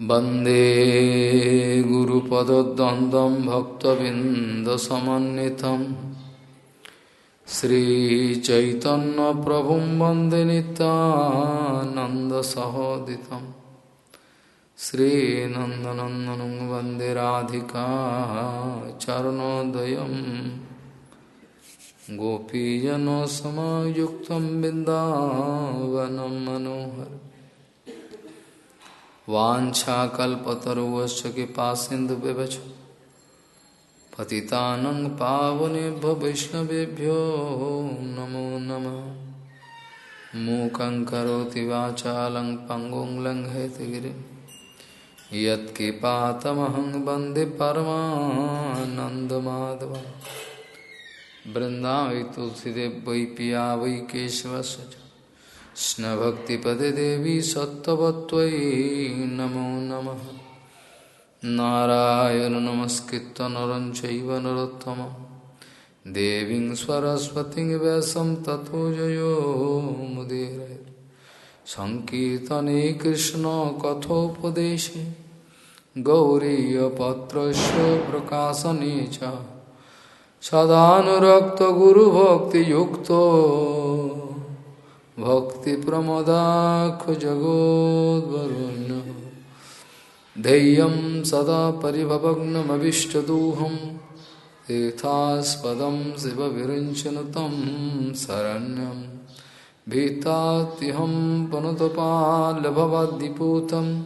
वंदे गुरुपदद्वन्द्वं भक्तबिन्दसमन्वितं श्रीचैतन्यप्रभुं वंदे नितानन्दसहोदितं श्रीनन्दनन्दनं वंदे चरणोदयं गोपीजनसमायुक्तं बिन्दावनं मनोहर वाछाकल्पतरुवश्च कृपा सिंधु व्यवच पतितानं पावनेभ्यो वैष्णवेभ्यो नमो नम। मूक वाचालं पङ्गुं लङ्घयतिगिरिं यत्कृपातमहं वंदे तुलसीदेव वै पिया वै कृष्णभक्तिपदे देवी सत्त्ववत्त्वयि नमो नमः नारायण नमस्कृत नर चैव देवीं सरस्वतीं व्यासं ततो जयो मुदीरये सङ्कीर्तने कृष्णकथोपदेशे गौरीयपत्रस्य प्रकाशने च सदानुरक्तगुरुभक्तियुक्तो भक्तिप्रमदाखजगोद्वरुण्य धैर्यं सदा परिभवग्नमभिष्टदोहं तीर्थास्पदं शिवविरञ्चन तं शरण्यं। भीतात्यहं पुनतपालभवद्दिपूतं।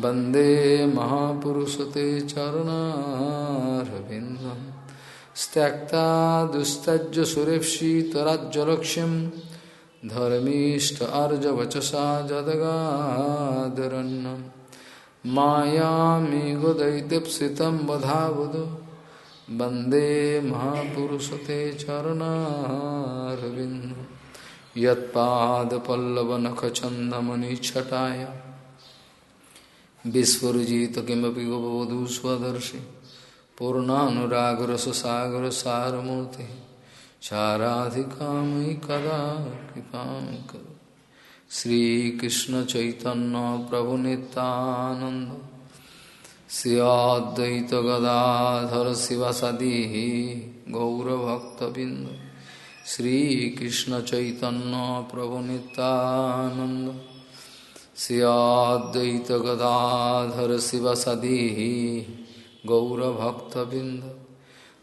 वंदे महापुरुषते चरणारविन्दं। त्यक्ता दुस्तज्य सुरेप्सितराज्यलक्ष्यम् धर्मीष्ट अर्जवचसा जदगादरन्नं मायामेघ दैदीप्सितं वधावद। वंदे महापुरुषते चरणारविन्द। यत्पादपल्लवनखचन्दमनिच्छटाय। विस्फुजित किमपि गोवधू स्वदर्शि। पूर्णानुरागरससागरसारमूर्तिः। चाराधिकामयि कदा, कृपा करो। श्रीकृष्ण चैतन्य प्रभु नित्यानंद श्रियाद्वैत गदाधर शिवसदी श्रियाद्वैत गदाधर शिवसदी गौरभक्तबिंद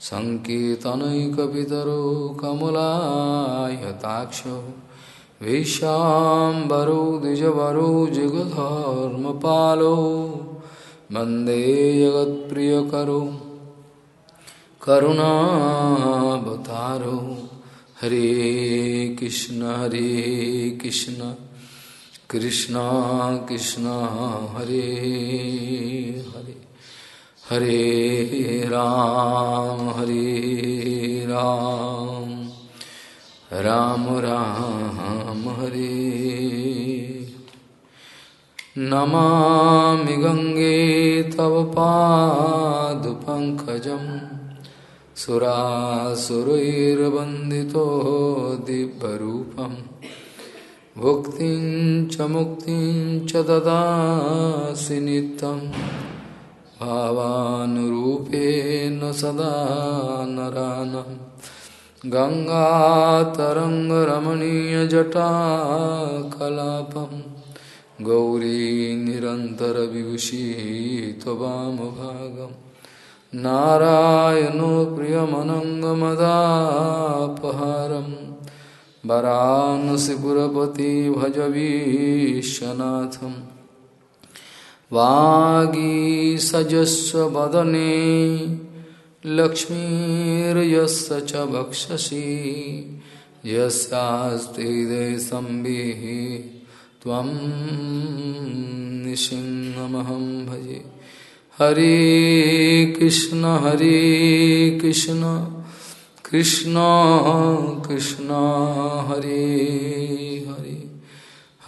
सङ्कीर्तनैकपितरो कमलायताक्षो विशाम्बरो द्विजवरो, जुगधर्मपालो, वंदे जगत्प्रियकरो, करुणावतारो। हरे कृष्ण हरे कृष्ण कृष्ण कृष्ण, हरे हरे। हरे राम हरे राम। राम राम, हरे। नमामि गङ्गे तव पादपङ्कजं सुरासुरैर्वन्दितो दिव्यरूपं। मुक्तिं च नित्यम्। भावानुरूपेण सदा नरानं गङ्गातरङ्गरमणीयजटाकलापं गौरी निरन्तरविभूषी त्ववामभागं नारायणो प्रियमनङ्गमदापहारं वरानसिपुरपति भज विश्वनाथम् वागीसजस्व वदने लक्ष्मीर्यस्य च वक्षसि। यस्यास्ति हृदयसंविः त्वं निसिंहमहं भजे। हरे कृष्ण हरे कृष्ण कृष्ण कृष्ण, हरे हरे।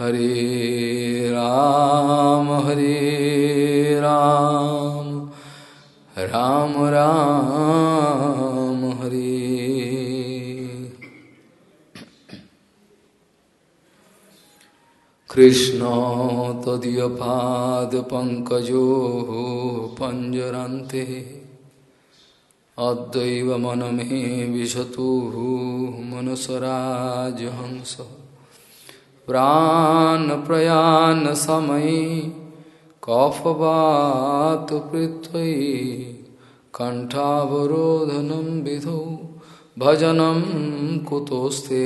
हरे राम हरे राम। राम राम, हरे। कृष्ण तदीयपादपङ्कजो पञ्जरान्ते अद्वैव मन मे विशतु मनसराजहंसः। प्राण प्रयाण समय कफवात पृथ्वी कंठावरोधनम विधो भजनम कुतोस्ते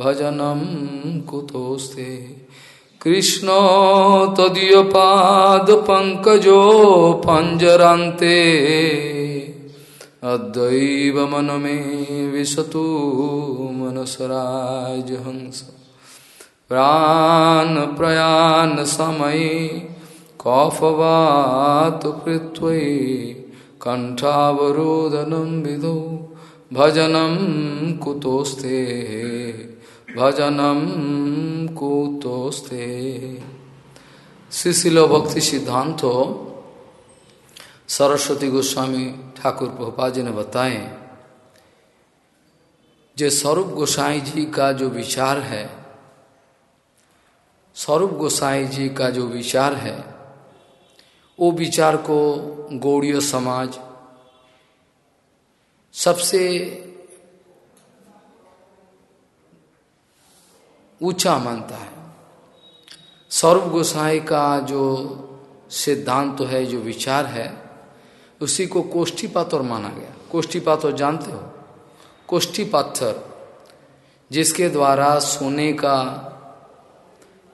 भजनम कुतोस्ते। कृष्ण तदीय पाद पंकजो पंजरांते अद्वैव मन में विशतु मनसराज हंस प्राण प्रयाण समय कौफवात पृथ्वी कंठावरोधनम विदो भजनम कुतोस्ते भजनम कुतोस्ते। शिशिलो भक्ति सिद्धांतो सरस्वती गोस्वामी ठाकुर भोपाल जी ने बताए, जो स्वरूप गोसाई जी का जो विचार है स्वरूप गोसाई जी का जो विचार है, वो विचार को गौड़ीय समाज सबसे ऊँचा मानता है। स्वरूप गोसाई का जो सिद्धांत तो है, जो विचार है, उसी को कोष्ठी पाथर माना गया। कोष्ठी पाथर जानते हो? कोष्ठी पाथर जिसके द्वारा सोने का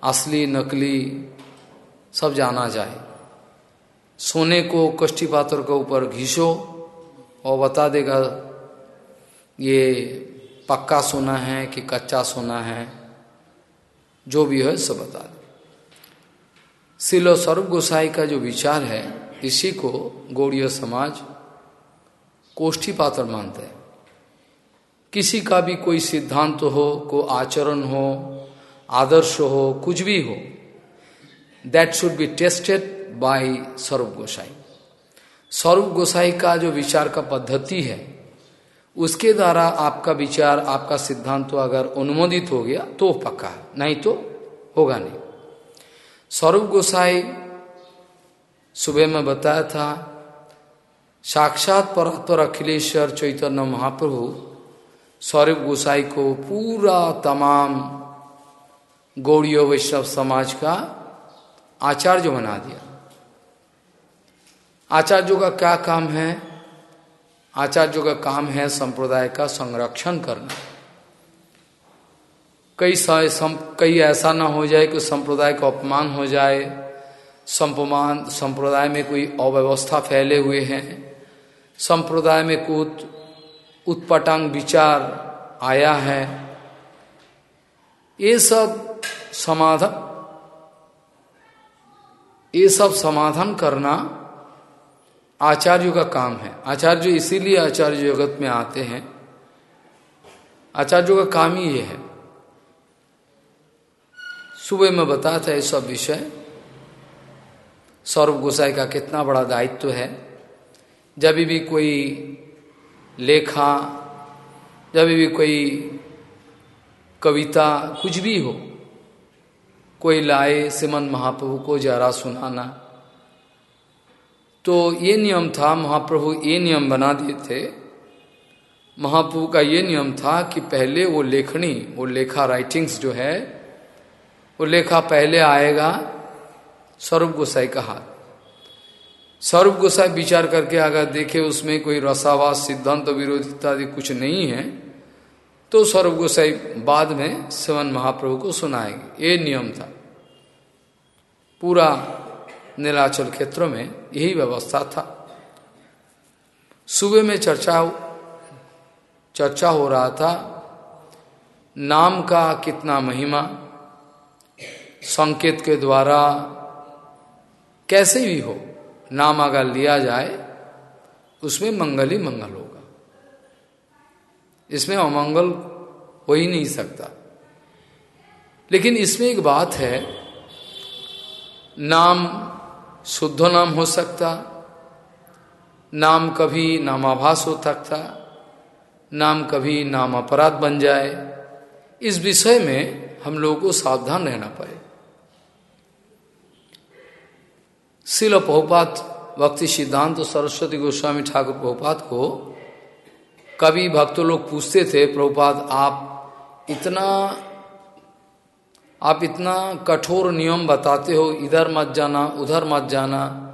असली, नकली सब जाना जाए। सोने को कष्टी पात्र के ऊपर घिसो और बता देगा, ये पक्का सोना है कि कच्चा सोना है, जो भी है सब बता दे। सिलो स्वरूप गोसाई का जो विचार है, इसी को गौड़ीय समाज कोष्ठी पात्र मानते हैं। किसी का भी कोई सिद्धांत हो को आचरण हो आदर्श हो, कुछ भी हो that should be tested by Swarup Gosai Swarup गोसाई का जो विचार का पद्धति है, उसके द्वारा आपका विचार, आपका सिद्धांत तो अगर अनुमोदित हो गया तो पक्का नहीं तो होगा नहीं. स्वरूप गोसाई सुबह में बताया था, साक्षात परात्पर अखिलेश्वर चैतन्य महाप्रभु स्वरूप गोसाई को पूरा तमाम गौड़ीय वैष्णव समाज का आचार्य बना दिया। आचार्यों का क्या काम है? आचार्यों का काम है संप्रदाय का संरक्षण करना। कई सम, कई ऐसा ना हो जाए कि संप्रदाय का अपमान हो जाए। संपमान संप्रदाय में कोई अव्यवस्था फैले हुए हैं। संप्रदाय में कुछ उत्पटांग विचार आया है। ये सब समाधान ये सब समाधान करना आचार्यों का काम है। आचार्य इसीलिए आचार्य जगत में आते हैं। आचार्यों का काम ही ये है। सुबह में बताया था ये सब विषय। सौरभ गोसाई का कितना बड़ा दायित्व है। जब भी कोई लेखा, जब भी कोई कविता, कुछ भी हो कोई लाए सिमन महाप्रभु को जरा सुनाना। तो ये नियम था, महाप्रभु ये नियम बना दिए थे। महाप्रभु का ये नियम था कि पहले वो लेखनी, वो लेखा राइटिंग्स जो है, वो लेखा पहले आएगा, स्वरूप गोसाई का हाथ। स्वरूप गोसाई विचार करके अगर देखे उसमें कोई रसावास, सिद्धांत विरोध इत्यादि कुछ नहीं है तो स्वरूप गोसाई बाद में सेवन महाप्रभु को सुनाएँगे। ये नियम था। पूरा नीलाचल क्षेत्र में यही व्यवस्था था। सुबह में चर्चा चर्चा हो रहा था, नाम का कितना महिमा, संकेत के द्वारा कैसे भी हो, नाम अगर लिया जाए, उसमें मंगल ही मंगल होगा इसमें अमंगल हो ही नहीं सकता। लेकिन इसमें एक बात है, नाम शुद्ध नाम हो सकता, नाम कभी नामाभास हो सकता, नाम कभी नाम अपराध बन जाए, इस विषय में हम लोगों को सावधान रहना पड़े। शिल बहुपात भक्ति सिद्धांत तो सरस्वती गोस्वामी ठाकुर पहुपात को कभी भक्तों लोग पूछते थे प्रभुपात आप इतना आप इतना कठोर नियम बताते हो, इधर मत जाना, उधर मत जाना,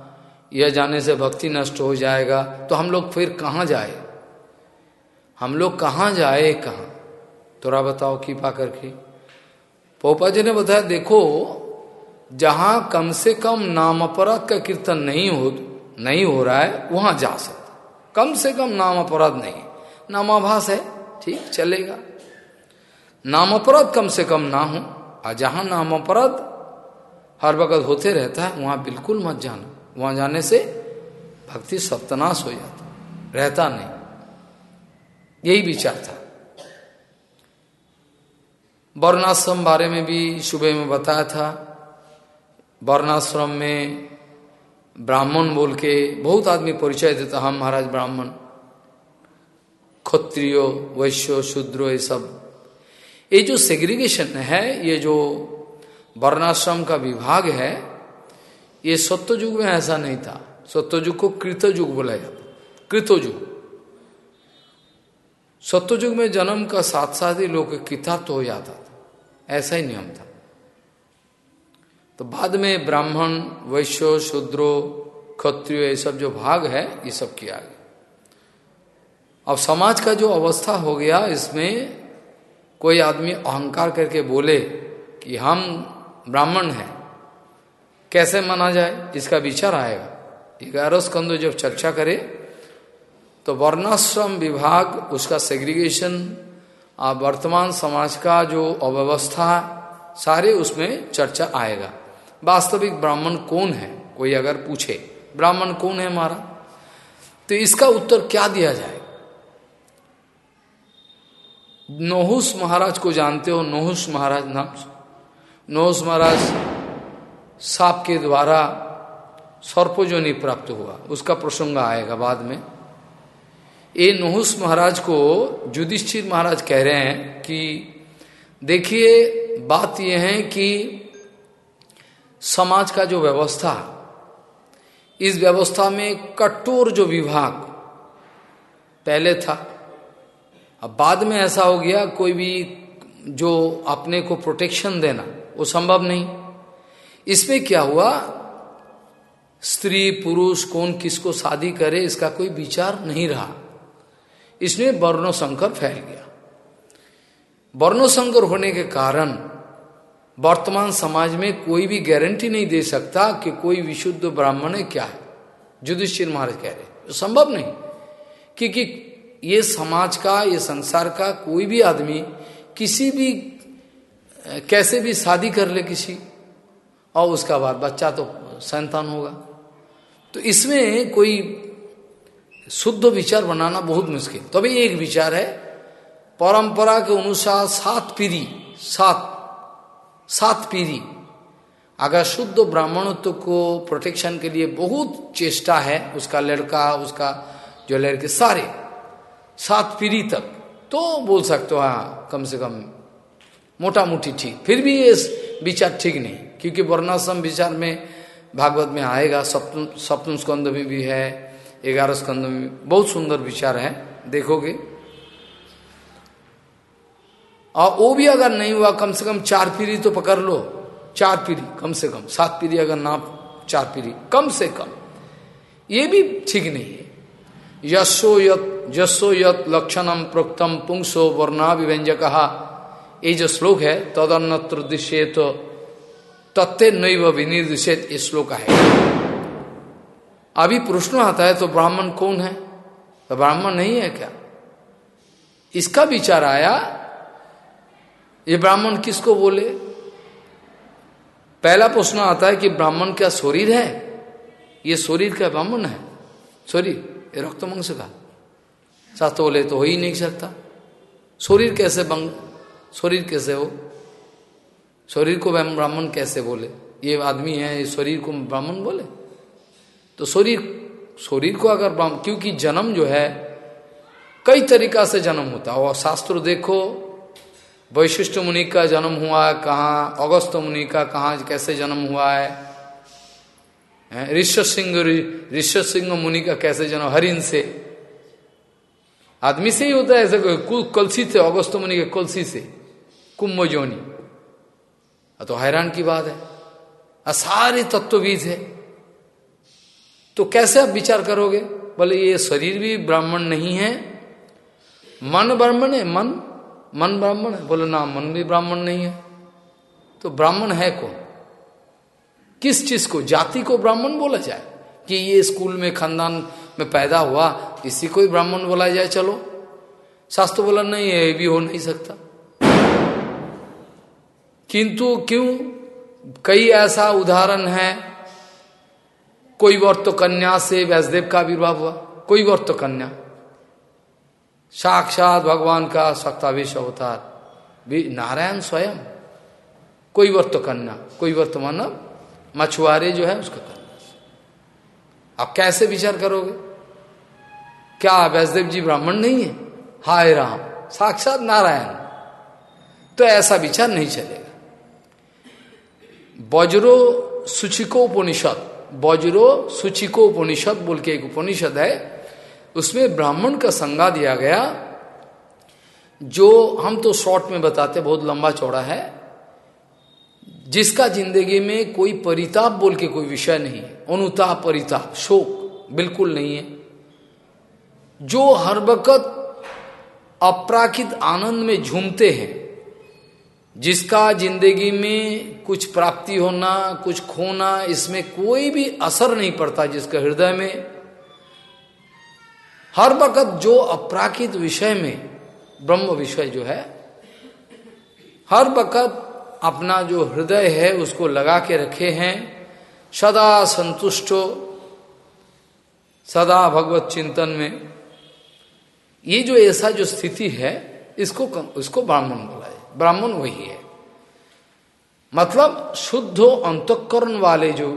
यह जाने से भक्ति नष्ट हो जाएगा। तो हम लोग फिर कहाँ जाए? हम लोग कहाँ जाए, कहाँ? थोड़ा बताओ, कृपा करके। पोपा जी ने बताया, देखो, जहाँ कम से कम नाम अपराध का कीर्तन नहीं हो नहीं हो रहा है, वहाँ जा सकता। कम से कम नाम अपराध नहीं। नामाभास है, ठीक, चलेगा। नाम अपराध कम से कम ना हो और जहाँ नाम अपराध हर वक्त होते रहता है, वहाँ बिल्कुल मत जाना। वहाँ जाने से भक्ति सप्तनाश हो जाता रहता नहीं। यही विचार था। वर्णाश्रम बारे में भी सुबह में बताया था। वर्णाश्रम में ब्राह्मण बोल के बहुत आदमी परिचय देता, हम महाराज ब्राह्मण। क्षत्रियो, वैश्य, शूद्रो, ये सब। ये जो सेग्रीगेशन है, ये जो वर्णाश्रम का विभाग है, ये सत्य युग में ऐसा नहीं था। सत्य युग को कृत युग बोला जाता कृतो युग सत्य युग में जन्म का साथ साथ ही लोग कृतार्थ हो जाता था। ऐसा ही नियम था। तो बाद में ब्राह्मण, वैश्य, शूद्रो, क्षत्रिय, ये सब जो भाग है, ये सब किया गया। अब समाज का जो अवस्था हो गया, इसमें कोई आदमी अहंकार करके बोले कि हम ब्राह्मण हैं, कैसे माना जाए, इसका विचार आएगा। ग्यारह स्कंदो जब चर्चा करे तो वर्णाश्रम विभाग, उसका सेग्रीगेशन और वर्तमान समाज का जो अव्यवस्था, सारे उसमें चर्चा आएगा। वास्तविक ब्राह्मण कौन है, कोई अगर पूछे, ब्राह्मण कौन है हमारा? तो इसका उत्तर क्या दिया जाए नोहुस महाराज को जानते हो, नोहुस महाराज नाम नोहुस महाराज साप के द्वारा सर्पोजनी प्राप्त हुआ। उसका प्रसंग आएगा बाद में। ये नोहुस महाराज को युधिष्ठिर महाराज कह रहे हैं कि, देखिए, बात यह है कि समाज का जो व्यवस्था, इस व्यवस्था में कठोर जो विभाग पहले था अब बाद में ऐसा हो गया, कोई भी जो अपने को प्रोटेक्शन देना, वो संभव नहीं। इसमें क्या हुआ? स्त्री, पुरुष, कौन किसको शादी करे, इसका कोई विचार नहीं रहा। इसमें वर्णो संकर फैल गया। वर्णो संकर होने के कारण वर्तमान समाज में कोई भी गारंटी नहीं दे सकता कि कोई विशुद्ध ब्राह्मण है क्या है। युधिष्ठिर महाराज कह रहे संभव नहीं। क्योंकि ये समाज का, ये संसार का कोई भी आदमी किसी भी कैसे भी शादी कर ले किसी, और उसका बाद बच्चा तो संतान होगा। तो इसमें कोई शुद्ध विचार बनाना बहुत मुश्किल। तभी तो एक विचार है, परंपरा के अनुसार सात पीढ़ी, सात सात पीढ़ी, अगर शुद्ध ब्राह्मणत्व को प्रोटेक्शन के लिए बहुत चेष्टा है, उसका लड़का, उसका जो लड़के सारे सात पीढ़ी तक। तो बोल सकते हो हाँ कम से कम मोटा मोटी ठीक। फिर भी ये विचार ठीक नहीं, क्योंकि वर्णाश्रम विचार में भागवत में आएगा, सप्तम सप्तम स्कंद में भी है, ग्यारह स्कंद में बहुत सुंदर विचार है, देखोगे। और वो भी अगर नहीं हुआ, कम से कम चार पीढ़ी तो पकड़ लो। चार पीढ़ी, कम से कम। सात पीढ़ी अगर ना, चार पीढ़ी, कम से कम। ये भी ठीक नहीं है। यशो यत जसो यत लक्षणम प्रोक्तम पुंसो वर्णा विव्यंजक ये जो श्लोक है, तदन्नत्र दृश्य तो तत्व नैव विनिर्दिशेत ये श्लोक है। अभी प्रश्न आता है तो ब्राह्मण कौन है? तो ब्राह्मण नहीं है क्या? इसका विचार आया, ये ब्राह्मण किसको बोले? पहला प्रश्न आता है कि ब्राह्मण क्या शरीर है? ये शरीर का ब्राह्मण है? शरीर रक्त मंश का शास्त्र बोले तो हो ही नहीं सकता। शरीर कैसे बंग शरीर कैसे हो? शरीर को ब्राह्मण कैसे बोले? ये आदमी है, ये शरीर को ब्राह्मण बोले? तो शरीर शरीर को अगर ब्राह्मण क्योंकि जन्म जो है, कई तरीका से जन्म होता है। और शास्त्र देखो, वैशिष्ट मुनि का जन्म हुआ है कहाँ, अगस्त मुनि का कहाँ, कैसे जन्म हुआ है ऋषभ सिंह ऋषभ सिंह मुनि का कैसे जन्म? हरिन से। आदमी से ही होता है ऐसे कलसी से, अगस्त मुनि के कलसी से। कुंभ जोनी तो हैरान की बात है। सारे तत्वविद है। तो कैसे आप विचार करोगे? बोले, ये शरीर भी ब्राह्मण नहीं है। मन ब्राह्मण है? मन? मन ब्राह्मण है? बोले, ना, मन भी ब्राह्मण नहीं है। तो ब्राह्मण है कौन? किस चीज़ को, जाति को ब्राह्मण बोला जाए? कि ये स्कूल में खानदान में पैदा हुआ, इसी को ही ब्राह्मण बोला जाए, चलो। शास्त्र बोला, नहीं, ये भी हो नहीं सकता। किंतु क्यों? कई ऐसा उदाहरण है। कोई वर्त कन्या से व्यासदेव का आविर्भाव हुआ। कोई वर्त कन्या। साक्षात भगवान का सत्तावेश अवतार। भी नारायण स्वयं। कोई वर्त कन्या। कोई वर्त मानव। मछुआरे जो है उसका कन्या आप कैसे विचार करोगे? क्या वैष्णदेव जी ब्राह्मण नहीं है? हाय राम, साक्षात नारायण। तो ऐसा विचार नहीं चलेगा। वज्रो सुचिको उपनिषद वज्रो सुचिको उपनिषद बोल के एक उपनिषद है, उसमें ब्राह्मण का संज्ञा दिया गया, जो हम तो शॉर्ट में बताते, बहुत लंबा चौड़ा है जिसका ज़िंदगी में कोई परिताप बोल के कोई विषय नहीं, अनुताप, परिताप, शोक बिल्कुल नहीं है। जो हर वक्त अपराकित आनंद में झूमते हैं, जिसका ज़िंदगी में कुछ प्राप्ति होना, कुछ खोना, इसमें कोई भी असर नहीं पड़ता जिसका हृदय में, हर वक्त जो अपराकित विषय में, ब्रह्म विषय जो है, हर वक्त अपना जो हृदय है उसको लगा के रखे हैं। सदा संतुष्टो, सदा भगवत चिंतन में। ये जो ऐसा जो स्थिति है, इसको इसको ब्राह्मण बोला है। ब्राह्मण वही है। मतलब शुद्ध अंतकरण वाले जो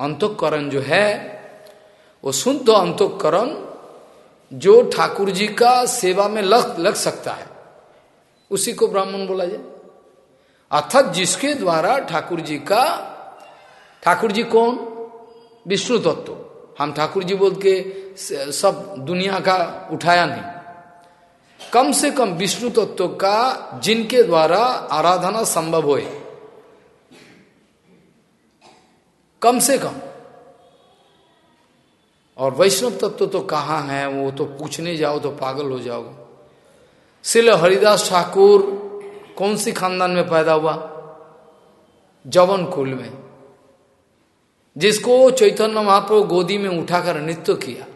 अंतकरण जो है, वो शुद्ध अंतकरण जो ठाकुर जी का सेवा में लग लग सकता है। उसी को ब्राह्मण बोला जाए। अर्थात जिसके द्वारा ठाकुर जी का ठाकुर जी कौन? विष्णु तत्व। हम ठाकुर जी बोल के सब दुनिया का उठाया नहीं। कम से कम विष्णु तत्व का जिनके द्वारा आराधना संभव हो कम से कम। और वैष्णव तत्व तो कहाँ है? वो तो पूछने जाओ तो पागल हो जाओगे। सिल हरिदास ठाकुर कौन सी खानदान में पैदा हुआ? जवन कुल में। जिसको चैतन्य महाप्रभु गोदी में उठाकर नृत्य किया।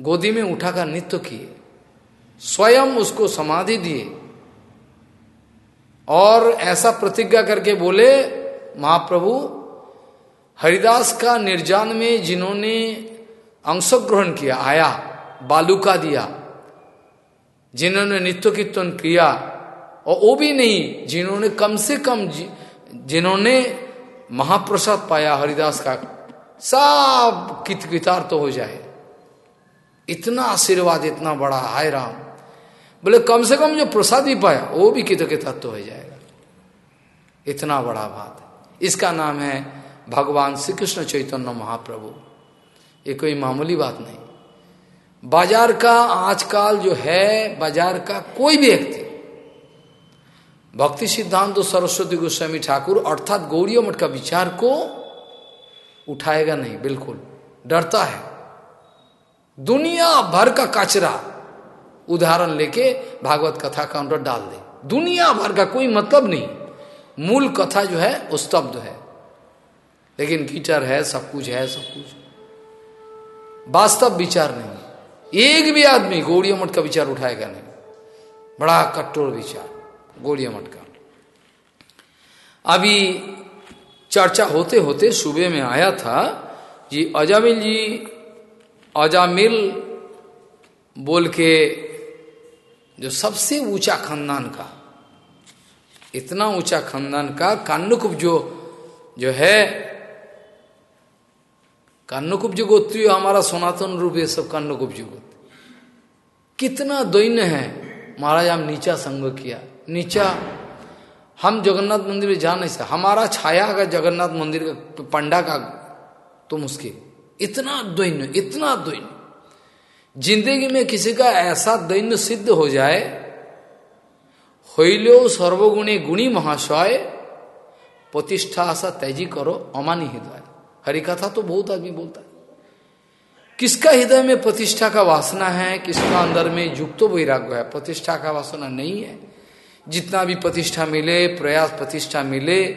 गोदी में उठाकर नृत्य किए। स्वयं उसको समाधि दिए। और ऐसा प्रतिज्ञा करके बोले, महाप्रभु, हरिदास का निर्जान में जिन्होंने अंशग्रहण किया, आया बालूका दिया जिन्होंने नित्य कीर्तन किया, और वो भी नहीं, जिन्होंने कम से कम जिन्होंने महाप्रसाद पाया हरिदास का, सब कित तो हो जाए। इतना आशीर्वाद, इतना बड़ा, हाय राम। बोले, कम से कम जो प्रसाद ही पाया, वो भी कित तो हो जाएगा। इतना बड़ा बात इसका नाम है भगवान श्री कृष्ण चैतन्य महाप्रभु। ये कोई मामूली बात नहीं। बाज़ार का आजकल जो है, बाज़ार का कोई भी व्यक्ति, भक्ति सिद्धांत तो सरस्वती गोस्वामी ठाकुर अर्थात गौरी मठ का विचार को उठाएगा नहीं, बिल्कुल, डरता है। दुनिया भर का कचरा उदाहरण लेके भागवत कथा का अंदर डाल दे। दुनिया भर का कोई मतलब नहीं। मूल कथा जो है स्तब्ध है। लेकिन कीचर है, सब कुछ है, सब कुछ। वास्तव विचार नहीं। एक भी आदमी गौड़िया मठ का विचार उठाएगा नहीं। बड़ा कट्टोर विचार गौड़िया मठ का अभी चर्चा होते होते सुबह में आया था, जी अजामिल जी, अजामिल बोल के जो सबसे ऊँचा खानदान का, इतना ऊँचा खानदान का कान्नुकुप जो जो है कान्नुकुप जो गोत्री हमारा सनातन रूप ये सब कान्नुकुप जो कितना दैन्य है महाराज हम नीचा संग किया नीचा हम जगन्नाथ मंदिर में जा नहीं सकते हमारा छाया अगर जगन्नाथ मंदिर का पंडा का तो मुश्किल इतना दैन्य इतना दैन्य जिंदगी में किसी का ऐसा दैन्य सिद्ध हो जाए হইলেও सर्वगुणी गुणी महाशय प्रतिष्ठा आशा तैजी करो अमानी हृदय हरि कथा तो बहुत आदमी बोलता है। किसका हृदय में प्रतिष्ठा का वासना है, किसका अंदर में युक्त वैराग्य है। प्रतिष्ठा का वासना नहीं है। जितना भी प्रतिष्ठा मिले, प्रयास प्रतिष्ठा मिले,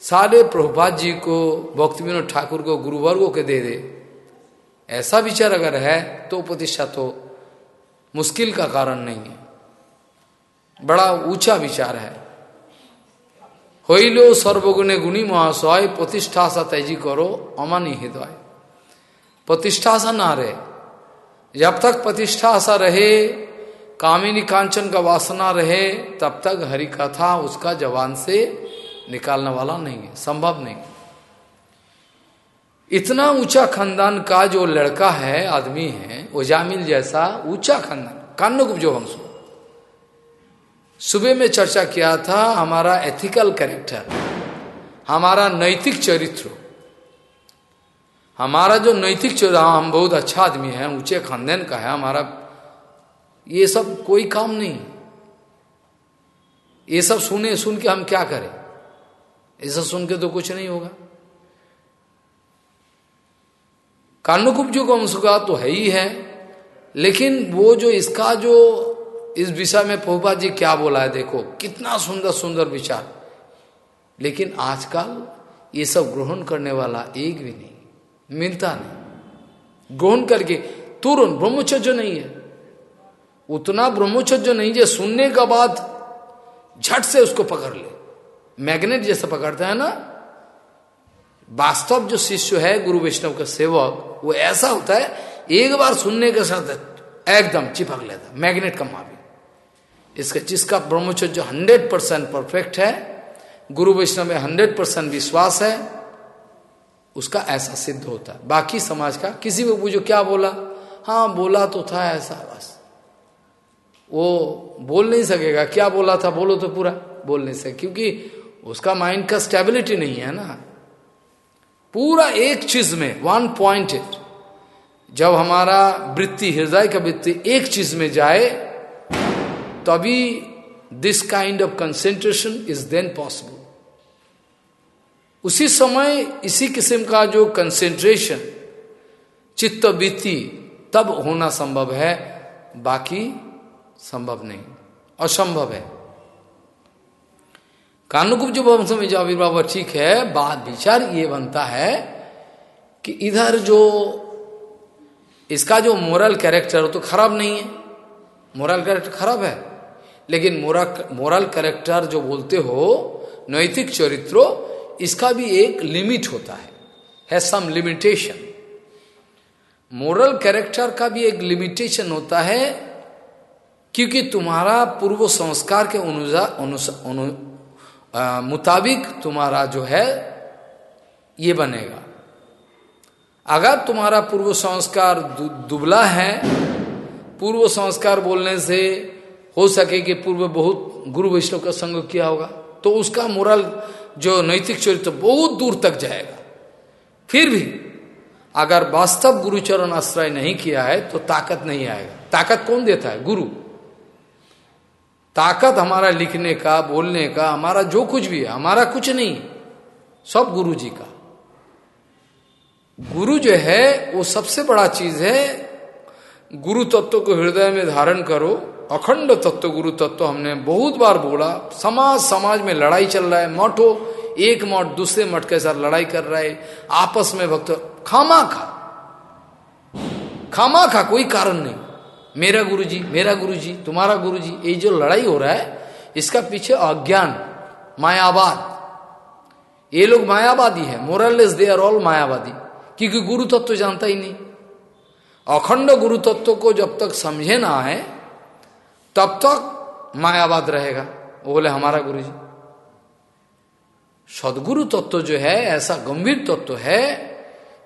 सारे प्रभुपाद जी को, भक्ति विनोद ठाकुर को, गुरुवर्गो के दे दे। ऐसा विचार अगर है तो प्रतिष्ठा तो मुश्किल का कारण नहीं है। बड़ा ऊँचा विचार है। হইলেও সর্বগুণে गुणी महाशय प्रतिष्ठा आशा तैजी करो अमानी हृदय प्रतिष्ठा आशा ना रहे जब तक प्रतिष्ठा आशा रहे कामिनी कांचन का वासना रहे तब तक हरि कथा उसका जवान से निकालने वाला नहीं है संभव नहीं इतना ऊंचा खानदान का जो लड़का है आदमी है ओजामिल जैसा ऊंचा खानदान कान्नुक जो वंश सुबह में चर्चा किया था हमारा एथिकल कैरेक्टर हमारा नैतिक चरित्र। हमारा जो नैतिक चरित्र हाँ, हम बहुत अच्छा आदमी है ऊँचे खानदेन का है हमारा ये सब कोई काम नहीं। ये सब सुने सुन के हम क्या करें? ये सब सुन के तो कुछ नहीं होगा। कानुकुप जो का तो है ही है लेकिन वो जो इसका जो इस विषय में प्रभुपा जी क्या बोला है देखो, कितना सुंदर सुंदर विचार। लेकिन आजकल ये सब ग्रहण करने वाला एक भी नहीं, मिलता नहीं। ग्रहण करके तुरंत ब्रह्मचर्य नहीं है। उतना ब्रह्मचर्य नहीं जो सुनने का बाद झट से उसको पकड़ ले। मैग्नेट जैसा पकड़ता है ना? वास्तव जो शिष्य है, गुरु वैष्णव का सेवक, वो ऐसा होता है, एक बार सुनने के साथ एकदम चिपक लेता मैग्नेट का माफ़ी। इसका जिसका ब्रह्मचर्य हंड्रेड परसेंट परफेक्ट है, गुरु वैष्णव में हंड्रेड परसेंट विश्वास है, उसका ऐसा सिद्ध होता है। बाकी समाज का किसी को पूछो, क्या बोला? हाँ बोला तो था ऐसा, बस। वो बोल नहीं सकेगा, क्या बोला था? बोलो तो पूरा, बोल नहीं सके, क्योंकि उसका माइंड का स्टेबिलिटी नहीं है ना। पूरा एक चीज़ में वन पॉइंट जब हमारा वृत्ति, हृदय का वृत्ति एक चीज़ में जाए तभी this kind of concentration is then possible उसी समय इसी किस्म का जो कंसेंट्रेशन चित्तवृत्ति तब होना संभव है, बाकी संभव नहीं, असंभव है। कानुकुप जो वंश में जो आविर्भाव ठीक है, बात विचार ये बनता है कि इधर जो इसका जो मोरल कैरेक्टर तो खराब नहीं है। मोरल कैरेक्टर खराब है। लेकिन मोरल करेक्टर जो बोलते हो नैतिक चरित्रो इसका भी एक लिमिट होता है है सम लिमिटेशन मोरल कैरेक्टर का भी एक लिमिटेशन होता है क्योंकि तुम्हारा पूर्व संस्कार के अनुसार अनु, मुताबिक तुम्हारा जो है ये बनेगा। अगर तुम्हारा पूर्व संस्कार दु, दुबला है पूर्व संस्कार बोलने से हो सके कि पूर्व बहुत गुरु वैष्णव का संग किया होगा तो उसका मोरल जो नैतिक चरित्र बहुत दूर तक जाएगा। फिर भी अगर वास्तव गुरुचरण आश्रय नहीं किया है तो ताकत नहीं आएगा। ताकत कौन देता है? गुरु। ताकत हमारा लिखने का, बोलने का, हमारा जो कुछ भी है, हमारा कुछ नहीं सब गुरु जी का। गुरु जो है, वो सबसे बड़ा चीज़ है, गुरु तत्व को हृदय में धारण करो अखंड तत्व, गुरु तत्व हमने बहुत बार बोला, समाज समाज में लड़ाई चल रहा है मठ एक मठ दूसरे मठ के साथ लड़ाई कर रहा है, आपस में भक्त खामा खा खामा खा कोई कारण नहीं। मेरा गुरु जी मेरा गुरु जी तुम्हारा गुरु जी ये जो लड़ाई हो रहा है, इसका पीछे अज्ञान, मायावाद। ये लोग मायावादी है मोरलेस दे आर ऑल मायावादी, क्योंकि गुरु तत्व तो जानता ही नहीं। अखंड गुरु तत्व को जब तक समझे ना है तब तक मायावाद रहेगा। वो बोले, हमारा गुरु जी सदगुरु तत्व जो है, ऐसा गंभीर तत्व है,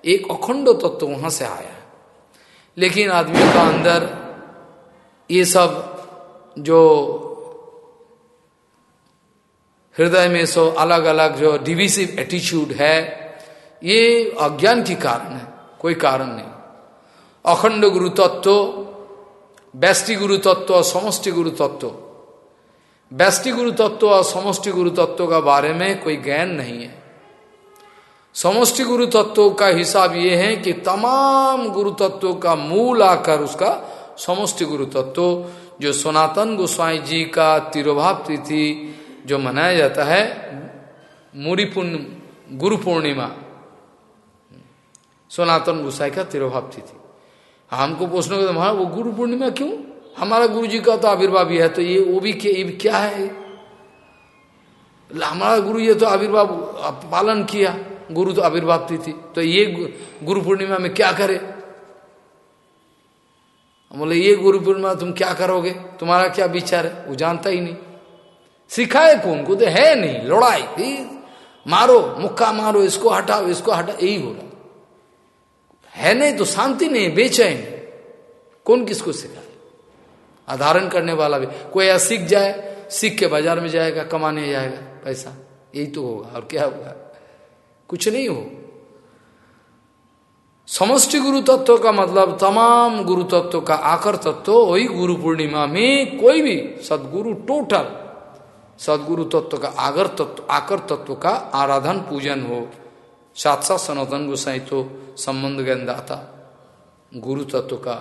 एक अखंड तत्व वहाँ से आया। लेकिन आदमी का अंदर ये सब जो हृदय में सो अलग अलग जो डिविसिव एटीट्यूड है, ये अज्ञान की कारण है, कोई कारण नहीं। अखंड गुरु तत्व गुरु तत्व और समष्टि गुरु तत्व व्यष्टि गुरु तत्व और समष्टि गुरु तत्व का बारे में कोई ज्ञान नहीं है समष्टि गुरु तत्व का हिसाब ये है कि तमाम गुरु तत्वों का मूल आकर उसका समष्टि गुरु तत्व जो सनातन गोस्वाई जी का तिरुभाव तिथि जो मनाया जाता है मूरी गुरु पूर्णिमा। सनातन गोसाई का तिरुभाव तिथि। हमको पूछने को तो वो गुरु पूर्णिमा क्यों? हमारा गुरु जी का तो आविर्भाव भी है तो ये वो भी क्या, है? हमारा गुरु ये तो आविर्भाव पालन किया गुरु तो आविर्भाव थी। थी तो ये गुरु पूर्णिमा में क्या करे? बोले ये गुरु पूर्णिमा तुम क्या करोगे? तुम्हारा क्या विचार है? वो जानता ही नहीं। सिखाए कौन? को तो है नहीं लड़ाई मारो मुक्का मारो इसको हटाओ इसको हटा यही हो रहा है नहीं तो शांति नहीं, बेचैन। कौन किसको सिखाए आधारण करने वाला भी। कोई ऐसा सीख जाए, सीख के बाज़ार में जाएगा, कमाने जाएगा, पैसा। यही तो होगा, और क्या होगा? कुछ नहीं हो। समष्टि गुरु तत्व का मतलब तमाम गुरु तत्व का आकर तत्व, वही गुरु पूर्णिमा में कोई भी सदगुरु टोटल, सदगुरु तत्व का आगर तत्व, आकर तत्व का आराधन पूजन हो। साथ साथ सनातन गोसाई तो संबंध ज्ञानदाता गुरु तत्व का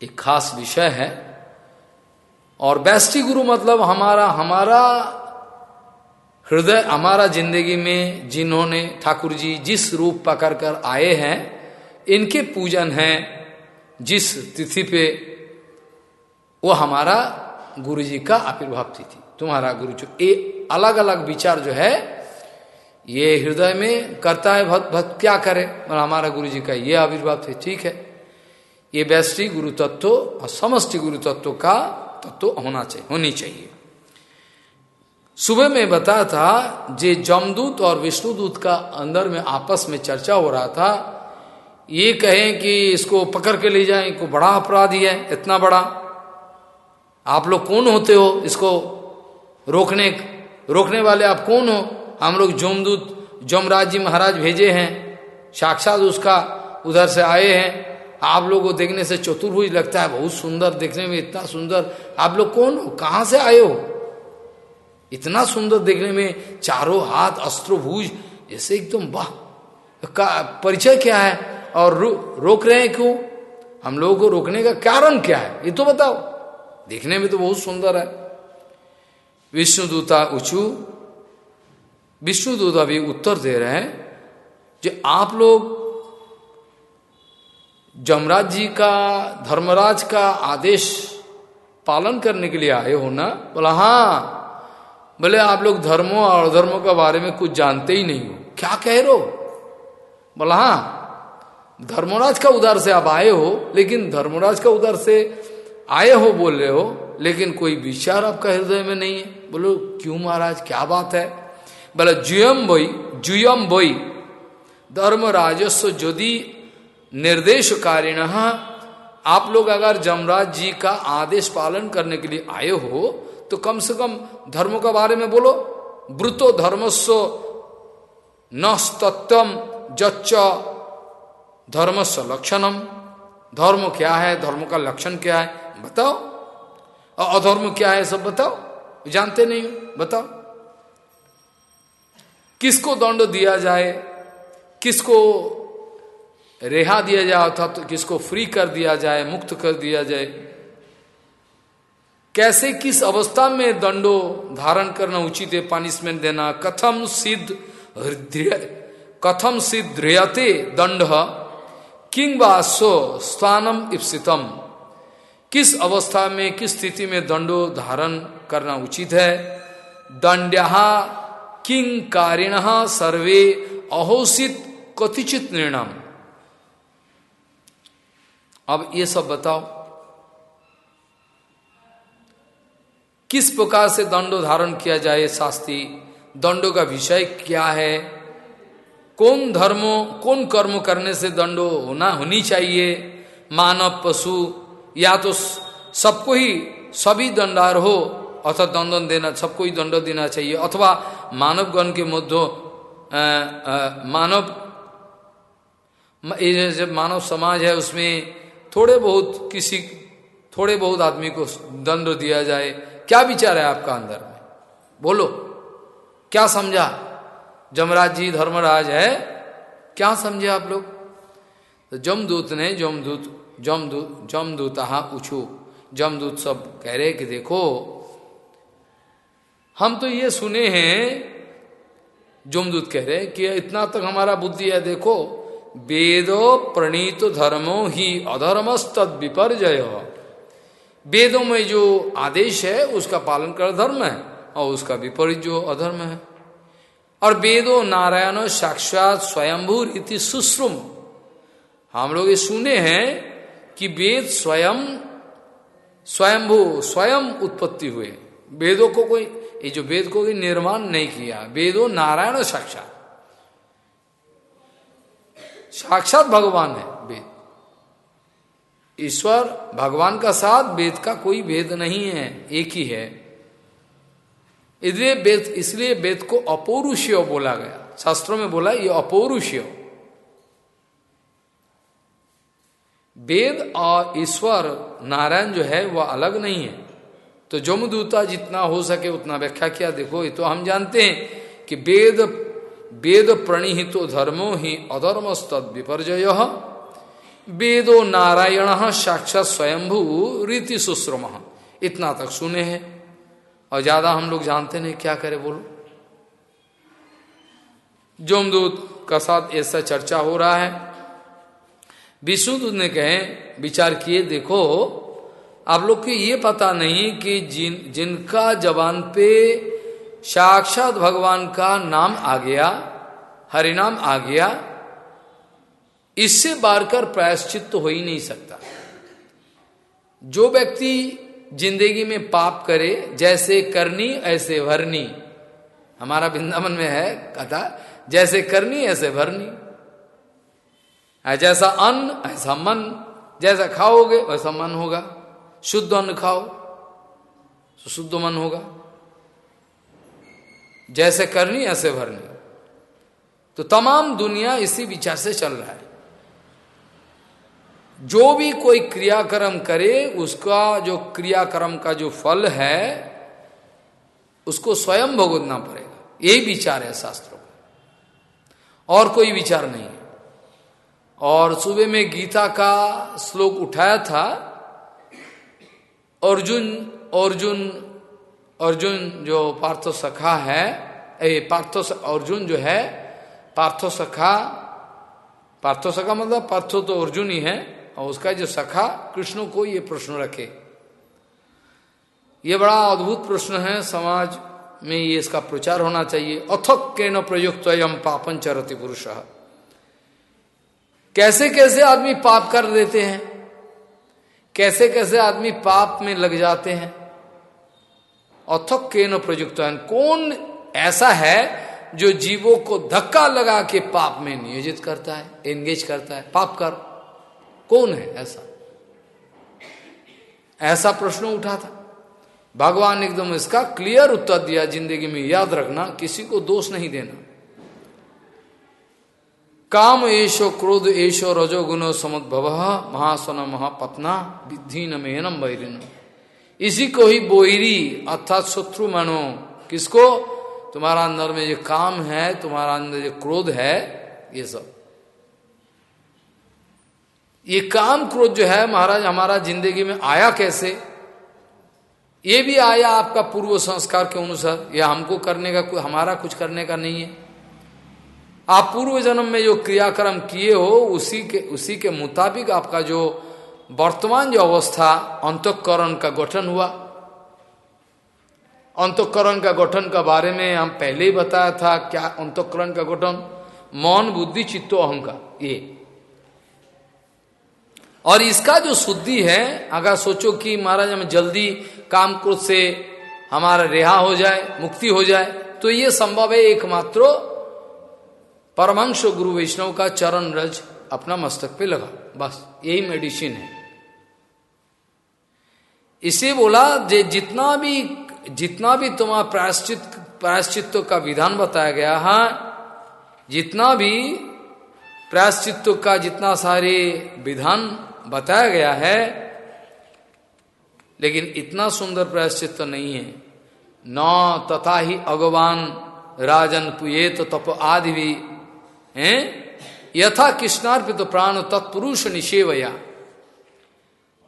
एक खास विषय है। और बैष्टि गुरु मतलब हमारा हमारा हृदय, हमारा ज़िंदगी में जिन्होंने ठाकुर जी जिस रूप पकड़ कर आए हैं, इनके पूजन है, जिस तिथि पे वो हमारा गुरु जी का आविर्भाव तिथि। तुम्हारा गुरु जो, ये अलग अलग विचार जो है ये हृदय में करता है, भक्त भक्त क्या करे? और हमारा गुरु जी का ये आविर्भाव थे, ठीक है। ये वैष्टि गुरु तत्व और समष्टि गुरु तत्व का तत्व होना चाहिए, होनी चाहिए। सुबह में बताया था, जे जमदूत और विष्णुदूत का अंदर में आपस में चर्चा हो रहा था, ये कहें कि इसको पकड़ के ले जाए को बड़ा अपराधी है, इतना बड़ा। आप लोग कौन होते हो इसको रोकने रोकने वाले आप कौन हो? हम लोग जोमदूत जोमराज जी महाराज भेजे हैं साक्षात उसका उधर से आए हैं। आप लोग को देखने से चतुर्भुज लगता है बहुत सुंदर देखने में इतना सुंदर। आप लोग कौन हो? कहाँ से आए हो? इतना सुंदर देखने में चारों हाथ अस्त्रोभुज ऐसे एकदम वाह। का परिचय क्या है? और रो, रोक रहे हैं क्यों? हम लोगों को रोकने का कारण क्या है? ये तो बताओ। देखने में तो बहुत सुंदर है। विष्णुदूता उचू विष्णुदूत अभी उत्तर दे रहे हैं जो आप लोग जमराज जी का, धर्मराज का आदेश पालन करने के लिए आए हो ना? बोला हाँ। बोले, आप लोग धर्मों और अधर्मों के बारे में कुछ जानते ही नहीं हो। क्या कह रहे हो? बोला हाँ। धर्मराज का उधर से आप आए हो, लेकिन धर्मराज का उधर से आए हो बोल रहे हो, लेकिन कोई विचार आपका हृदय में नहीं है? बोलो, क्यों महाराज? क्या बात है? बोला, जुयम बई, जुयम बोई। धर्म राजस्व ज्योति निर्देश कारिण आप लोग अगर जमराज जी का आदेश पालन करने के लिए आए हो तो कम से कम धर्म के बारे में बोलो। ब्रुतो धर्मस्व नस्तत्वम जच्च धर्मस्व लक्षणम। धर्म क्या है, धर्म का लक्षण क्या है, बताओ। और अधर्म क्या है सब बताओ। जानते नहीं हो, बताओ। किसको दंड दिया जाए, किसको रेहा दिया जाए अर्थात तो किसको फ्री कर दिया जाए, मुक्त कर दिया जाए। कैसे, किस अवस्था में दंडो धारण करना उचित है पनिशमेंट देना? कथम सिद्ध कथम सिद्ध दंड किंग वासो स्थानम इप्सितम किस अवस्था में, किस स्थिति में दंडो धारण करना उचित है? दंड्या किंग कारिण सर्वे अहोसित कथिचित निर्णम अब ये सब बताओ। किस प्रकार से दंडो धारण किया जाए शास्त्री? दंडो का विषय क्या है? कौन धर्मो, कौन कर्म करने से दंडो होना, होनी चाहिए? मानव, पशु, या तो सबको ही सभी दंडार हो अथवा दंडन देना सबको ही दंड देना चाहिए। अथवा मानवगण के मध्य मानव जब मानव समाज है, उसमें थोड़े बहुत किसी, थोड़े बहुत आदमी को दंड दिया जाए। क्या विचार है आपका अंदर में? बोलो। क्या समझा? जमराज जी धर्मराज है। क्या समझे आप लोग? तो जमदूत ने, जमदूत जमदूत जमदूत उछू। जमदूत सब कह रहे कि देखो हम तो ये सुने हैं, जोमदूत कह रहे कि इतना तक हमारा बुद्धि है, देखो, वेदो प्रणीत धर्मो ही अधर्मस्तद विपर्जय। वेदों में जो आदेश है, उसका पालन कर धर्म है, और उसका विपरीत जो अधर्म है। और वेदो नारायण साक्षात स्वयंभू रीति सुश्रुम। हम लोग ये सुने हैं कि वेद स्वयं, स्वयंभू, स्वयं उत्पत्ति हुए। वेदों को कोई ये जो वेद को भी निर्माण नहीं किया। वेदो नारायण साक्षात। साक्षात भगवान है वेद। ईश्वर भगवान का साथ वेद का कोई भेद नहीं है, एक ही है। इसलिए वेद इसलिए वेद को अपौरुष्य बोला गया। शास्त्रों में बोला, ये अपौरुष्य। वेद और ईश्वर नारायण जो है, वह अलग नहीं है। तो जमदूता जितना हो सके उतना व्याख्या किया। देखो, ये तो हम जानते हैं कि वेद वेद प्रणिहितो धर्मो ही अधर्म अधर्मस्तद विपर्जय। वेदो नारायण साक्षात स्वयंभू रीति सुश्रम। इतना तक सुने हैं। और ज़्यादा हम लोग जानते नहीं, क्या करे बोलो। जोमदूत का साथ ऐसा चर्चा हो रहा है विष्णुदूत ने कहे, विचार किए, देखो आप लोग को ये पता नहीं कि जिन, जिनका जवान पे साक्षात भगवान का नाम आ गया, हरिनाम आ गया, इससे बारकर प्रायश्चित तो हो ही नहीं सकता। जो व्यक्ति ज़िंदगी में पाप करे, जैसे करनी, ऐसे भरनी। हमारा वृंदावन में है कथा, जैसे करनी, ऐसे भरनी। जैसा अन्न, ऐसा मन, जैसा खाओगे, वैसा मन होगा। शुद्ध अन्न खाओ तो शुद्ध मन होगा। जैसे करनी, ऐसे भरनी। तो तमाम दुनिया इसी विचार से चल रहा है। जो भी कोई क्रियाक्रम करे, उसका जो क्रियाक्रम का जो फल है, उसको स्वयं भुगतना पड़ेगा। यही विचार है शास्त्रों का। और कोई विचार नहीं और सुबह में गीता का श्लोक उठाया था अर्जुन अर्जुन अर्जुन जो पार्थो सखा है, ए पार्थो अर्जुन जो है पार्थो सखा पार्थो सखा मतलब पार्थो तो अर्जुन ही है, और उसका जो सखा, कृष्ण को ये प्रश्न रखे। ये बड़ा अद्भुत प्रश्न है, समाज में ये इसका प्रचार होना चाहिए। अथक के न प्रयुक्त यम पापन चरती पुरुष। कैसे कैसे आदमी पाप कर देते हैं? कैसे कैसे आदमी पाप में लग जाते हैं? अथक के न प्रयुक्त कौन ऐसा है जो जीवों को धक्का लगा के पाप में नियोजित करता है एंगेज करता है? पाप कर कौन है ऐसा? ऐसा प्रश्न उठा था। भगवान एकदम इसका क्लियर उत्तर दिया, ज़िंदगी में याद रखना, किसी को दोष नहीं देना। काम एशो क्रोध एशो रजो गुनो समुद्भव महासन महापत्ना विधि न मेहनम बैरिन इसी को ही बोहरी अर्थात शत्रु मानो। किसको? तुम्हारा अंदर में जो काम है, तुम्हारा अंदर जो क्रोध है, ये सब। ये काम क्रोध जो है, महाराज, हमारा ज़िंदगी में आया कैसे? ये भी आया आपका पूर्व संस्कार के अनुसार। यह हमको करने का हमारा कुछ करने का नहीं है। आप पूर्व जन्म में जो क्रियाक्रम किए हो, उसी के उसी के मुताबिक आपका जो वर्तमान जो अवस्था, अंतकरण का गठन हुआ। अंतकरण का गठन का बारे में हम पहले ही बताया था, क्या अंतकरण का गठन? मौन, बुद्धि, चित्तो, अहंकार, ये। और इसका जो शुद्धि है, अगर सोचो कि महाराज हम जल्दी काम क्रोध से हमारा रिहा हो जाए, मुक्ति हो जाए तो ये संभव है एकमात्र परमांश गुरु वैष्णव का चरण रज अपना मस्तक पे लगा। बस, यही मेडिसिन है। इसे बोला, जे जितना भी जितना भी तुम्हारा प्रायश्चित प्रायश्चित्व का विधान बताया गया, है, जितना भी प्रायश्चित्व का जितना सारे विधान बताया गया है, लेकिन इतना सुंदर प्रायश्चित्व नहीं है। न तथा ही अगवान राजन पुए तो तप आदि भी हैं? यथा कृष्णार्पित तो प्राण तत्पुरुष निषेवया।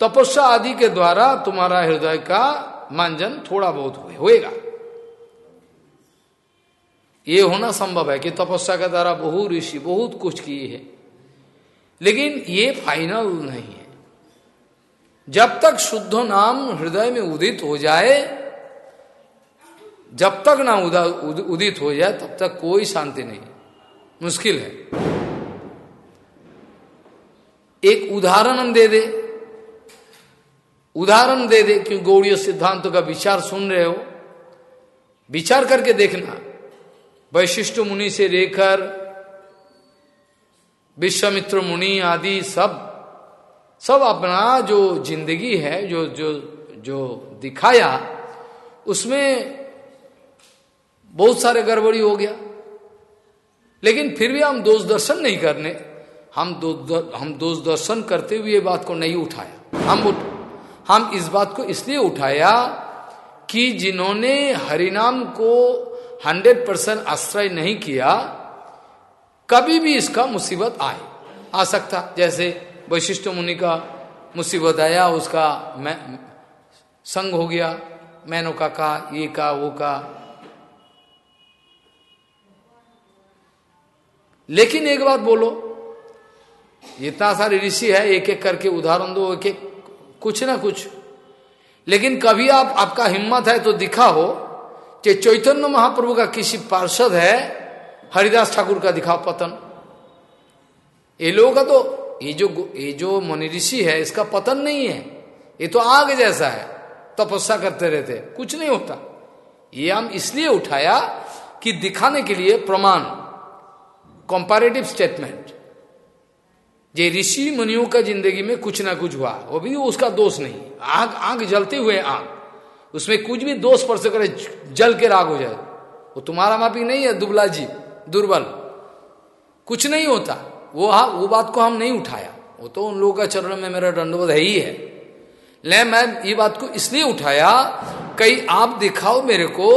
तपस्या आदि के द्वारा तुम्हारा हृदय का मानजन थोड़ा बहुत होएगा। ये होना संभव है कि तपस्या के द्वारा बहु ऋषि बहुत कुछ किए हैं। लेकिन ये फाइनल नहीं है। जब तक शुद्ध नाम हृदय में उदित हो जाए, जब तक ना उदित हो जाए, तब तक कोई शांति नहीं। मुश्किल है। एक उदाहरण हम दे दे। उदाहरण दे दे क्यों गौड़ीय सिद्धांतों का विचार सुन रहे हो। विचार करके देखना। वैशिष्ट मुनि से लेकर विश्वामित्र मुनि आदि सब सब अपना जो ज़िंदगी है, जो जो जो दिखाया, उसमें बहुत सारे गड़बड़ी हो गया। लेकिन फिर भी हम दोष दर्शन नहीं करने। हम दो हम दोष दर्शन करते हुए बात को नहीं उठाया। हम उठ, हम इस बात को इसलिए उठाया कि जिन्होंने हरिनाम को हंड्रेड परसेंट आश्रय नहीं किया, कभी भी इसका मुसीबत आए। आ सकता, जैसे वैशिष्ट मुनि का मुसीबत आया, उसका मैं, संग हो गया, मैनो का कहा, ये का वो का लेकिन एक बात बोलो, इतना सारे ऋषि है एक एक करके उदाहरण दो एक एक कुछ ना कुछ। लेकिन कभी आप, आपका हिम्मत है तो दिखा हो कि चैतन्य महाप्रभु का किसी पार्षद है, हरिदास ठाकुर का दिखा पतन। ये लोगों का तो ये जो ये जो मनी ऋषि है, इसका पतन नहीं है। ये तो आग जैसा है, तपस्या करते रहते, कुछ नहीं होता। ये हम इसलिए उठाया कि दिखाने के लिए प्रमाण कंपैरेटिव स्टेटमेंट जे ऋषि मुनियों का ज़िंदगी में कुछ ना कुछ हुआ, वो भी उसका दोष नहीं। आग आग जलते हुए आग। उसमें कुछ भी दोष पर से करे जल के राग हो जाए। वो तुम्हारा मापी नहीं है, दुबला जी, दुर्बल। कुछ नहीं होता। वो हा, वो बात को हम नहीं उठाया। वो तो उन लोगों का चरण में मेरा दंडवत है ही है। ले, मैं ये बात को इसलिए उठाया, कई आप दिखाओ मेरे को,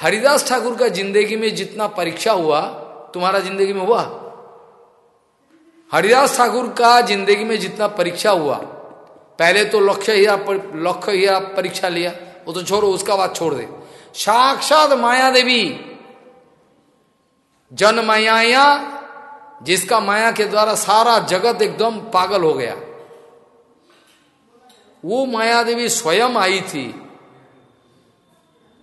हरिदास ठाकुर का ज़िंदगी में जितना परीक्षा हुआ तुम्हारा ज़िंदगी में हुआ? हरिदास ठाकुर का ज़िंदगी में जितना परीक्षा हुआ, पहले तो लक्ष्य ही लक्ष्य ही परीक्षा लिया, वो तो छोड़ो, उसका बात छोड़ दे। साक्षात माया देवी, जन माया जिसका माया के द्वारा सारा जगत एकदम पागल हो गया। वो माया देवी स्वयं आई थी।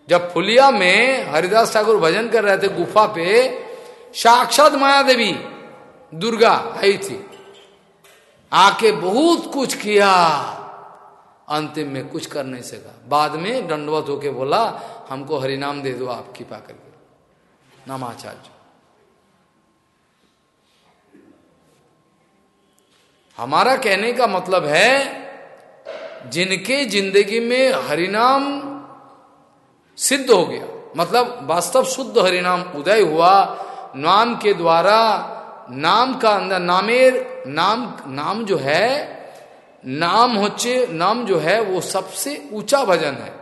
जब फुलिया में हरिदास ठाकुर भजन कर रहे थे गुफा पे साक्षात माया देवी दुर्गा आई थी आके बहुत कुछ किया। अंतिम में कुछ कर नहीं सका। बाद में दंडवत होके बोला, हमको हरिनाम दे दो, आप कृपा करके। नमाचार्य। हमारा कहने का मतलब है, जिनके ज़िंदगी में हरिनाम सिद्ध हो गया मतलब वास्तव शुद्ध हरिनाम उदय हुआ नाम के द्वारा नाम का अंदर नामेर, नाम नाम जो है, नाम होचे, नाम जो है, वो सबसे ऊँचा भजन है।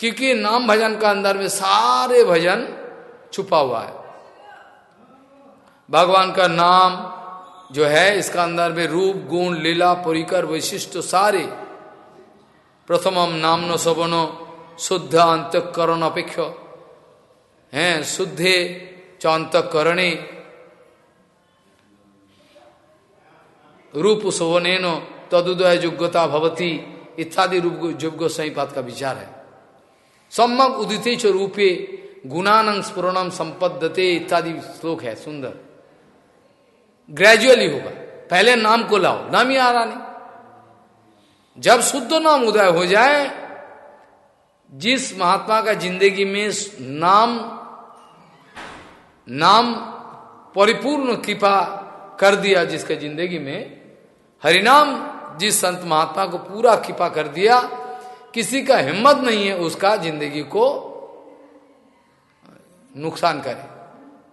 क्योंकि नाम भजन का अंदर में सारे भजन छुपा हुआ है। भगवान का नाम जो है, इसका अंदर में रूप, गुण, लीला, परिकर, वैशिष्ट सारे। प्रथमम नाम न सवनो, शुद्ध अंतकरण अपेक्ष। हैं, शुद्धे च अंतकरणे रूप सवनेनो, तदुदय योग्यता भवती, इत्यादि रूप योग्य सही बात का विचार है। सम्मक उदित रूपे गुणानंग स्पुरणम संपदते इत्यादि श्लोक है, सुंदर। ग्रेजुअली होगा। पहले नाम को लाओ, नाम ही आ रहा नहीं। जब शुद्ध नाम उदय हो जाए, जिस महात्मा का ज़िंदगी में नाम नाम परिपूर्ण कृपा कर दिया जिसके ज़िंदगी में। हरिनाम जिस संत महात्मा को पूरा कृपा कर दिया, किसी का हिम्मत नहीं है उसका ज़िंदगी को नुकसान करे।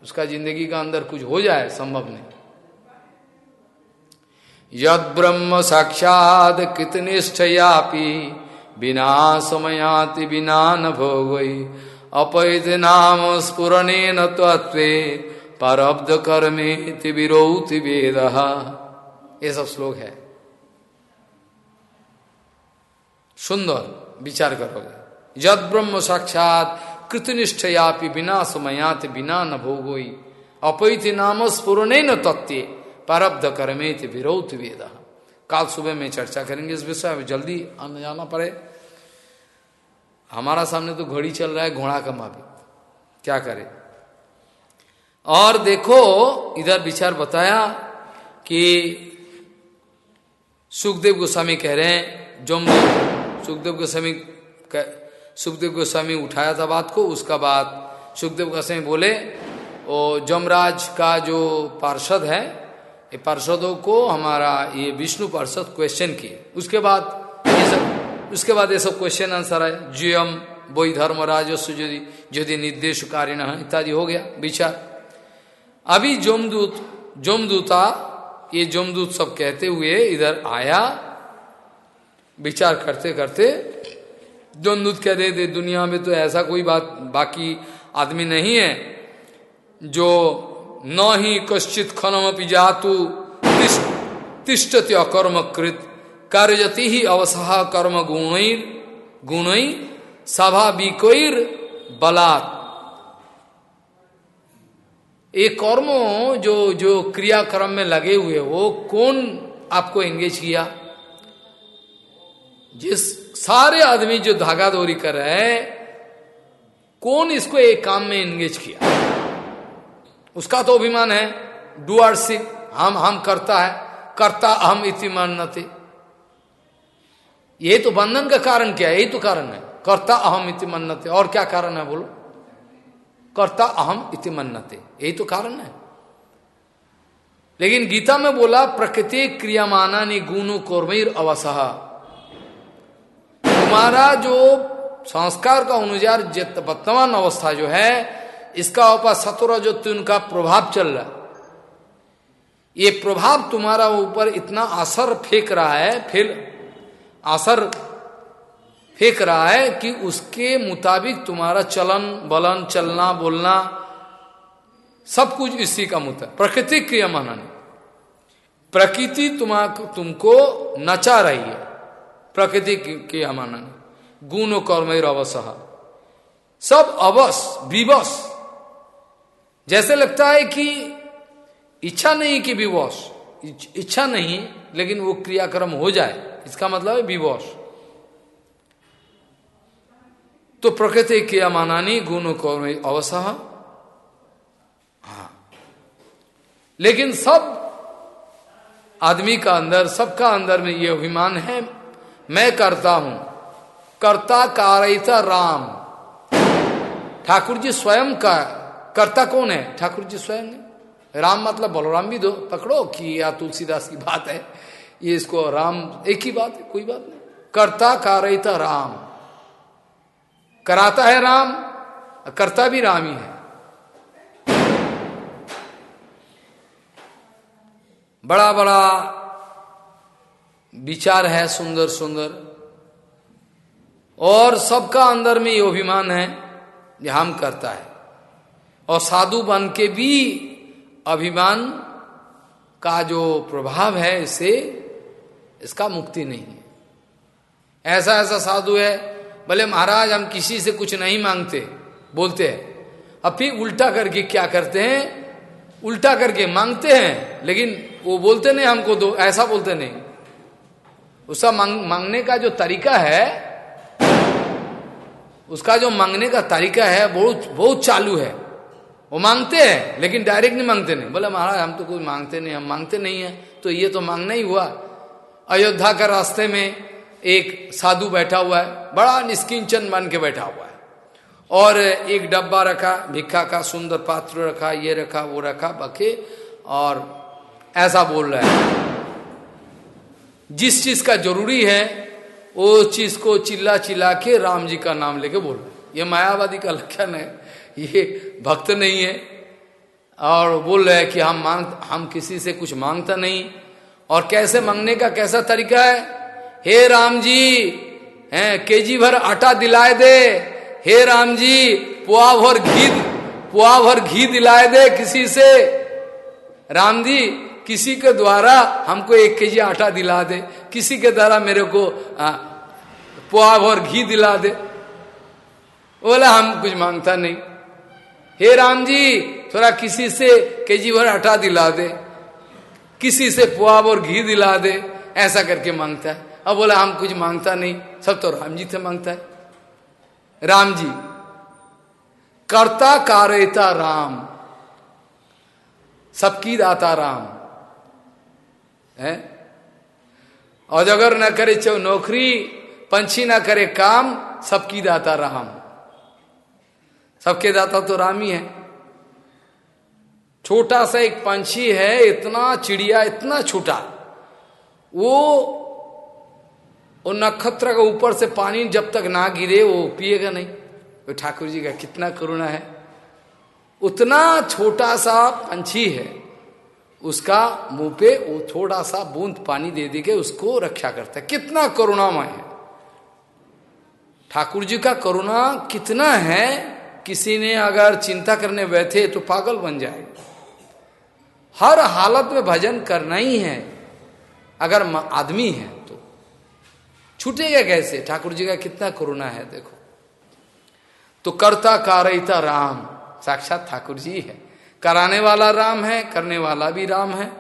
उसका ज़िंदगी का अंदर कुछ हो जाए, संभव नहीं। यद ब्रह्म साक्षात कृतनिष्ठयापी, बिना समयाति बिना न भोगई अपैत नाम स्फुरणे न तत्वे परब्ध कर्मे विरोति वेद। ये सब श्लोक है। सुंदर, विचार करोगे। यद ब्रह्म साक्षात कृतनिष्ठ कृतनिष्ठयापि बिना समयात बिना न भोगोई अपैति नाम स्फुरणे न तत्व परब्ध कर्मे विरोध वेद। काल सुबह में चर्चा करेंगे इस विषय में, जल्दी आने जाना पड़े। हमारा सामने तो घड़ी चल रहा है, घोड़ा का माफ़ी क्या करे? और देखो, इधर विचार बताया कि सुखदेव गोस्वामी कह रहे हैं, जो सुखदेव गोस्वामी सुखदेव गोस्वामी उठाया था बात को, उसका बाद सुखदेव गोस्वामी बोले वो जमराज का जो पार्षद है, ये पार्षदों को हमारा ये विष्णु पार्षद क्वेश्चन किए। उसके बाद उसके बाद ये सब क्वेश्चन आंसर आए। जियम बोई धर्म राजस्व यदि यदि निर्देश कार्य न इत्यादि हो गया, विचार। अभी जोमदूत, जोमदूता, ये जोमदूत सब कहते हुए इधर आया। विचार करते करते जोमदूत कह रहे थे दुनिया में तो ऐसा कोई बात, बाकी आदमी नहीं है जो न ही कश्चित खनम जातु तिष्ठति अकर्म कृत कार्यति ही अवसह कर्म गुणैर गुणई स्वाभाविकोर बलात्। एक कर्म जो जो क्रियाक्रम में लगे हुए, वो कौन आपको एंगेज किया? जिस सारे आदमी जो धागा दौरी कर रहे हैं, कौन इसको एक काम में एंगेज किया? उसका तो अभिमान है। डुआरसिप हम हम करता है। करता हम इति मानते। यही तो बंधन का कारण क्या है? यही तो कारण है। कर्ता अहम इति मन्नते। और क्या कारण है बोलो? कर्ता अहम इति मन्नते। यही तो कारण है। लेकिन गीता में बोला, प्रकृति क्रियामाना नि गुण कौर्मीर अवसह तुम्हारा जो संस्कार का अनुसार वर्तमान अवस्था जो है, इसका ऊपर सतुर जो तुन का प्रभाव चल रहा ये प्रभाव तुम्हारा ऊपर इतना असर फेंक रहा है, फिर असर फेंक रहा है कि उसके मुताबिक तुम्हारा चलन, बलन, चलना, बोलना, सब कुछ इसी का मुता प्रकृति क्रिया माना नहीं। प्रकृति तुमको नचा रही है। प्रकृति क्रिया माना नहीं। गुण कर्म अवसह सब अवस विवश। जैसे लगता है कि इच्छा नहीं कि विवश। इच्छा नहीं, लेकिन वो क्रियाक्रम हो जाए। इसका मतलब है विवश तो प्रकृति क्रिया मानानी, गुण कौन अवसह हाँ। लेकिन सब आदमी का अंदर, सबका अंदर में ये अभिमान है, मैं करता हूँ। कर्ता कारयता राम। ठाकुर जी स्वयं का, कर्ता कौन है? ठाकुर जी स्वयं है। राम मतलब बलराम भी दो, पकड़ो कि या तुलसीदास की बात है। ये इसको राम, एक ही बात है, कोई बात नहीं। कर्ता कारयता राम। कराता है राम, करता भी राम ही है। बड़ा बड़ा विचार है सुंदर सुंदर। और सबका अंदर में ये अभिमान है जो हम करता है। और साधु बन के भी अभिमान का जो प्रभाव है, इसे इसका मुक्ति नहीं है। ऐसा ऐसा साधु है बोले महाराज हम किसी से कुछ नहीं मांगते बोलते हैं अब फिर उल्टा करके क्या करते हैं? उल्टा करके मांगते हैं लेकिन वो बोलते नहीं हमको दो ऐसा बोलते नहीं। उसका मांग, मांगने का जो तरीका है उसका जो मांगने का तरीका है बहुत बहुत चालू है। वो मांगते हैं लेकिन डायरेक्ट नहीं मांगते नहीं। बोले महाराज हम तो कुछ मांगते नहीं हम मांगते नहीं है तो ये तो मांगना ही हुआ। अयोध्या का रास्ते में एक साधु बैठा हुआ है, बड़ा निष्किंचन बन के बैठा हुआ है। और एक डब्बा रखा, भिक्खा का, सुंदर पात्र रखा, ये रखा, वो रखा, बके, और ऐसा बोल रहा है। जिस चीज़ का ज़रूरी है वो चीज़ को चिल्ला चिल्ला के राम जी का नाम लेके बोल रहे ये मायावादी का लक्षण है, ये भक्त नहीं है। और बोल रहे कि हम मांग हम किसी से कुछ माँगता नहीं और कैसे मांगने का कैसा तरीका है? हे राम जी, हैं, केजी भर आटा दिलाए दे। हे राम जी, पुआ भर घी, पुआ भर घी दिलाए दे किसी से। राम जी, किसी के द्वारा हमको एक के जी आटा दिला दे। किसी के द्वारा मेरे को पुआ भर घी दिला दे। बोला, हम कुछ माँगता नहीं। हे राम जी, थोड़ा किसी से के जी भर आटा दिला दे। किसी से पुआब और घी दिला दे, ऐसा करके माँगता है। अब बोला, हम कुछ माँगता नहीं, सब तो राम जी से माँगता है। राम जी, कर्ता कारेता राम, सबकी दाता राम। है? और अगर न करे चो नौकरी, पंछी ना करे काम, सबकी दाता राम। सबके दाता तो राम ही है। छोटा सा एक पंछी है, इतना चिड़िया, इतना छोटा। वो वो नक्षत्र के ऊपर से पानी जब तक ना गिरे, वो पिएगा नहीं। तो ठाकुर जी का कितना करुणा है। उतना छोटा सा पंछी है, उसका मुँह पे वो थोड़ा सा बूंद पानी दे दे के उसको रक्षा करता है। कितना करुणामय है। ठाकुर जी का करुणा कितना है, किसी ने अगर चिंता करने बैठे तो पागल बन जाएगा। हर हालत में भजन करना ही है, अगर आदमी है तो। छूटेगा कैसे? ठाकुर जी का कितना करुणा है, देखो। तो करता कारता राम, साक्षात ठाकुर जी है। कराने वाला राम है, करने वाला भी राम है।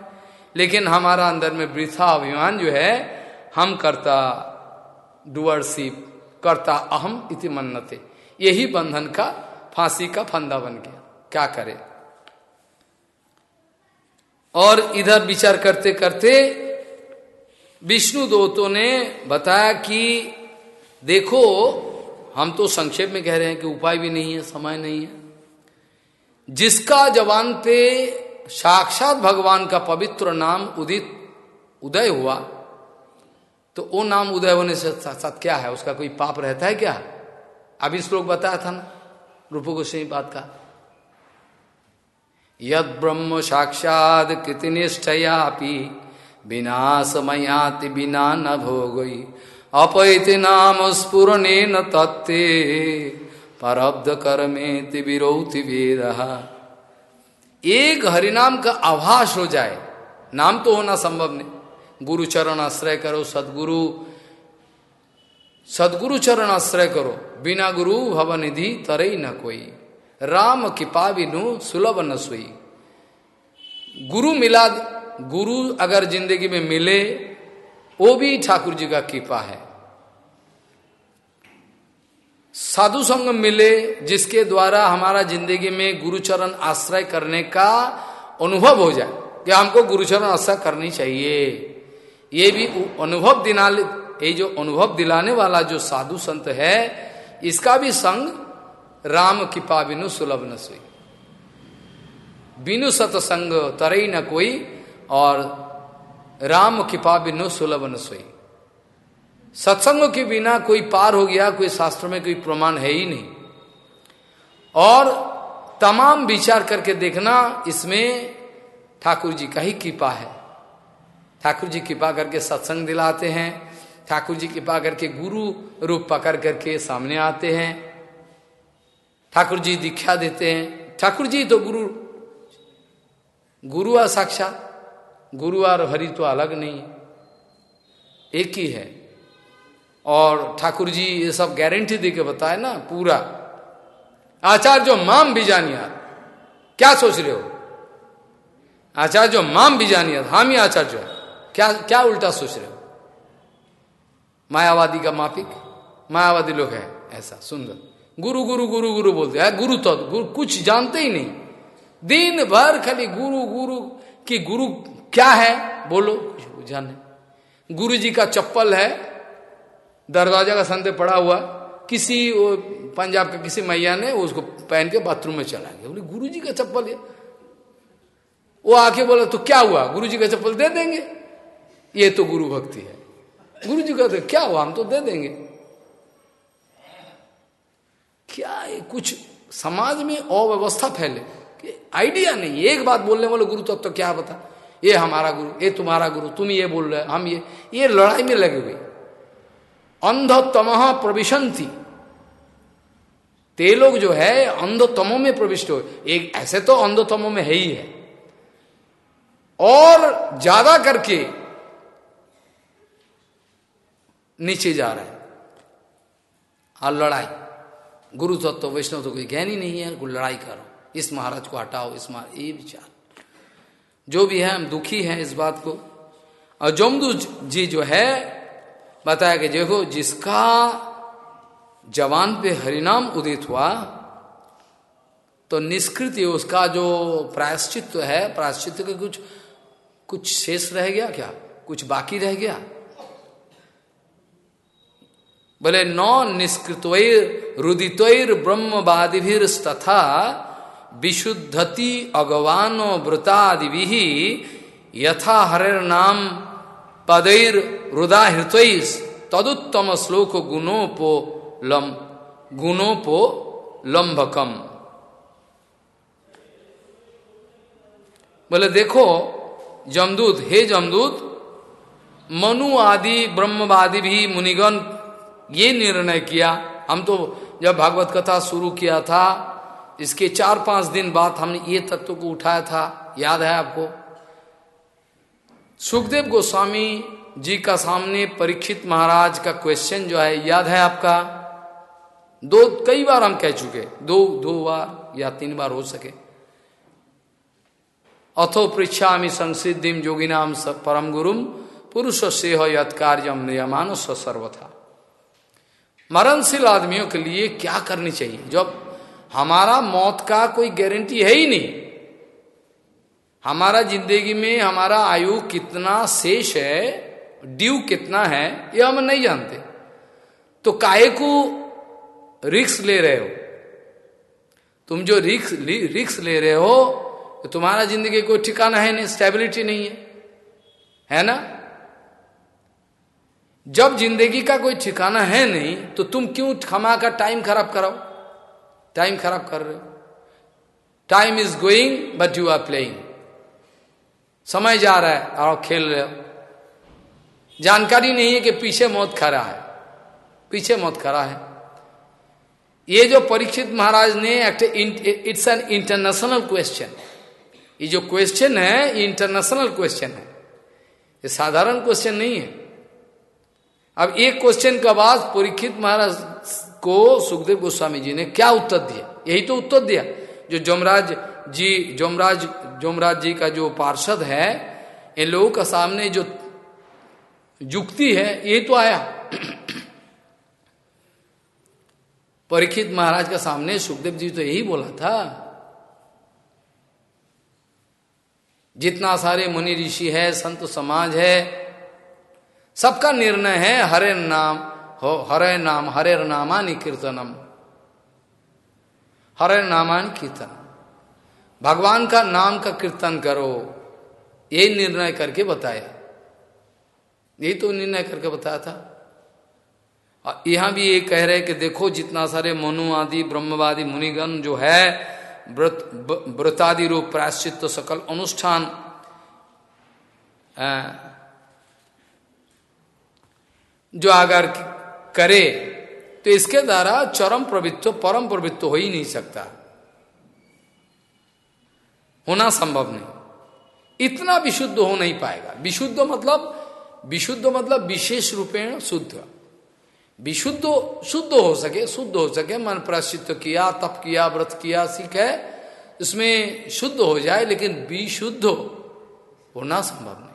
लेकिन हमारा अंदर में वृथा अभिमान जो है, हम करता डुअरशिप करता अहम इति मन्नते। यही बंधन का, फांसी का फंदा बन गया। क्या करे? और इधर विचार करते करते विष्णु दोतों ने बताया कि देखो, हम तो संक्षेप में कह रहे हैं कि उपाय भी नहीं है, समय नहीं है। जिसका जवान पे साक्षात भगवान का पवित्र नाम उदित, उदय हुआ तो वो नाम उदय होने से साथ साथ क्या है? उसका कोई पाप रहता है क्या? अभी श्लोक बताया था ना रूप गोस्वामी बात का। यद ब्रह्म साक्षात कृतिनिष्ठयापि विनाशमयाति बिना न भोगई अपैति नाम स्फुरने न तत्ते परब्ध कर्मे विरोति वेद। एक हरिनाम का आभास हो जाए, नाम तो होना संभव नहीं। गुरु चरण आश्रय करो, सदगुरु सदगुरु चरण आश्रय करो, बिना गुरु भवनिधि तरई न कोई। राम कृपा बिनु सुलभ न सोई। गुरु मिला, गुरु अगर ज़िंदगी में मिले, वो भी ठाकुर जी का कृपा है। साधु संग मिले, जिसके द्वारा हमारा ज़िंदगी में गुरुचरण आश्रय करने का अनुभव हो जाए, कि हमको गुरुचरण आश्रय करनी चाहिए। ये भी अनुभव दिना ये जो अनुभव दिलाने वाला जो साधु संत है, इसका भी संग राम कृपा बिनु सुलभ न सोई। बिनु सतसंग तरई न कोई और राम कृपा बिनु सुलभ न सोई। सत्संग के बिना कोई पार हो गया, कोई शास्त्र में कोई प्रमाण है ही नहीं। और तमाम विचार करके देखना, इसमें ठाकुर जी का ही कृपा है। ठाकुर जी कृपा करके सत्संग दिलाते हैं, ठाकुर जी कृपा करके गुरु रूप पकड़ करके सामने आते हैं। ठाकुर जी दीक्षा देते हैं। ठाकुर जी तो गुरु गुरु आ साक्षात, गुरु और हरि तो अलग नहीं, एक ही है। और ठाकुर जी ये सब गारंटी दे के बताए ना, पूरा। आचार्य जो माम बीजानिया क्या सोच रहे हो? आचार्य जो माम बीजानिया हम ही आचार्य क्या क्या उल्टा सोच रहे हो? मायावादी का मापिक मायावादी लोग है, ऐसा, सुंदर। गुरु गुरु गुरु गुरु बोलते हैं। गुरु तो गुरु कुछ जानते ही नहीं। दिन भर खाली गुरु गुरु की गुरु क्या है? बोलो, कुछ जाने गुरु जी का चप्पल है, दरवाज़ा का संदेह पड़ा हुआ। किसी पंजाब के किसी मैया ने उसको पहन के बाथरूम में चला गया। बोले गुरु जी का चप्पल है। वो आके बोला तो क्या हुआ? गुरु जी का चप्पल दे देंगे? ये तो गुरु भक्ति है। गुरु जी कहते, क्या हुआ? हम तो दे देंगे। क्या है? कुछ समाज में अव्यवस्था फैले। आइडिया नहीं। एक बात बोलने वाले गुरु तत्व तो क्या बता ये हमारा गुरु, ये तुम्हारा गुरु, तुम ये बोल रहे हम ये। ये लड़ाई में लगे हुए। अंधतम प्रविशंति। ते लोग जो है, अंधतमो में प्रविष्ट हो। एक, ऐसे तो अंधतमो में है ही है। और ज़्यादा करके नीचे जा रहे हैं। और लड़ाई। गुरु तत्व तो वैष्णव तो कोई ज्ञान ही नहीं है लड़ाई करो। इस महाराज को हटाओ, इस महाराज, ये विचार। जो भी है, हम दुखी हैं इस बात को। और जोमदू जी जो है, बताया कि देखो, जिसका जवान पे हरिनाम उदित हुआ तो निष्कृत उसका जो प्रायश्चित्व है प्रायश्चित्व के कुछ कुछ शेष रह गया क्या? कुछ बाकी रह गया? बोले नौ निष्कृतैर रुदितैर ब्रह्मवादिभिर तथा विशुद्धति अगवान व्रतादि यथा हरेर नाम पदैर रुदा हृतैस तदुत्तम श्लोक गुणोपो लम, गुणोपो लंबकम बोले देखो, जमदूत, हे जमदूत, मनु आदि ब्रह्मवादी भी मुनिगण ये निर्णय किया। हम तो जब भागवत कथा शुरू किया था, इसके चार पाँच दिन बाद हमने ये तत्व को उठाया था। याद है आपको? सुखदेव गोस्वामी जी का सामने परीक्षित महाराज का क्वेश्चन जो है, याद है आपका? दो, कई बार हम कह चुके। दो दो बार या तीन बार हो सके। अथो पृछा संसिधिम जोगिनाम परम गुरुम पुरुष से हो यद कार्यम नियमान सर्वथा। मरणशील आदमियों के लिए क्या करनी चाहिए? जब हमारा मौत का कोई गारंटी है ही नहीं। हमारा ज़िंदगी में हमारा आयु कितना शेष है ड्यू कितना है, ये हम नहीं जानते। तो काहे को रिक्स ले रहे हो? तुम जो रिक्स रिक्स ले रहे हो तो तुम्हारा ज़िंदगी कोई ठिकाना है नहीं स्टेबिलिटी नहीं है। है ना? जब ज़िंदगी का कोई ठिकाना है नहीं तो तुम क्यों खमा कर टाइम खराब कराओ? टाइम खराब कर रहे हो। Time is going but you are playing समय जा रहा है और खेल रहे हो। जानकारी नहीं है कि पीछे मौत खड़ा है। पीछे मौत खड़ा है। ये जो परीक्षित महाराज ने act it's an international question ये जो क्वेश्चन है, ये इंटरनेशनल क्वेश्चन है। ये साधारण क्वेश्चन नहीं है। अब एक क्वेश्चन का बाद परीक्षित महाराज को सुखदेव गोस्वामी जी ने क्या उत्तर दिया? यही तो उत्तर दिया। जो जमराज जी, जमराज जमराज जी का जो पार्षद है, इन लोगों का सामने जो युक्ति है, ये तो आया। परीक्षित महाराज का सामने सुखदेव जी तो यही बोला था, जितना सारे मुनि ऋषि है, संत समाज है सबका निर्णय है हरे नाम, हो, हरे नाम, हरे नामानि कीर्तनम। हरे नामान कीर्तन भगवान का नाम का कीर्तन करो ये निर्णय करके बताया। यही तो निर्णय करके बताया था। और यहाँ भी ये कह रहे कि देखो, जितना सारे मनु आदि ब्रह्मवादी, मुनिगण जो है, व्रत, व्रतादि रूप प्रायश्चित सकल अनुष्ठान जो अगर करे तो इसके द्वारा चरम प्रवृत्व परम प्रवृत्व हो ही नहीं सकता। होना संभव नहीं। इतना विशुद्ध हो नहीं पाएगा। विशुद्ध मतलब विशुद्ध मतलब विशेष रूपेण शुद्ध। विशुद्ध, शुद्ध हो सके, शुद्ध हो सके, मन प्राश्चित किया, तप किया, व्रत किया, सीख है, उसमें शुद्ध हो जाए, लेकिन विशुद्ध होना संभव नहीं।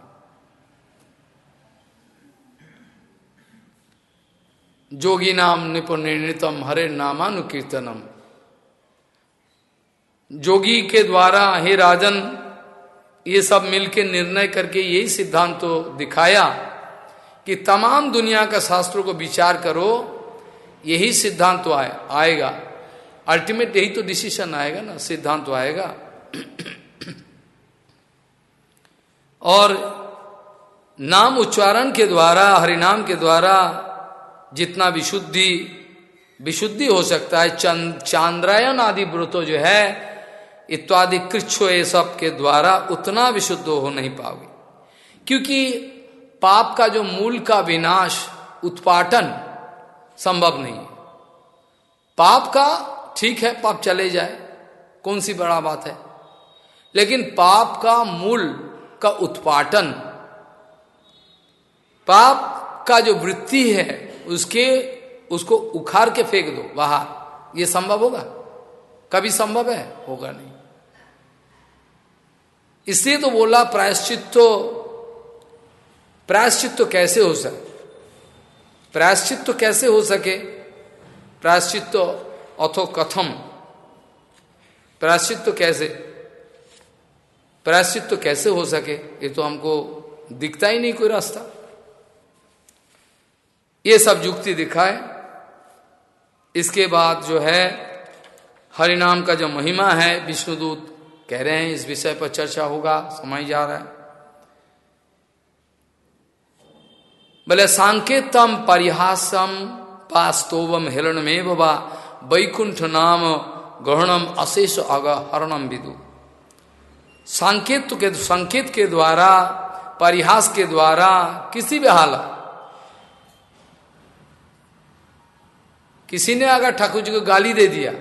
जोगी नाम निपुणितम हरे नामानुकीर्तनम। जोगी के द्वारा हे राजन ये सब मिलके निर्णय करके यही सिद्धांत तो दिखाया कि तमाम दुनिया का शास्त्रों को विचार करो यही सिद्धांत तो आए, आएगा। अल्टीमेट यही तो डिसीशन आएगा ना सिद्धांत तो आएगा। और नाम उच्चारण के द्वारा हरिनाम के द्वारा जितना विशुद्धि विशुद्धि हो सकता है, चंद, चांद्रायन आदि व्रतो जो है, इत्यादि कृच्छो ये सब के द्वारा उतना विशुद्ध हो नहीं पाओगे। क्योंकि पाप का जो मूल का विनाश, उत्पाटन संभव नहीं है। पाप का ठीक है, पाप चले जाए, कौन सी बड़ा बात है? लेकिन पाप का मूल का उत्पाटन, पाप का जो वृत्ति है उसके, उसको उखाड़ के फेंक दो, बाहर। ये संभव होगा? कभी संभव है? होगा नहीं। इसलिए तो बोला, प्रायश्चित तो प्रायश्चित तो कैसे हो सके? प्रायश्चित तो कैसे हो सके? प्रायश्चित तो अथो कथम। प्रायश्चित तो कैसे? प्रायश्चित तो कैसे हो सके? ये तो हमको दिखता ही नहीं कोई रास्ता। ये सब युक्ति दिखाए। इसके बाद जो है, हरिनाम का जो महिमा है, विष्णुदूत कह रहे हैं, इस विषय पर चर्चा होगा, समय जा रहा है। बोले, सांकेतम परिहासम पास्तोवम हिरण में बबा वैकुंठ नाम ग्रहणम अशेष अग हरणम विदु। संकेत के संकेत के द्वारा, परिहास के द्वारा किसी भी हालत किसी ने अगर ठाकुर जी को गाली दे दिया,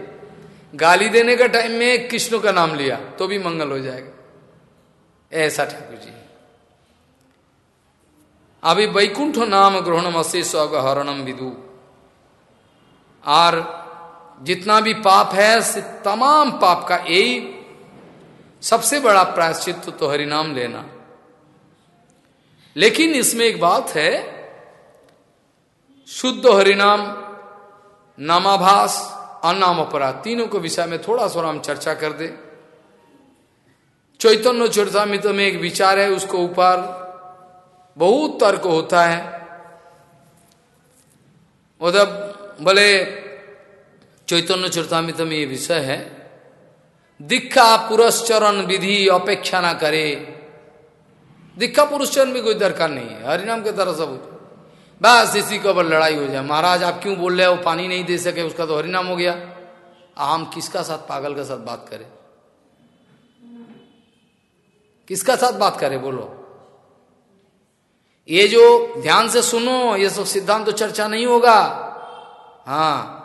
गाली देने का टाइम में कृष्ण का नाम लिया तो भी मंगल हो जाएगा। ऐसा ठाकुर जी। अभी वैकुंठ नाम ग्रहणम अशेष हरणम विदु। और जितना भी पाप है तमाम पाप का यही सबसे बड़ा प्रायश्चित तो हरिनाम लेना। लेकिन इसमें एक बात है, शुद्ध हरिनाम नामाभास और नाम अपराध तीनों को विषय में थोड़ा सा हम चर्चा कर दे। चैतन्य चरितमित में एक विचार है, उसको ऊपर बहुत तर्क होता है। मतलब बोले चैतन्य चरितमित में ये विषय है दीक्षा पुरस्चरण विधि अपेक्षा ना करे। दीक्षा पुरस्चरण भी कोई दरकार नहीं है। हरिनाम के तरह सब बस इसी के ऊपर लड़ाई हो जाए। महाराज, आप क्यों बोल रहे हो? पानी नहीं दे सके, उसका तो हरिनाम हो गया। हम किसका साथ, पागल का साथ बात करें? किसका साथ बात करें, बोलो? ये जो ध्यान से सुनो, ये सब सिद्धांत तो चर्चा नहीं होगा। हाँ।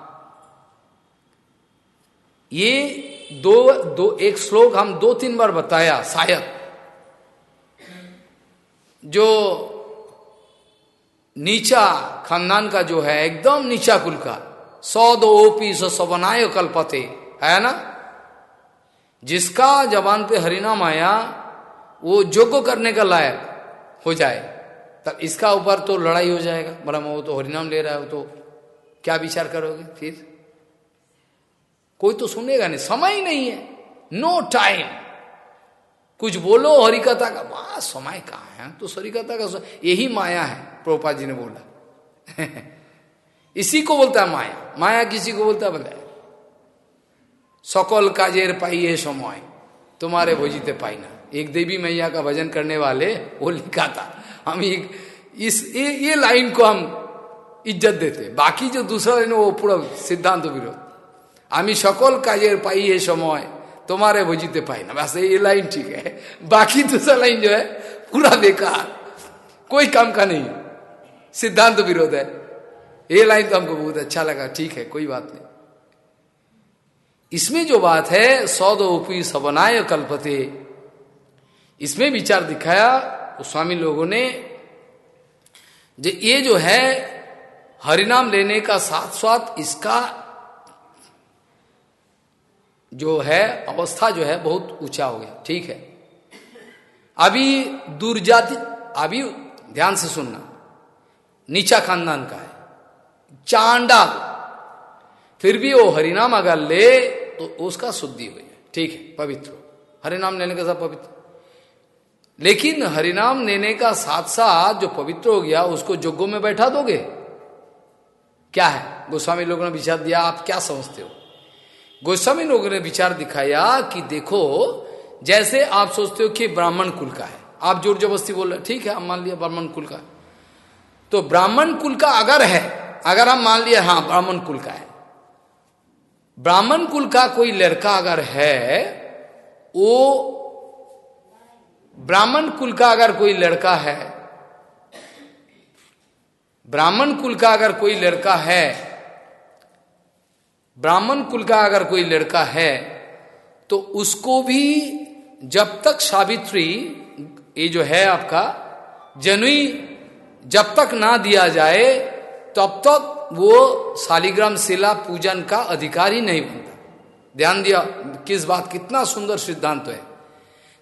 ये दो दो, एक श्लोक हम दो, तीन बार बताया, शायद। जो नीचा खानदान का जो है, एकदम नीचा कुल का। सौ दो ओपी सो सबनाय कल्पते, है ना? जिसका जबान पे हरिनाम आया, वो जोग्य करने का लायक हो जाए, तब इसका ऊपर तो लड़ाई हो जाएगा। बड़ा वो तो हरिनाम ले रहा है, वो तो क्या विचार करोगे फिर? कोई तो सुनेगा नहीं, समय ही नहीं है नो टाइम कुछ बोलो, हरिकथा का, वाह, समय कहा है? तो हरिकथा का, यही माया है। प्रोपा जी ने बोला इसी को बोलता है माया माया किसी को बोलता बोला सकल काजेर पाई है समय तुम्हारे भोजीते पाई ना एक देवी मैया का भजन करने वाले वो लिखा था हम एक इस ये, ये लाइन को हम इज्जत देते बाकी जो दूसरा लाइन वो पूरा सिद्धांत विरोध আমি সকল কাজের पाई है समय तुम्हारे भोजीते पाई ना बस ये लाइन ठीक है बाकी दूसरा लाइन जो है पूरा बेकार कोई काम का नहीं सिद्धांत विरोध है। ये लाइन तो हमको बहुत अच्छा लगा, ठीक है, कोई बात नहीं। इसमें जो बात है सौद उपी सबनाय कल्पते, इसमें विचार दिखाया स्वामी लोगों ने, जो ये जो है, हरिनाम लेने का साथ साथ इसका जो है, अवस्था जो है, बहुत ऊँचा हो गया, ठीक है। अभी दूर जाति अभी ध्यान से सुनना। नीचा खानदान का है। चांडाल फिर भी वो हरिनाम अगर ले तो उसका शुद्धि हो जाए। ठीक है, पवित्र हरिनाम लेने के साथ पवित्र। लेकिन हरिनाम लेने का साथ साथ जो पवित्र हो गया, उसको जोगों में बैठा दोगे? क्या है? गोस्वामी लोगों ने विचार दिया, आप क्या समझते हो? गोस्वामी लोगों ने विचार दिखाया कि देखो, जैसे आप सोचते हो कि ब्राह्मण कुल का है। आप ज़ोर जबरस्ती बोल रहे ठीक है मान लिया ब्राह्मण कुल का तो ब्राह्मण कुल का अगर है, अगर हम मान लिया हाँ ब्राह्मण कुल का है। ब्राह्मण कुल का कोई लड़का अगर है, वो ब्राह्मण कुल का अगर कोई लड़का है, ब्राह्मण कुल का अगर कोई लड़का है, ब्राह्मण कुल का अगर कोई लड़का है तो उसको भी जब तक सावित्री, ये जो है आपका, जनुई जब तक ना दिया जाए, तब तक वो शालिग्राम शिला पूजन का अधिकारी नहीं बनता। ध्यान दिया किस बात, कितना सुंदर सिद्धांत है।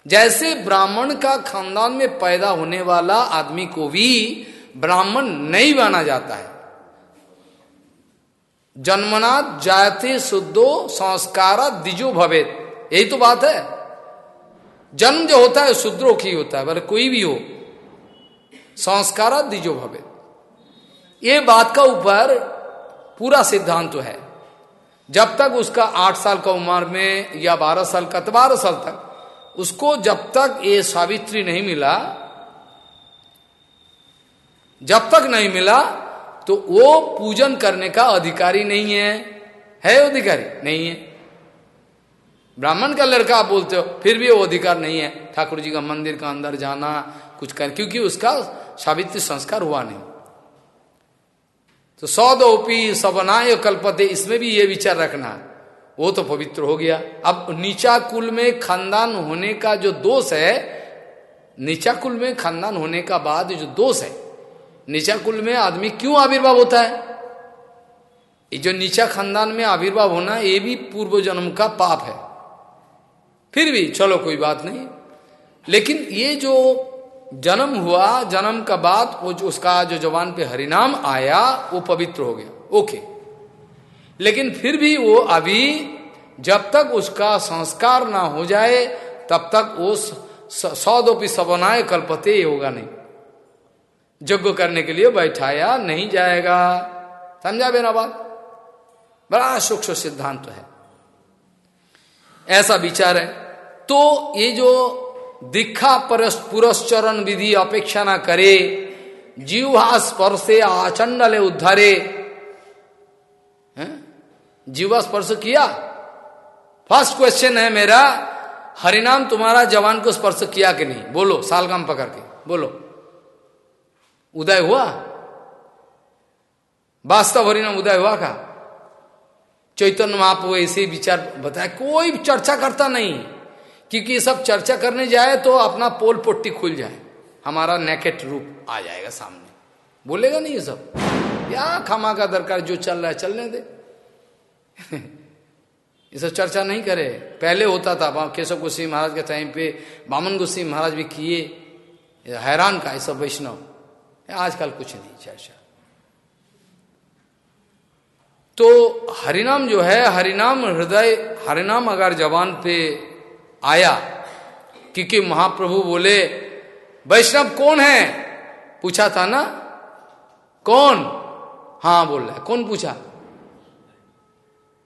जैसे ब्राह्मण का खानदान में पैदा होने वाला आदमी को भी ब्राह्मण नहीं माना जाता है। जन्मनाथ जायते शुद्धो संस्कार दिजो भवेद यही तो बात है। जन्म जो होता है, शुद्रो की होता है बोले कोई भी हो संस्कार दिजो भवे ये बात का ऊपर पूरा सिद्धांत तो है। जब तक उसका आठ साल का उम्र में या बारह साल का तो बारह साल तक, उसको जब तक ये सावित्री नहीं मिला, जब तक नहीं मिला तो वो पूजन करने का अधिकारी नहीं है। है अधिकारी? नहीं है। ब्राह्मण का लड़का आप बोलते हो, फिर भी वो अधिकार नहीं है। ठाकुर जी का मंदिर का अंदर जाना, कुछ कर, क्योंकि उसका सावित्री संस्कार हुआ नहीं। तो सौदोपी सबनाय कल्पते, इसमें भी ये विचार रखना, वो तो पवित्र हो गया। अब नीचा कुल में खानदान होने का जो दोष है, नीचा कुल में खानदान होने का बाद जो दोष है, नीचा कुल में आदमी क्यों आविर्भाव होता है? ये जो नीचा खानदान में आविर्भाव होना, ये भी पूर्व जन्म का पाप है। फिर भी, चलो कोई बात नहीं। लेकिन ये जो जन्म हुआ, जन्म का बाद वो जो उसका जो जवान पे हरिनाम आया, वो पवित्र हो गया। ओके। लेकिन फिर भी वो अभी जब तक उसका संस्कार ना हो जाए, तब तक वो सौदोपी सबनाए कल्पते होगा नहीं। यज्ञ करने के लिए बैठाया, नहीं जाएगा। समझा बेना बात? बड़ा सूक्ष्म सिद्धांत तो है। ऐसा विचार है। तो ये जो दीक्षा पुरस्चरण विधि अपेक्षा ना करे जीवा स्पर्शे आचंडले उद्धारे। जीवा स्पर्श किया? फ़र्स्ट क्वेश्चन है मेरा, हरिनाम तुम्हारा जवान को स्पर्श किया कि नहीं? बोलो, सालगाम पकड़ के, बोलो। उदय हुआ? वास्तव हरिनाम उदय हुआ का? चैतन्य महाप्रभु ऐसे विचार बताया कोई चर्चा करता नहीं। क्योंकि ये सब चर्चा करने जाए तो अपना पोल पोट्टी खुल जाए। हमारा नेकेट रूप आ जाएगा सामने। बोलेगा नहीं ये सब। या खामा का दरकार जो चल रहा है, चलने दे। ये सब चर्चा नहीं करे। पहले होता था केशव गोस्वी महाराज के टाइम पे, बामन गोस्वी महाराज भी किए। हैरान का ये सब वैष्णव। आजकल कुछ नहीं चर्चा। तो हरिनाम जो है, हरिनाम हृदय, हरिनाम अगर जवान पे आया। क्योंकि महाप्रभु बोले, वैष्णव कौन है? पूछा था ना? कौन? हाँ बोल रहा कौन पूछा?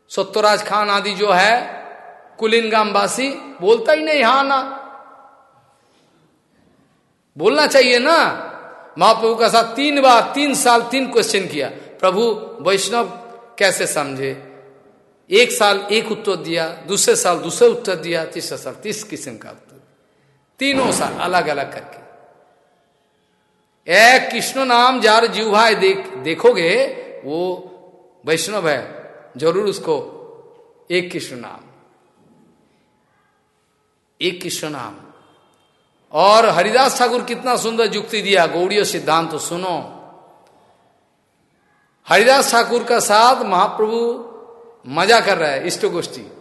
सत्यराज खान आदि जो है, कुलिनगामवासी, बोलता ही नहीं हाँ ना? बोलना चाहिए ना? महाप्रभु का साथ तीन बार, तीन साल, तीन क्वेश्चन किया। प्रभु, वैष्णव कैसे समझे? एक साल एक उत्तर दिया, दूसरे साल दूसरे उत्तर दिया, तीसरे साल तीस किस्म का उत्तर तीनों साल अलग अलग करके। एक कृष्ण नाम जार जीवभाई देख, देखोगे, वो वैष्णव है, ज़रूर उसको एक कृष्ण नाम। एक कृष्ण नाम। और हरिदास ठाकुर कितना सुंदर युक्ति दिया, गौड़ीय सिद्धांत तो सुनो। हरिदास ठाकुर का साथ महाप्रभु मज़ा कर रहा है, इष्ट गोष्ठी।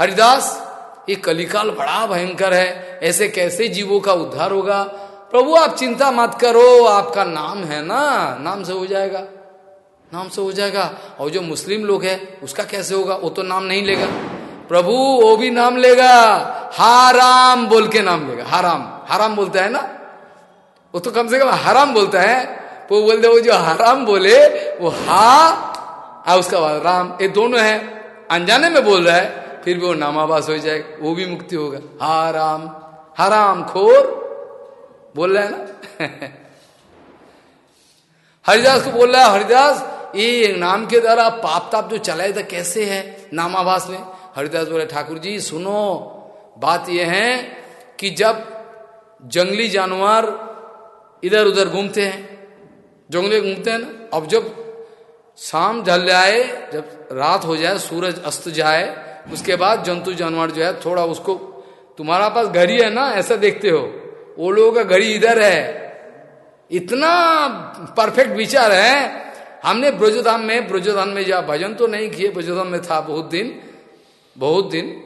हरिदास, ये कलिकाल बड़ा भयंकर है, ऐसे कैसे जीवों का उद्धार होगा? प्रभु, आप चिंता मत करो, आपका नाम है ना, नाम से हो जाएगा, नाम से हो जाएगा। और जो मुस्लिम लोग है, उसका कैसे होगा? वो तो नाम नहीं लेगा। प्रभु, वो भी नाम लेगा, हाराम बोल के नाम लेगा, हराम। हराम बोलता है ना? वो तो कम से कम हराम बोलता है। वो बोलते वो जो हराम बोले, वो हा आ, उसका बाद राम, ये दोनों है। अनजाने में बोल रहा है, फिर भी वो नामावास हो जाएगा, वो भी मुक्ति होगा। हा राम हराम खोर, बोल रहे है ना? हरिदास को बोल रहा है, हरिदास, ये नाम के द्वारा पाप ताप जो चलाए था, कैसे है नामाभास में? हरिदास बोले, ठाकुर जी, सुनो, बात यह है कि जब जंगली जानवर इधर उधर घूमते हैं, जंगले घूमते हैं ना, अब जब शाम ढल जाए जब रात हो जाए, सूरज अस्त जाए, उसके बाद जंतु जानवर जो है थोड़ा उसको, तुम्हारा पास घड़ी है ना, ऐसा देखते हो। वो लोगों का घड़ी इधर है। इतना परफेक्ट विचार है। हमने ब्रजोधाम में ब्रजोधाम में जा भजन तो नहीं किए, ब्रजोधाम में था बहुत दिन बहुत दिन।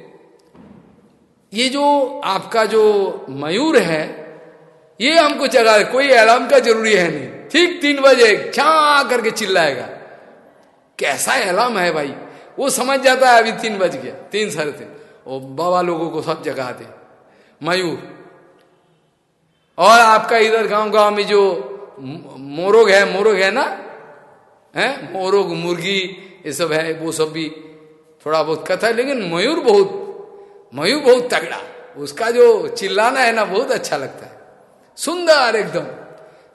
ये जो आपका जो मयूर है, ये हमको जगा कोई अलार्म का ज़रूरी है नहीं। ठीक तीन बजे क्या करके चिल्लाएगा। कैसा अलार्म है भाई? वो समझ जाता है अभी तीन बज गया, तीन साढ़े तीन। वो बाबा लोगों को सब जगा दे। मयूर, और आपका इधर गाँव गाँव में जो मोरोग है मोरोग है ना? है? मोरोग, मुर्गी, ये सब है, वो सब भी थोड़ा बहुत कथा है, लेकिन मयूर बहुत मयूर बहुत तगड़ा। उसका जो चिल्लाना है ना, बहुत अच्छा लगता है। सुंदर एकदम।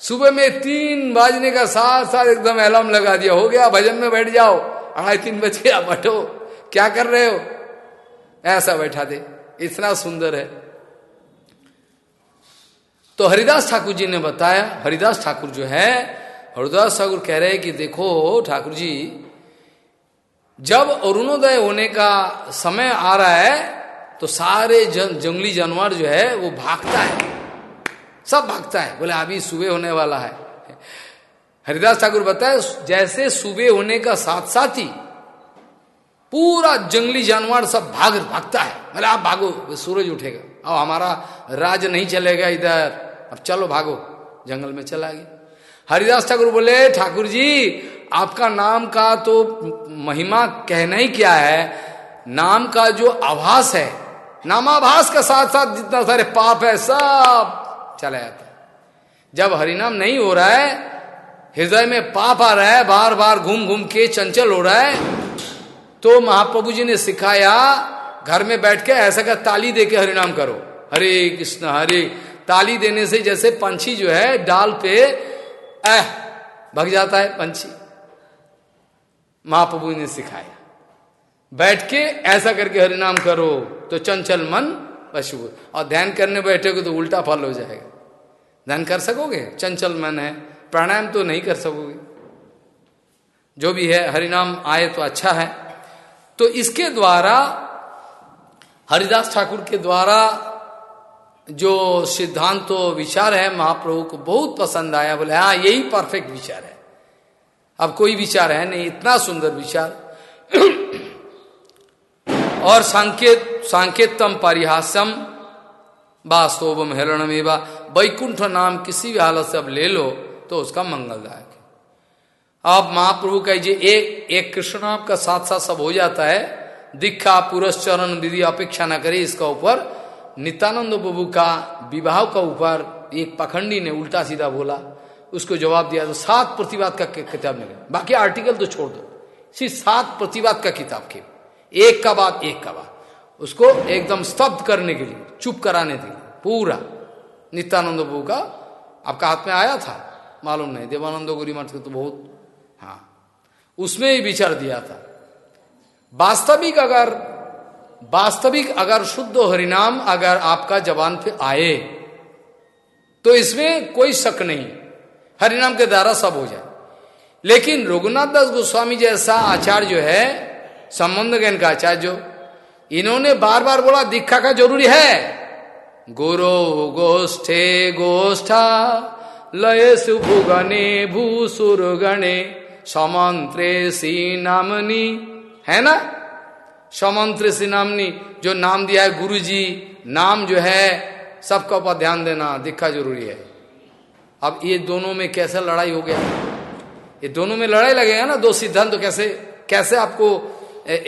सुबह में तीन बाजने का साथ साथ एकदम अलार्म लगा दिया, हो गया, भजन में बैठ जाओ, अढ़ाई तीन बजे आप बैठो, क्या कर रहे हो? ऐसा बैठा दे, इतना सुंदर है। तो हरिदास ठाकुर जी ने बताया, हरिदास ठाकुर जो है, हरिदास ठाकुर कह रहे हैं कि देखो, ठाकुर जी, जब अरुणोदय होने का समय आ रहा है तो सारे जंगली जानवर जो है, वो भागता है। सब भागता है। बोले, अभी सुबह होने वाला है। हरिदास ठाकुर बताए, जैसे सुबह होने का साथ साथ ही पूरा जंगली जानवर सब भाग, भागता है। बोले, आप भागो, सूरज उठेगा। अब हमारा राज नहीं चलेगा इधर। अब चलो भागो, जंगल में चला गया। हरिदास ठाकुर बोले, ठाकुर जी, आपका नाम का तो महिमा कहना ही क्या है? नाम का जो आभास है, नामाभास का साथ साथ जितना सारे पाप है, सब चला जाता है। जब हरिनाम नहीं हो रहा है, हृदय में पाप आ रहा है बार बार घूम घूम के चंचल हो रहा है तो महाप्रभु जी ने सिखाया, घर में बैठ के ऐसा का ताली दे के हरिनाम करो। हरे कृष्ण, हरे। ताली देने से जैसे पंछी जो है, डाल पे ऐह भग जाता है पंछी। महाप्रभु ने सिखाया। बैठ के ऐसा करके हरिनाम करो तो चंचल मन पशु और ध्यान करने बैठोगे तो उल्टा फल हो जाएगा। ध्यान कर सकोगे? चंचल मन है। प्राणायाम तो नहीं कर सकोगे। जो भी है, हरिनाम आए तो अच्छा है। तो इसके द्वारा, हरिदास ठाकुर के द्वारा जो सिद्धांत तो विचार है, महाप्रभु को बहुत पसंद आया। बोले हाँ यही परफेक्ट विचार है। अब कोई विचार है नहीं, इतना सुंदर विचार। और सांकेत, सांकेतम परिहासम वास्तवम हेरणमेवा। वैकुंठ नाम किसी भी हालत से अब ले लो तो उसका मंगलदायक है। अब महाप्रभु कहिए एक एक कृष्ण का साथ साथ सब हो जाता है। दीक्षा पुरस्चरण विधि अपेक्षा न करे इसका ऊपर। नित्यानंद प्रभु का विवाह का ऊपर एक पखंडी ने उल्टा सीधा बोला। उसको जवाब दिया तो सात प्रतिवाद का किताब निकले बाकी आर्टिकल तो छोड़ दो। सिर्फ़ सात प्रतिवाद का किताब के। एक का बाद एक का बाद। उसको एकदम स्तब्ध करने के लिए, चुप कराने के लिए, पूरा। नित्यानंद प्रभु का आपका हाथ में आया था। मालूम नहीं। देवानंद गुरी मठ तो बहुत हाँ। उसमें ही विचार दिया था। वास्तविक अगर वास्तविक अगर शुद्ध हरिनाम अगर आपका जवान पे आए तो इसमें कोई शक नहीं। हरिनाम के द्वारा सब हो जाए। लेकिन रघुनाथ दास गोस्वामी जैसा आचार्य जो है, संबंध ज्ञान का आचार्य जो, इन्होंने बार बार बोला, दीक्षा का ज़रूरी है। गुरो गोष्ठे गोष्ठा, लय सुभुगणे भूसुर गणे समंत्रे सी नामनी है ना? समंत्र सी नामनी जो नाम दिया है गुरु जी नाम जो है, सबका ऊपर ध्यान देना, दिखा ज़रूरी है। अब ये दोनों में कैसे लड़ाई हो गया? ये दोनों में लड़ाई लगेगा ना, दो सिद्धांत तो कैसे कैसे आपको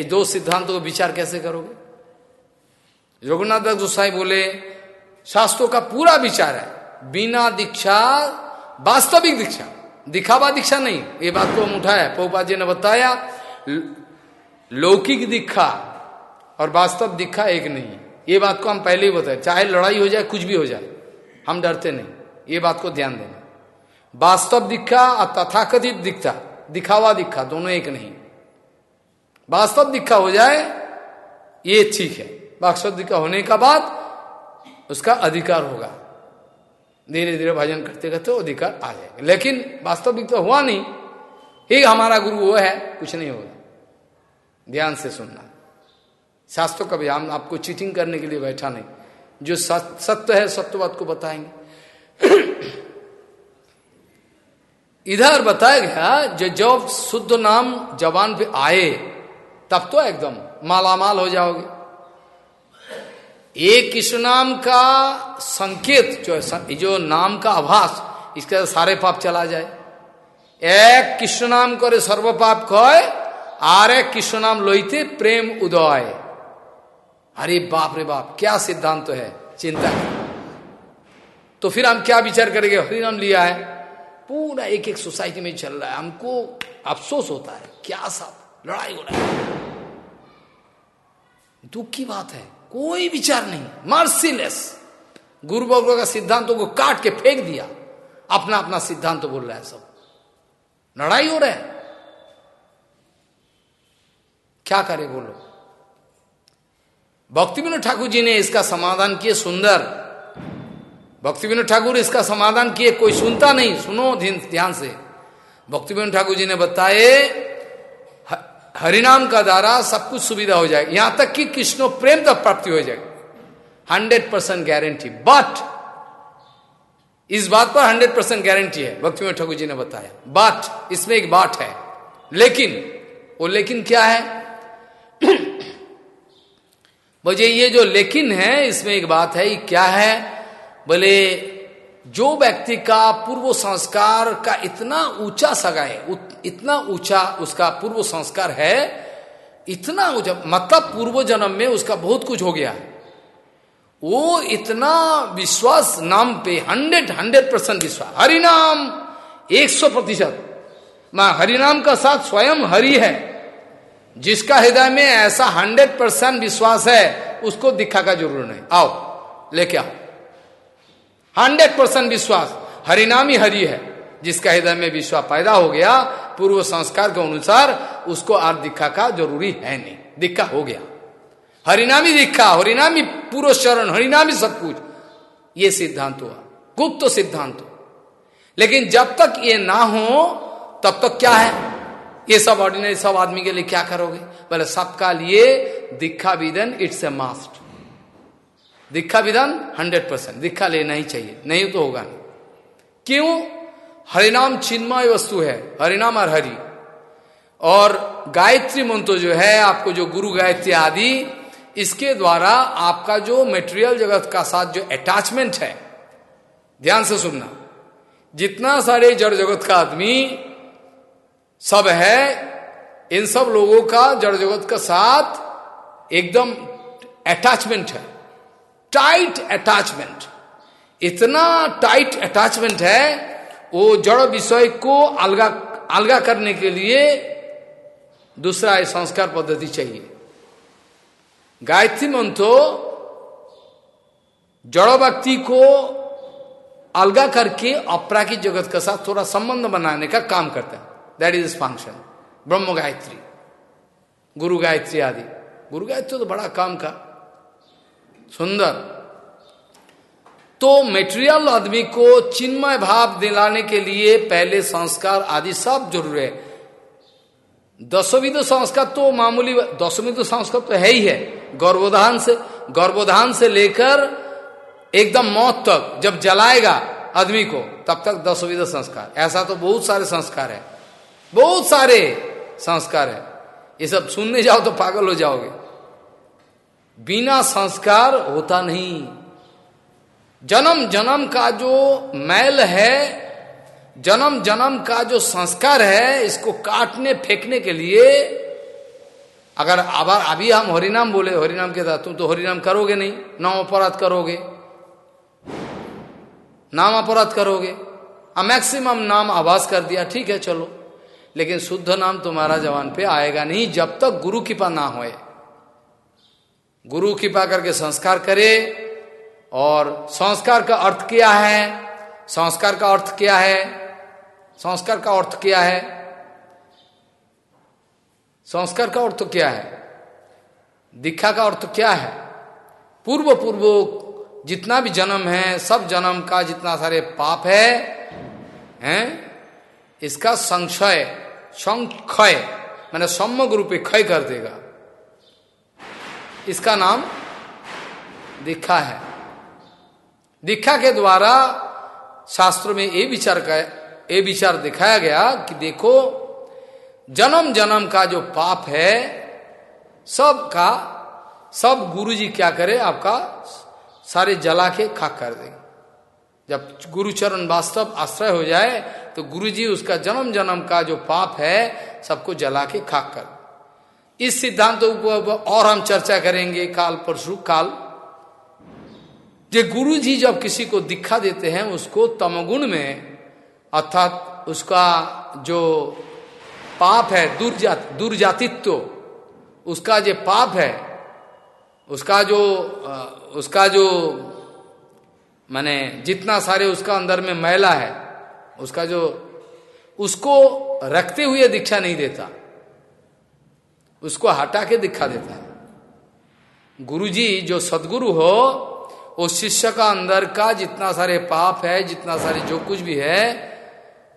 दो सिद्धांतों को विचार कैसे करोगे? रघुनाथ गोसाई बोले शास्त्रों का पूरा विचार है। बिना दीक्षा, वास्तविक दीक्षा। दिखावा दीक्षा नहीं। ये बात को हम उठाया पोपा जी ने बताया लौकिक दीक्षा और वास्तव दीक्षा एक नहीं। ये बात को हम पहले ही बताए। चाहे लड़ाई हो जाए, कुछ भी हो जाए, हम डरते नहीं। ये बात को ध्यान देना। वास्तव दीक्षा और तथाकथित दीक्षा, दिखावा दिखा दोनों एक नहीं। वास्तव दिखा हो जाए, ये ठीक है। वास्तव दिखा होने का बाद उसका अधिकार होगा। धीरे धीरे भजन करते करते अधिकार आ जाएगा। लेकिन वास्तविक तो हुआ नहीं। ही हमारा गुरु वो है, कुछ नहीं होगा। ध्यान से सुनना। शास्त्रों का हम आपको चीटिंग करने के लिए बैठा नहीं। जो सत्य है सत्यवाद को बताएँगे। इधर बताया गया, जो जब शुद्ध नाम जवान पे आए, तब तो एकदम मालामाल हो जाओगे। एक कृष्ण नाम का संकेत, जो जो नाम का आभास, इसके सारे पाप चला जाए। एक कृष्ण नाम करे सर्व पाप कहे, आर एक कृष्ण नाम लोईते प्रेम उदय। अरे बाप रे बाप, क्या सिद्धांत तो है, चिंता है तो फिर हम क्या विचार करेंगे? हरिनाम लिया है। पूरा एक एक सोसाइटी में चल रहा है। हमको अफसोस होता है, क्या सब लड़ाई हो रहा है। दुख की बात है। कोई विचार नहीं। मर्सीलेस गुरु बाबू का सिद्धांतों को काट के फेंक दिया। अपना अपना सिद्धांत तो बोल रहा है सब। लड़ाई हो रहा है। क्या करे बोलो भक्ति विनोद ठाकुर जी ने इसका समाधान किए सुंदर। भक्ति विनोद ठाकुर इसका समाधान किए, कोई सुनता नहीं। सुनो ध्यान से। भक्ति विनोद ठाकुर जी ने बताए हरिनाम का द्वारा सब कुछ सुविधा हो जाएगी। यहाँ तक कि कृष्ण प्रेम तक प्राप्ति हो जाएगी। हंड्रेड परसेंट गारंटी बट इस बात पर हंड्रेड परसेंट गारंटी है। भक्ति में ठाकुर जी ने बताया। बट इसमें एक बात है। लेकिन, वो लेकिन क्या है? मुझे ये जो लेकिन है, इसमें एक बात है क्या है? बोले जो व्यक्ति का पूर्व संस्कार का इतना ऊँचा सगा है इतना ऊँचा उसका पूर्व संस्कार है, इतना ऊँचा मतलब पूर्व जन्म में उसका बहुत कुछ हो गया। वो इतना विश्वास नाम पे हंड्रेड हंड्रेड परसेंट विश्वास। हरिनाम, एक सौ प्रतिशत। माँ, हरिनाम का साथ स्वयं हरि है। जिसका हृदय में ऐसा हंड्रेड परसेंट विश्वास है, उसको दिखा का ज़रूर नहीं। आओ, लेके आओ। हंड्रेड परसेंट विश्वास। हरिनामी हरि है, जिसका हृदय में विश्वास पैदा हो गया, पूर्व संस्कार के अनुसार उसको आर दिखा का ज़रूरी है नहीं। दिखा हो गया। हरिनामी दिखा, हरिनामी पूर्व चरण हरिनामी सब कुछ। ये सिद्धांत हुआ। गुप्त तो सिद्धांत लेकिन जब तक ये ना हो, तब तक क्या है? ये सब ऑर्डिनरी सब आदमी के लिए क्या करोगे? बोले, सबका लिए दिखा विदन इट्स ए मास्ट दिखा विधान हंड्रेड परसेंट दिखा लेना ही चाहिए। नहीं तो होगा नहीं। क्यों? हरिनाम चिन्मय वस्तु है। हरिनाम और हरि। और गायत्री मंत्र जो है, आपको जो गुरु गायत्री आदि, इसके द्वारा आपका जो मेटेरियल जगत का साथ जो अटैचमेंट है, ध्यान से सुनना। जितना सारे जड़ जगत का आदमी सब है, इन सब लोगों का जड़ जगत का साथ एकदम अटैचमेंट है। टाइट अटैचमेंट इतना टाइट अटैचमेंट है, वो जड़ विषय को अलगा अलगा करने के लिए दूसरा संस्कार पद्धति चाहिए। गायत्री मंत्र जड़ व्यक्ति को अलगा करके अपराकित जगत के साथ थोड़ा संबंध बनाने का काम करता है। दैट इज़ फ़ंक्शन ब्रह्म गायत्री, गुरु गायत्री आदि। गुरु गायत्री तो बड़ा काम का। सुंदर। तो मेटेरियल आदमी को चिन्मय भाव दिलाने के लिए पहले संस्कार आदि सब ज़रूर है। दसवीं संस्कार तो मामूली दसवीं संस्कार तो है ही है। गर्भोधान से गर्भोधान से लेकर एकदम मौत तक जब जलाएगा आदमी को, तब तक दसवीं संस्कार। ऐसा तो बहुत सारे संस्कार है। बहुत सारे संस्कार है। ये सब सुनने जाओ तो पागल हो जाओगे। बिना संस्कार होता नहीं। जन्म जन्म का जो मैल है, जन्म जन्म का जो संस्कार है, इसको काटने, फेंकने के लिए अगर आबार अभी हम हरिनाम बोले, हरिनाम के साथ, तुम तो हरिनाम करोगे नहीं, नाम अपराध करोगे। नाम अपराध करोगे। अब मैक्सिमम नाम आवाज़ कर दिया, ठीक है, चलो। लेकिन शुद्ध नाम तुम्हारा जवान पे आएगा नहीं, जब तक गुरु कृपा ना होए। गुरु कृपा करके संस्कार करे और संस्कार का अर्थ क्या है? संस्कार का अर्थ क्या है? संस्कार का अर्थ क्या है? संस्कार का अर्थ क्या है? दीक्षा का अर्थ क्या है? पूर्व पूर्व जितना भी जन्म है, सब जन्म का जितना सारे पाप है, हैं, इसका संक्षय संक्षय, मैंने समग्र रूपे क्षय कर देगा। इसका नाम दीक्षा है। दीक्षा के द्वारा शास्त्र में ये विचार का, ये विचार दिखाया गया कि देखो, जन्म जन्म का जो पाप है, सब का, सब गुरुजी क्या करे, आपका सारे जला के खाक कर देंगे जब गुरुचरण वास्तव आश्रय हो जाए तो गुरुजी उसका जन्म जन्म का जो पाप है, सबको जला के खाक कर इस सिद्धांतों को और हम चर्चा करेंगे काल परसु काल। जो गुरु जी जब किसी को दिखा देते हैं, उसको तमगुण में, अर्थात उसका जो पाप है, दुर्जात, दुर्जातित्व, उसका जो पाप है, उसका जो उसका जो, माने जितना सारे उसका अंदर में मैला है, उसका जो, उसको रखते हुए दीक्षा नहीं देता। उसको हटा के दिखा देता है। गुरुजी, जो सदगुरु हो, वो शिष्य का अंदर का जितना सारे पाप है, जितना सारे जो कुछ भी है,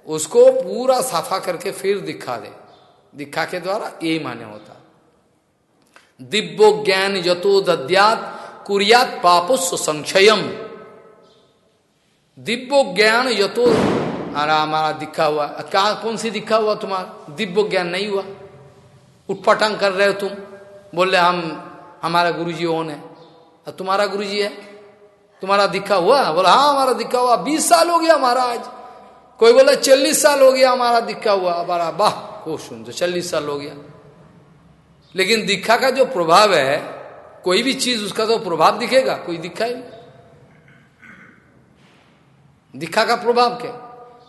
उसको पूरा साफा करके फिर दिखा दे। दिखा के द्वारा यही मान्य होता। दिव्यो ज्ञान यतो दद्यात, कुरियात पापुस्व संक्षयम दिव्य ज्ञान यतो हमारा दिखा हुआ। क्या कौन सी दिखा हुआ तुम्हारा? दिव्य ज्ञान नहीं हुआ। उठपटांग कर रहे हो तुम। बोल रहे, हम, हमारा गुरुजी ओन है। और तुम्हारा गुरुजी है? तुम्हारा दिखा हुआ? बोला हाँ हमारा दिखा हुआ। बीस साल हो गया महाराज। कोई बोला, चालीस साल हो गया हमारा दिखा हुआ। हमारा वाह को सुन तो चालीस साल हो गया। लेकिन दिखा का जो प्रभाव है, कोई भी चीज़, उसका तो प्रभाव दिखेगा, कोई दिखा ही दिखा का प्रभाव क्या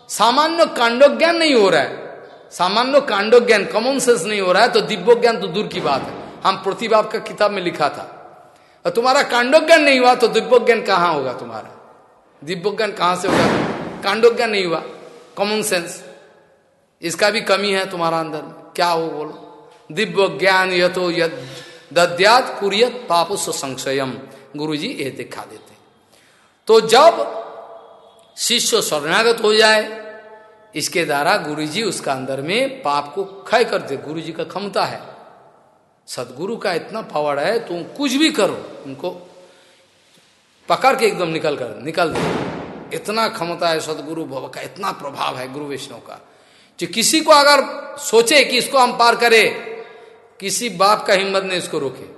सामान्य कांडो ज्ञान नहीं हो रहा है। सामान्य कांडो ज्ञान कॉमन सेंस नहीं हो रहा है तो दिव्य ज्ञान तो दूर की बात है। हम प्रतिभा का किताब में लिखा था। और तुम्हारा कांडो ज्ञान नहीं हुआ तो दिव्य ज्ञान कहाँ होगा तुम्हारा? दिव्य ज्ञान कहाँ से होगा? कांडो ज्ञान नहीं हुआ। कॉमन सेंस इसका भी कमी है तुम्हारा अंदर क्या हो बोलो? दिव्य ज्ञान यथो यद दद्यात कुरियत पापुस संशयम। गुरु जी ये दिखा देते तो जब शिष्य शरणागत हो जाए इसके द्वारा गुरुजी उसका अंदर में पाप को क्षय कर दे। गुरु जी का क्षमता है। सदगुरु का इतना पावर है, तुम कुछ भी करो, उनको पकड़ के एकदम निकल कर, निकल दे। इतना क्षमता है सदगुरु भव का, इतना प्रभाव है गुरु वैष्णव का। जो किसी को अगर सोचे कि इसको हम पार करें, किसी बाप का हिम्मत नहीं इसको रोके।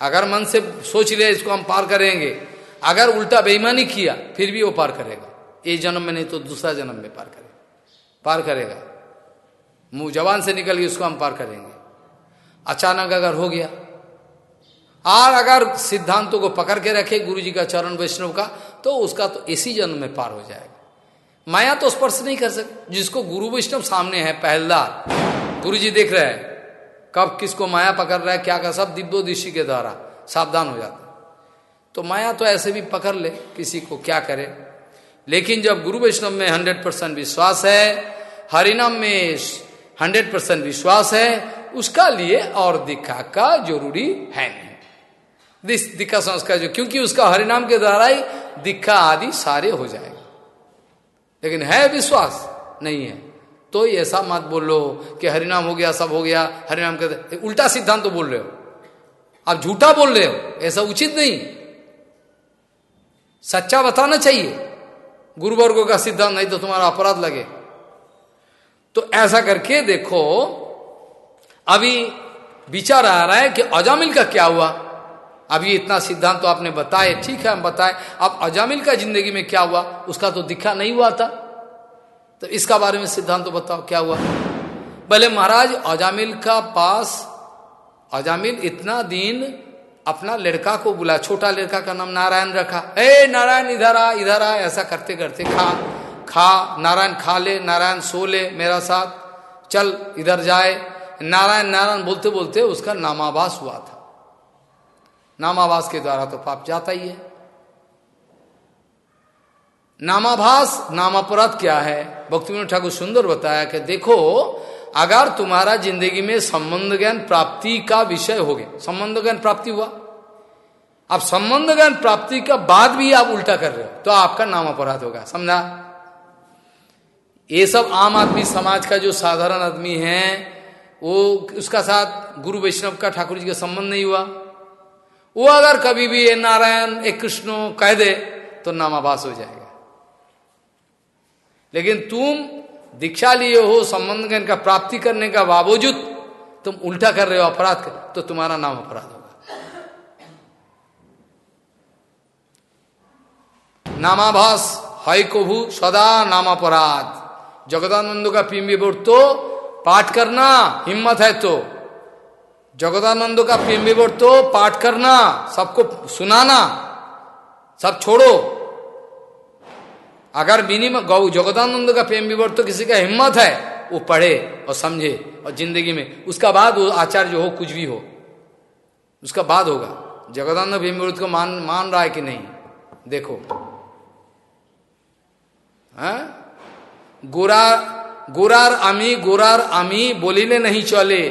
अगर मन से सोच ले इसको हम पार करेंगे, अगर उल्टा बेईमानी किया, फिर भी वो पार करेगा। एक जन्म में नहीं तो दूसरा जन्म में पार करेगा। पार करेगा। मुँह जवान से निकल गई, उसको हम पार करेंगे। अचानक अगर हो गया, और अगर सिद्धांतों को पकड़ के रखे गुरु जी का चरण वैष्णव का तो उसका तो इसी जन्म में पार हो जाएगा। माया तो स्पर्श नहीं कर सकते जिसको गुरु वैष्णव सामने है, पहलदार गुरु जी देख रहे हैं, कब किसको माया पकड़ रहा है, क्या कर, सब दिव्यो दृष्टि के द्वारा सावधान हो जाता तो माया तो ऐसे भी पकड़ ले, किसी को क्या करे लेकिन जब गुरु वैष्णव में हंड्रेड परसेंट विश्वास है, हरिनाम में हंड्रेड परसेंट विश्वास है, उसका लिए और दिखा का ज़रूरी है नहीं। दिखा संस्कार जो, क्योंकि उसका हरिनाम के द्वारा ही दिखा आदि सारे हो जाएगा। लेकिन है विश्वास, नहीं है। तो ऐसा मत बोल लो कि हरिनाम हो गया, सब हो गया, हरिनाम के उल्टा सिद्धांत तो बोल रहे हो। आप झूठा बोल रहे हो, ऐसा उचित नहीं। सच्चा बताना चाहिए। गुरुवर्गो का सिद्धांत, नहीं तो तुम्हारा अपराध लगे। तो ऐसा करके देखो, अभी विचार आ रहा है कि अजामिल का क्या हुआ? अभी इतना सिद्धांत तो आपने बताए, ठीक है, हम बताए। अब अजामिल का ज़िंदगी में क्या हुआ? उसका तो दिखा नहीं हुआ था। तो इसका बारे में सिद्धांत तो बताओ, क्या हुआ? भले महाराज, अजामिल का पास, अजामिल इतना दिन अपना लड़का को बुला, छोटा लड़का का नाम नारायण रखा। ए, नारायण, इधर आ इधर आ, ऐसा करते करते खा खा, नारायण खा ले, नारायण सो ले मेरा साथ। चल, इधर जाए। नारायण नारायण बोलते बोलते उसका नामाभास हुआ था। नामाभास के द्वारा तो पाप जाता ही है। नामाभास, नामापराध क्या है? भक्ति ठाकुर सुंदर बताया कि देखो अगर तुम्हारा ज़िंदगी में संबंध ज्ञान प्राप्ति का विषय हो गया संबंध ज्ञान प्राप्ति हुआ। अब संबंध ज्ञान प्राप्ति का बाद भी आप उल्टा कर रहे हो तो आपका नाम अपराध होगा, समझा? ये सब आम आदमी समाज का जो साधारण आदमी है, वो उसका साथ गुरु वैष्णव का ठाकुर जी का संबंध नहीं हुआ। वो अगर कभी भी ये नारायण ए कृष्ण कह दे तो नामाभास हो जाएगा। लेकिन तुम दीक्षा लिए हो, संबंध का प्राप्ति करने का बावजूद तुम उल्टा कर रहे हो, अपराध कर तो तुम्हारा नाम अपराध होगा। नामाभास है कोभू सदा नाम अपराध जगदानंद का प्रेमी तो पाठ करना हिम्मत है तो। जगदानंद का प्रेमी तो पाठ करना, सबको सुनाना, सब छोड़ो। अगर मिनिमम गौ जगदानंद का प्रेम विवर्त तो किसी का हिम्मत है, वो पढ़े और समझे और ज़िंदगी में। उसका बाद वो आचार्य हो, कुछ भी हो, उसका बाद होगा। जगदानंद प्रेम विवर्त को मान मान रहा है कि नहीं? देखो। हाँ? गोरार गोरार गोरार आमी बोलिले नहीं चले।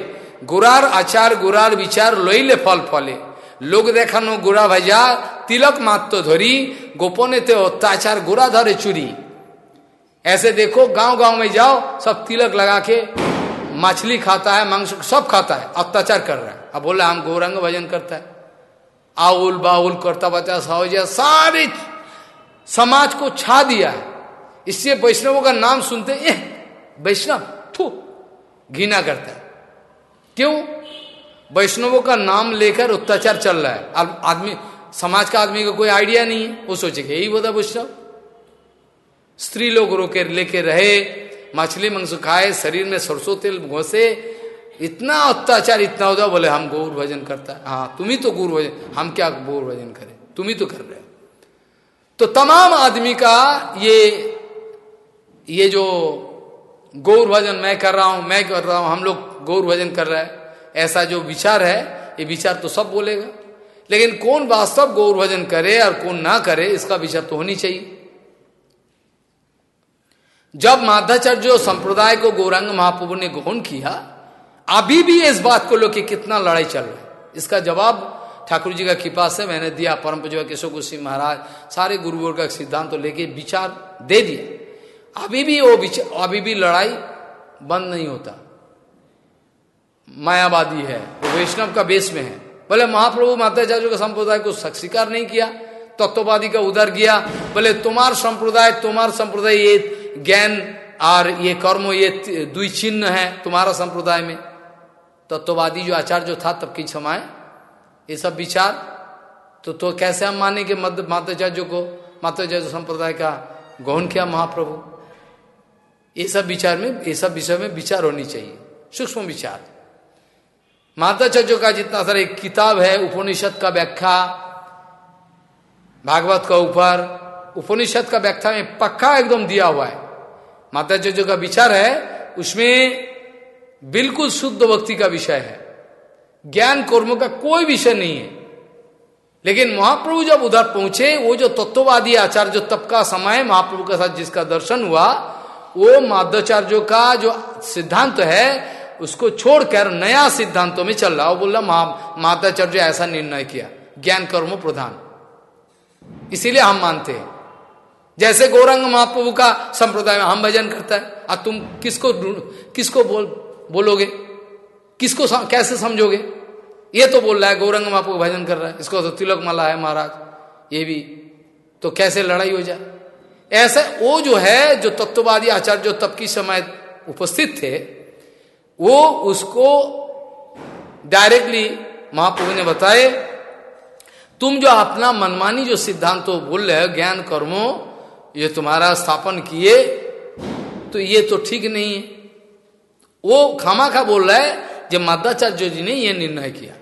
गोरार आचार, गोरार विचार लइले फल फले। লোক দেখানো গোড়া ভাজা तिलक मात्र धरी गोपने ते अत्याचार गोरा धरे चुरी ऐसे देखो गांव गांव में जाओ सब तिलक लगा के मछली खाता है मांस सब खाता है अत्याचार कर रहा है अब बोला हम गौरंग भजन करता है आउल बाउल करता बचा सावजिया सारे समाज को छा दिया है इससे वैष्णवों का नाम सुनते वैष्णव थू घृणा करता है क्यों वैष्णवों का नाम लेकर अत्याचार चल रहा है। अब आदमी, समाज का आदमी को कोई आइडिया नहीं है। वो सोचे यही बोधा वैष्णव। स्त्री लोग रोके, लेके रहे, मछली मंस खाए, शरीर में सरसों तेल घोसे, इतना अत्याचार, इतना होता बोले, हम गौर भजन करता है। हाँ तुम ही तो गौर भजन, हम क्या गौर भजन करें? तुम ही तो कर रहे हो। तो तमाम आदमी का ये ये जो गौर भजन मैं कर रहा हूँ, मैं कर रहा हूँ, हम लोग गौर भजन कर रहे हैं। ऐसा जो विचार है, ये विचार तो सब बोलेगा। लेकिन कौन वास्तव गौर भजन करे और कौन ना करे, इसका विचार तो होनी चाहिए। जब माधाचार्य संप्रदाय को गौरंग महाप्रभु ने ग्रहण किया, अभी भी इस बात को लोग कितना लड़ाई चल रहा है। इसका जवाब, ठाकुर जी का कृपा से मैंने दिया, परम पूजा केशव गोस्वी महाराज, सारे गुरुओं का सिद्धांत तो लेके विचार दे दिया। अभी भी वो अभी भी लड़ाई बंद नहीं होता। मायावादी है, वो वैष्णव का बेस में है। बोले महाप्रभु माताचार्य का संप्रदाय को स्वीकार नहीं किया, तत्ववादी का उधर गया बोले तुम्हार संप्रदाय तुम्हार संप्रदाय ये ज्ञान और ये कर्म, ये दुई चिन्ह है तुम्हारा संप्रदाय में। तत्ववादी जो आचार्य जो था, तब की समय ये सब विचार तो तो कैसे हम माने कि माताचार्य को माताचार्य संप्रदाय का गौन किया महाप्रभु? ये सब विचार में, ये सब विषय में विचार होनी चाहिए, सूक्ष्म विचार। माताचार्य का जितना सारा एक किताब है, उपनिषद का व्याख्या, भागवत का ऊपर, उपनिषद का व्याख्या में पक्का एकदम दिया हुआ है। माताचार्य का विचार है, उसमें बिल्कुल शुद्ध भक्ति का विषय है। ज्ञान कर्म का कोई विषय नहीं है। लेकिन महाप्रभु जब उधर पहुँचे, वो जो तत्ववादी आचार्य, जो तब का समय महाप्रभु के साथ जिसका दर्शन हुआ, वो माध्याचार्यों का जो सिद्धांत है उसको छोड़कर नया सिद्धांतों में चल रहा वो बोल रहा माताचार्य ऐसा निर्णय किया। ज्ञान कर्म प्रधान। इसीलिए हम मानते हैं। जैसे गौरंग महाप्रभु का संप्रदाय में हम भजन करता है अब तुम किसको किसको बोल बोलोगे? किसको सम, कैसे समझोगे? ये तो बोल रहा है गौरंग महाप्रभु भजन कर रहा है। इसको तो तिलक माला है महाराज। ये भी। तो कैसे लड़ाई हो जाए? ऐसे वो जो है जो तत्ववादी आचार्य जो तब की समय उपस्थित थे वो उसको डायरेक्टली महाप्रभु ने बताए, तुम जो अपना मनमानी जो सिद्धांत तो बोल रहे हो, ज्ञान कर्मो, ये तुम्हारा स्थापन किए तो ये तो ठीक नहीं है। वो खामा खा बोल रहा है, जब मादाचार्य जी ने यह निर्णय किया।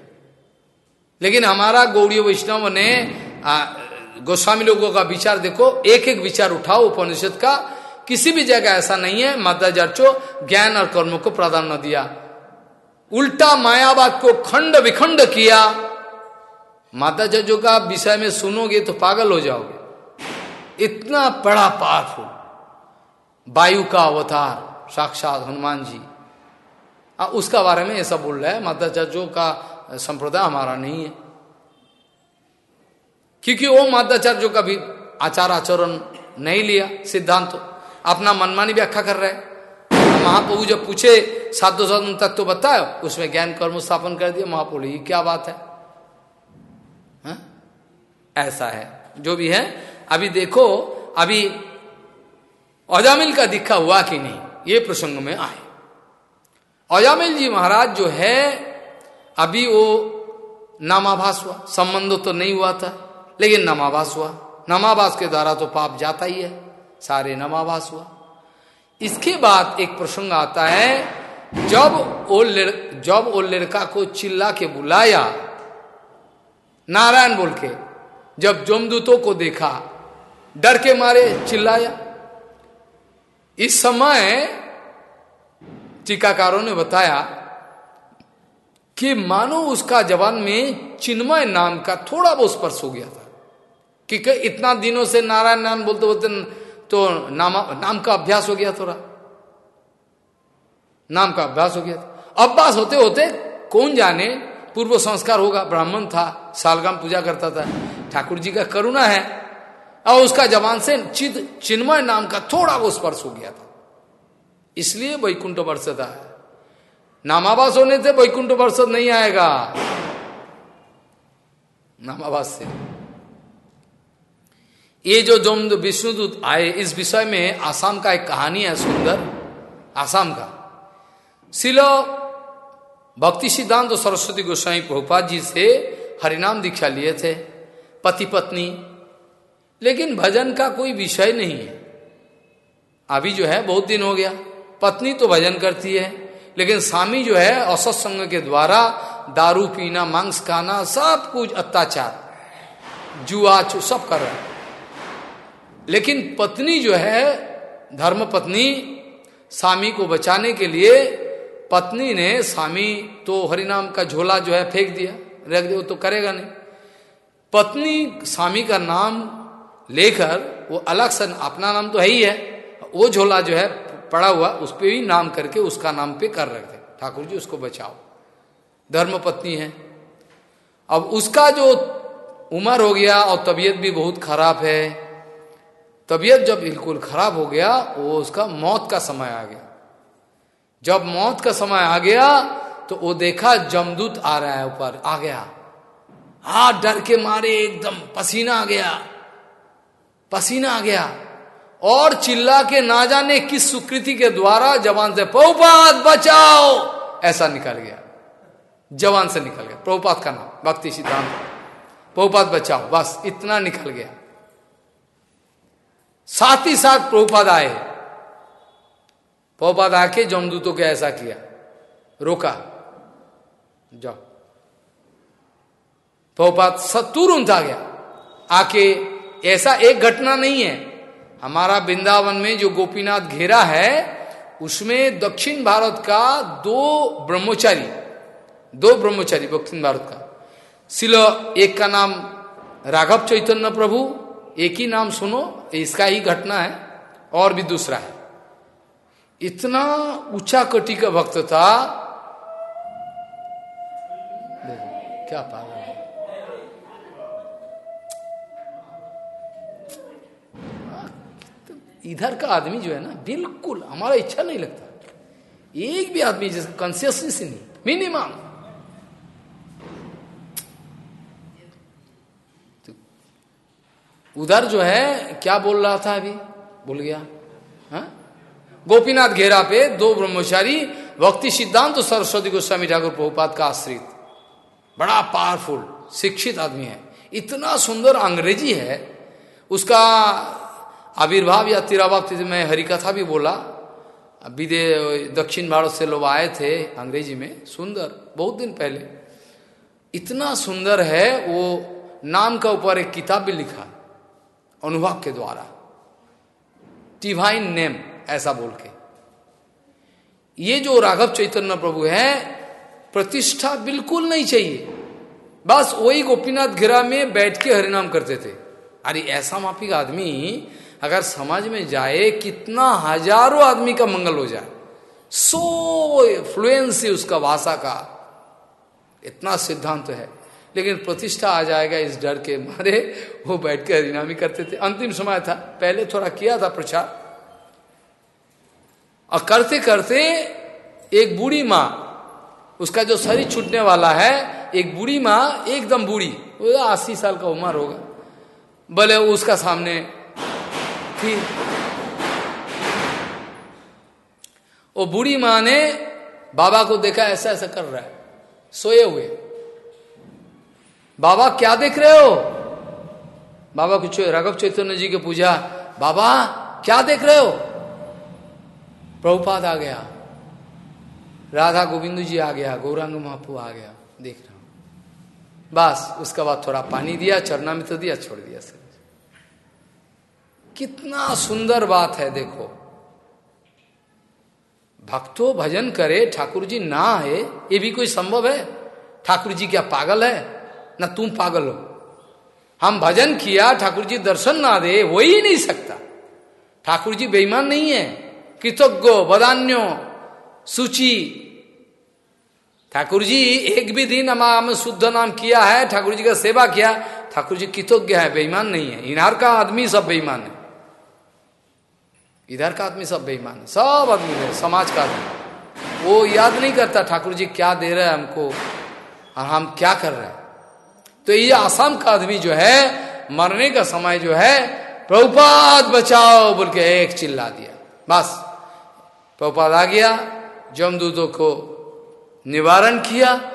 लेकिन हमारा गौड़ी वैष्णव ने गोस्वामी लोगों का विचार देखो एक एक विचार उठाओ उपनिषद का किसी भी जगह ऐसा नहीं है मादाचार्य ज्ञान और कर्म को प्राधान्य दिया। उल्टा मायावाद को खंड विखंड किया। माता जजो का विषय में सुनोगे तो पागल हो जाओगे। इतना बड़ा पावरफुल वायु का अवतार साक्षात हनुमान जी। आ, उसका बारे में ऐसा बोल रहा है। माता का संप्रदाय हमारा नहीं है। क्योंकि वो माताचार्य का भी आचार आचरण नहीं लिया सिद्धांत तो, अपना मनमानी व्याख्या कर रहे हैं। महाप्रभु जब पूछे, साधु साधन तक तो बताओ उसमें ज्ञान कर्म स्थापन कर दिया, महाप्रभु ये क्या बात है? हा? ऐसा है। जो भी है, अभी देखो, अभी अजामिल का दिखा हुआ कि नहीं, ये प्रसंग में आए। अजामिल जी महाराज जो है, अभी वो नामाभास हुआ। संबंध तो नहीं हुआ था, लेकिन नमाभास हुआ। नमाभास के द्वारा तो पाप जाता ही है। सारे नमाभास हुआ। इसके बाद एक प्रसंग आता है, जब वो जब वो लड़का को चिल्ला के बुलाया, नारायण बोल के, जब जमदूतों को देखा, डर के मारे चिल्लाया। इस समय टीकाकारों ने बताया कि मानो उसका जवान में चिन्मय नाम का थोड़ा बहुत स्पर्श हो गया था कि इतना दिनों से नारायण नाम बोलते बोलते तो नाम नाम का अभ्यास हो गया थोड़ा। नाम का अभ्यास हो गया। अभ्यास होते होते कौन जाने? पूर्व संस्कार होगा। ब्राह्मण था, सालगाम पूजा करता था। ठाकुर जी का करुणा है। और उसका जवान से चिद, चिन्मय नाम का थोड़ा वो स्पर्श हो गया था। इसलिए वैकुंठ वर्षता है नामावास होने से वैकुंठ वर्ष नहीं आएगा। नामावास से। ये जो जो विष्णुदूत आए, इस विषय में आसाम का एक कहानी है सुंदर। आसाम का। शिलो भक्ति सिद्धांत सरस्वती गोस्वामी प्रभुपाद जी से हरिनाम दीक्षा लिए थे, पति पत्नी। लेकिन भजन का कोई विषय नहीं है। अभी जो है बहुत दिन हो गया। पत्नी तो भजन करती है, लेकिन स्वामी जो है असत्संग के द्वारा दारू पीना, मांस खाना, सब कुछ अत्याचार। जुआ सब कर रहा है। लेकिन पत्नी जो है धर्म पत्नी स्वामी को बचाने के लिए पत्नी ने स्वामी तो हरिनाम का झोला जो है फेंक दिया, रख दे वो तो करेगा नहीं। पत्नी स्वामी का नाम लेकर वो अलग से अपना नाम तो है ही है, वो झोला जो है पड़ा हुआ, उस पर भी नाम करके उसका नाम पे कर रख दे ठाकुर जी, उसको बचाओ। धर्म पत्नी है। अब उसका जो उम्र हो गया और तबीयत भी बहुत खराब है तबीयत जब बिल्कुल खराब हो गया, वो उसका मौत का समय आ गया। जब मौत का समय आ गया तो वो देखा जमदूत आ रहा है ऊपर, आ गया। हाथ डर के मारे एकदम, पसीना आ गया। पसीना आ गया। और चिल्ला के ना जाने किस सुकृति के द्वारा जवान से पहुपात बचाओ! ऐसा निकल गया। जवान से निकल गया। प्रभुपात का नाम, भक्ति सिद्धांत। पहुपात बचाओ! बस, इतना निकल गया। साथ ही साथ प्रभुपाद आए। प्रभुपाद आके जमदूतों के ऐसा किया। रोका। जाओ। प्रभुपाद तुरंत आ गया। आके ऐसा एक घटना नहीं है। हमारा वृंदावन में जो गोपीनाथ घेरा है, उसमें दक्षिण भारत का दो ब्रह्मचारी दो ब्रह्मचारी दक्षिण भारत का। सिलो एक का नाम राघव चैतन्य प्रभु एक ही नाम सुनो, इसका ही घटना है, और भी दूसरा है। इतना ऊँचा कोटि का भक्त था। क्या पागल है। इधर का आदमी जो है ना, बिल्कुल, हमारा इच्छा नहीं लगता। एक भी आदमी जिसका कॉन्सियसनेस नहीं मिनिमम उधर जो है, क्या बोल रहा था अभी? बोल गया। हा? गोपीनाथ घेरा पे दो ब्रह्मचारी, भक्ति सिद्धांत तो सरस्वती गोस्वामी ठाकुर प्रभुपात का आश्रित। बड़ा पावरफुल शिक्षित आदमी है। इतना सुंदर अंग्रेज़ी है। उसका आविर्भाव या तिराभाव में हरिकथा भी बोला। विदे, दक्षिण भारत से लोग आए थे अंग्रेज़ी में। सुंदर, बहुत दिन पहले। इतना सुंदर है, वो नाम का ऊपर एक किताब भी लिखा। अनुभव के द्वारा। डिवाइन नेम ऐसा बोल के। ये जो राघव चैतन्य प्रभु है, प्रतिष्ठा बिल्कुल नहीं चाहिए। बस वही गोपीनाथ घिरा में बैठ के हरिनाम करते थे। अरे ऐसा माफिक आदमी, अगर समाज में जाए, कितना हज़ारों आदमी का मंगल हो जाए। सो फ्लुएंसी उसका भाषा का। इतना सिद्धांत तो है। लेकिन प्रतिष्ठा आ जाएगा इस डर के मारे, वो बैठ के हरिनामी करते थे। अंतिम समय था। पहले थोड़ा किया था प्रचार। और करते करते एक बूढ़ी माँ, उसका जो शरीर छूटने वाला है, एक बूढ़ी माँ, एकदम बूढ़ी, वो अस्सी साल का उम्र होगा। बोले उसका सामने थी। वो बूढ़ी माँ ने बाबा को देखा ऐसा ऐसा कर रहा है। सोए हुए। बाबा, क्या देख रहे हो? बाबा, कुछ राघव चैतन्य जी के पूजा। बाबा, क्या देख रहे हो? प्रभुपाद आ गया। राधा गोविंद जी आ गया, गौरांग महापू आ गया। देख रहा हूँ। बस, उसके बाद थोड़ा पानी दिया चरना में तो दिया, छोड़ दिया सर कितना सुंदर बात है, देखो। भक्तो, भजन करे, ठाकुर जी ना आए, ये भी कोई संभव है? ठाकुर जी क्या पागल है? ना तुम पागल हो। हम भजन किया ठाकुर जी दर्शन ना दे, हो ही नहीं सकता। ठाकुर जी बेईमान नहीं है। कृतज्ञ बदान्यो सूची। ठाकुर जी एक भी दिन हम शुद्ध नाम किया है ठाकुर जी का सेवा किया ठाकुर जी कृतज्ञ है, बेईमान नहीं है। इनार का आदमी सब बेईमान है। इधर का आदमी सब बेईमान है। सब आदमी है, समाज का आदमी। वो याद नहीं करता ठाकुर जी क्या दे रहे हैं हमको, और हम क्या कर रहे हैं। तो ये आसाम का आदमी जो है, मरने का समय जो है, प्रभुपाद बचाओ बोल के एक चिल्ला दिया। बस, प्रभुपाद आ गया, जमदूतों को निवारण किया।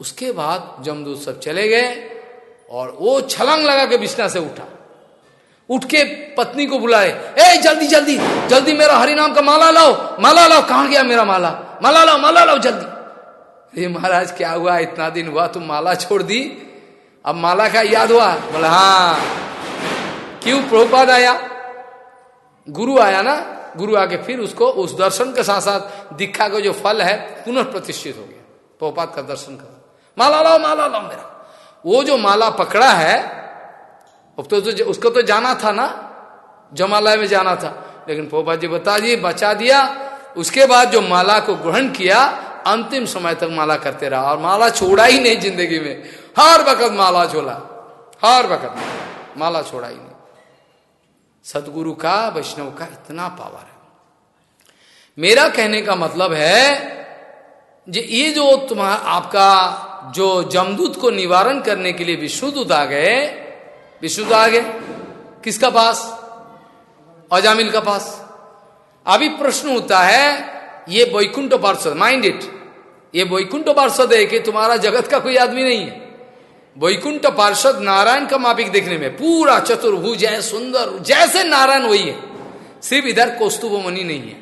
उसके बाद जमदूत सब चले गए और वो छलांग लगा के बिछना से उठा। उठ के पत्नी को बुलाए, ए, जल्दी जल्दी जल्दी मेरा हरि नाम का माला लाओ माला लाओ, कहाँ गया मेरा माला? माला लाओ माला लाओ, जल्दी। ये महाराज, क्या हुआ? इतना दिन हुआ, तुम माला छोड़ दी अब माला का याद हुआ? बोला हाँ। क्यों प्रभुपाद आया? गुरु आया ना? गुरु आके फिर उसको उस दर्शन के साथ साथ दीक्षा का जो फल है पुनः प्रतिष्ठित हो गया। प्रभुपाद का दर्शन कर। माला लाओ माला लाओ मेरा। वो जो माला पकड़ा है अब तो, तो उसको तो जाना था ना? जमालय में जाना था। लेकिन पोपा जी बता दिए बचा दिया। उसके बाद जो माला को ग्रहण किया अंतिम समय तक माला करते रहा। और माला छोड़ा ही नहीं ज़िंदगी में। हर वक्त माला छोड़ा हर वक्त माला छोड़ा ही नहीं। सदगुरु का, वैष्णव का इतना पावर है। मेरा कहने का मतलब है जे ये जो तुम्हारा आपका जो जमदूत को निवारण करने के लिए विष्णुदूत आ गए विष्णु तो आगे किसका पास? अजामिल का पास। अभी प्रश्न होता है, ये वैकुंठ पार्षद माइंड इट ये वैकुंठ पार्षद है कि तुम्हारा जगत का कोई आदमी नहीं है। वैकुंठ पार्षद नारायण का मापिक देखने में पूरा चतुर्भुज है, सुंदर, जैसे नारायण वही है। सिर्फ़ इधर कौस्तुभ मनी नहीं है।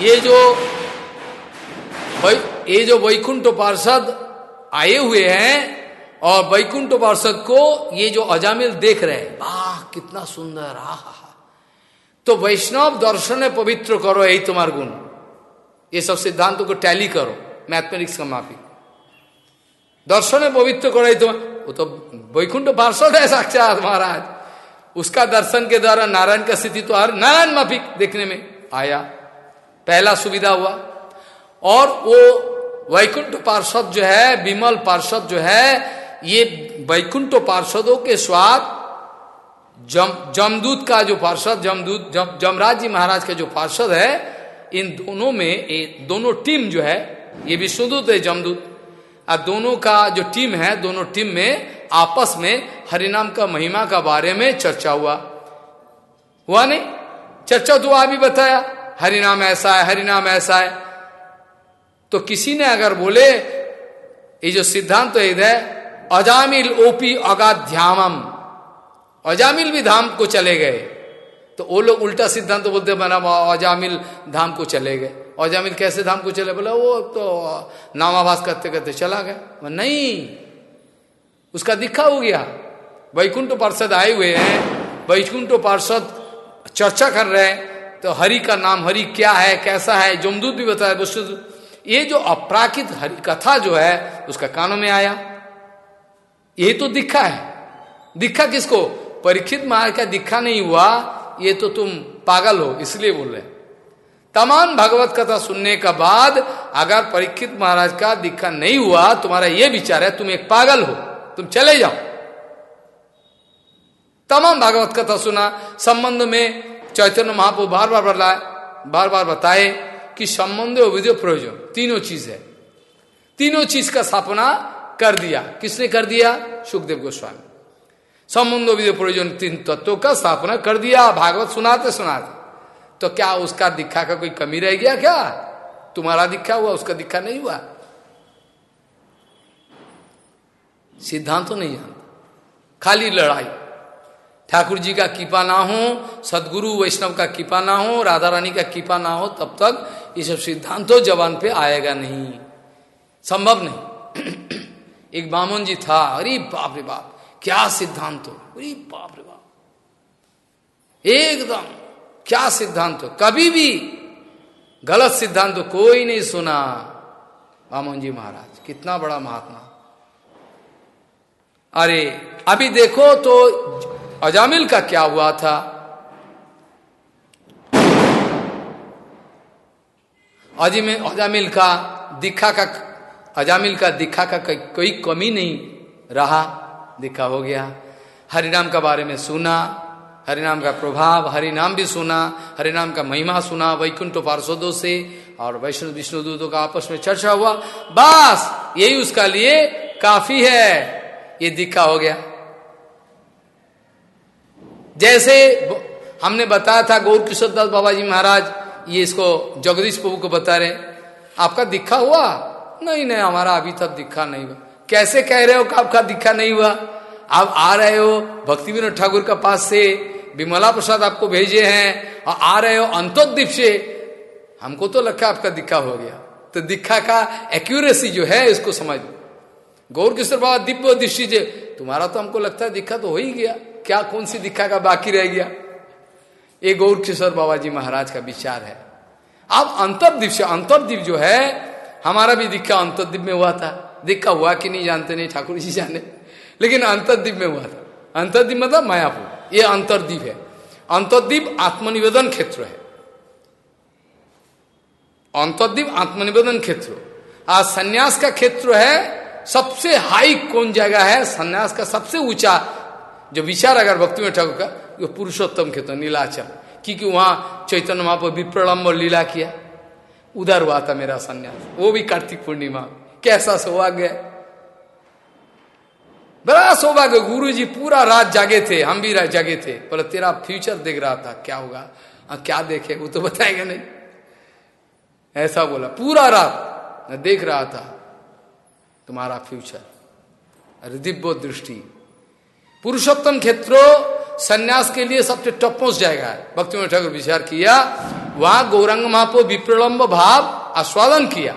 ये जो ये जो वैकुंठ पार्षद आए हुए हैं और वैकुंठ पार्षद को ये जो अजामिल देख रहे हैं, वाह, कितना सुंदर आ तो वैष्णव दर्शन पवित्र करो, यही तुम्हार गुण। ये सब सिद्धांतों को टैली करो, मैथमेटिक्स का माफ़ी। दर्शन पवित्र करो तुम वो तो वैकुंठ पार्षद है साक्षात महाराज। उसका दर्शन के द्वारा नारायण का स्थिति तो हर नारायण माफिक देखने में आया। पहला सुविधा हुआ। और वो वैकुंठ पार्षद जो है विमल पार्षद जो है ये वैकुंठ पार्षदों के स्वाद जम जमदूत का जो पार्षद जमदूत जम, जमराज जी महाराज का जो पार्षद है इन दोनों में ए, दोनों टीम जो है ये विष्णुदूत है जमदूत। और दोनों का जो टीम है, दोनों टीम में, आपस में हरिनाम का महिमा का बारे में चर्चा हुआ। हुआ नहीं? चर्चा तो अभी बताया, हरिनाम ऐसा है, हरिनाम ऐसा है। तो किसी ने अगर बोले, ये जो सिद्धांत तो है अजामिल ओपी अगाध्यामम, अजामिल भी धाम को चले गए। तो वो लोग उल्टा सिद्धांत तो बोलते बना अजामिल धाम को चले गए। अजामिल कैसे धाम को चले? बोला, वो तो नामाभास करते करते चला गया। नहीं, उसका दिखा हो गया। वैकुंठ पार्षद आए हुए हैं, वैकुंठ पार्षद चर्चा कर रहे हैं तो हरि का नाम, हरि क्या है, कैसा है, जमदूत भी बताया वस्तु ये जो अपराकित हरि कथा जो है, उसका कानों में आया। ये तो दिखा है। दिखा किसको? परीक्षित महाराज का दिखा नहीं हुआ, ये तो तुम पागल हो, इसलिए बोल रहे तमाम भगवत कथा सुनने का बाद अगर परीक्षित महाराज का दिखा नहीं हुआ, तुम्हारा यह विचार है, तुम एक पागल हो, तुम चले जाओ। तमाम भागवत कथा सुना, संबंध में चैतन्य महापु बार बार बताए बार बार बताए कि संबंध विधि प्रयोजन, तीनों चीज़ है। तीनों चीज़ का स्थापना कर दिया। किसने कर दिया? सुखदेव गोस्वामी। संबंध विधि प्रयोजन तीन तत्वों का स्थापना कर दिया, भागवत सुनाते सुनाते तो क्या उसका दिखा का कोई कमी रह गया क्या? तुम्हारा दिखा हुआ, उसका दिखा नहीं हुआ? सिद्धांत तो नहीं जानता खाली लड़ाई। ठाकुर जी का कीपा ना हो, सदगुरु वैष्णव का कीपा ना हो, राधा रानी का कीपा ना हो, तब तक ये सब सिद्धांत जवान पे आएगा नहीं। संभव नहीं। एक बामन जी था, अरे बाप रे बाप, क्या सिद्धांत हो? अरे बाप रे बाप। एकदम। क्या सिद्धांत? हो कभी भी गलत सिद्धांत कोई नहीं सुना। बामन जी महाराज, कितना बड़ा महात्मा। अरे, अभी देखो तो अजामिल का क्या हुआ था? अजिमे अजामिल का दिखा का, अजामिल का दिखा का कोई कमी नहीं रहा। दिखा हो गया। हरिनाम का बारे में सुना। हरिनाम का प्रभाव, हरिनाम भी सुना, हरिनाम का महिमा सुना वैकुंठ पार्षदों से और वैष्णव विष्णु दूतों का आपस में चर्चा हुआ। बस, यही उसका लिए काफ़ी है। ये दिखा हो गया। जैसे हमने बताया था गौर किशोर दास बाबा जी महाराज, ये इसको जगदीश प्रभु को बता रहे आपका दिखा हुआ? नहीं नहीं, हमारा अभी तक दिखा नहीं हुआ। कैसे कह रहे हो कि आपका दिखा नहीं हुआ? आप आ रहे हो भक्ति विनोद ठाकुर के पास से विमला प्रसाद आपको भेजे हैं और आ रहे हो अंतोद्दीप से। हमको तो लगता है आपका दिखा हो गया। तो दिखा का एक्यूरेसी जो है, इसको समझ। गौर किशोर बाबा दिव्य दृष्टि जे तुम्हारा तो हमको लगता है दिखा तो हो ही गया। क्या कौन सी दिखा का बाकी रह गया? ये गौर किशोर बाबा जी महाराज का विचार है। अब अंतरदीप से अंतरदीप जो है, हमारा भी दिखा अंतरदीप में हुआ था। दिखा हुआ कि नहीं, जानते नहीं, ठाकुर जी जाने। लेकिन अंतरदीप में हुआ था। अंतरदीप मतलब मायापुर। ये अंतरदीप है। अंतरदीप आत्मनिवेदन क्षेत्र है। अंतरदीप आत्मनिवेदन क्षेत्र। आज संन्यास का क्षेत्र है, सबसे हाई कौन जगह है? संन्यास का सबसे ऊँचा, जो विचार अगर भक्ति में ठाकुर का वो पुरुषोत्तम क्षेत्र, नीलाचल। क्योंकि वहाँ चैतन्य महापुर विप्रलम्ब लीला किया। उधर हुआ था मेरा संन्यास। वो भी कार्तिक पूर्णिमा। कैसा सौभाग्य बड़ा सौभाग्य गुरु जी पूरा रात जागे थे हम भी जागे थे। बोले तेरा फ्यूचर देख रहा था क्या होगा? आ, क्या देखे वो तो बताएगा नहीं। ऐसा बोला पूरा रात मैं देख रहा था तुम्हारा फ्यूचर दिव्य दृष्टि। पुरुषोत्तम क्षेत्रों संन्यास के लिए सबसे टॉपमोस्ट जाएगा है। भक्ति ठाकुर विचार किया वहाँ गौरंग महापो विप्रलम्ब भाव आस्वादन किया।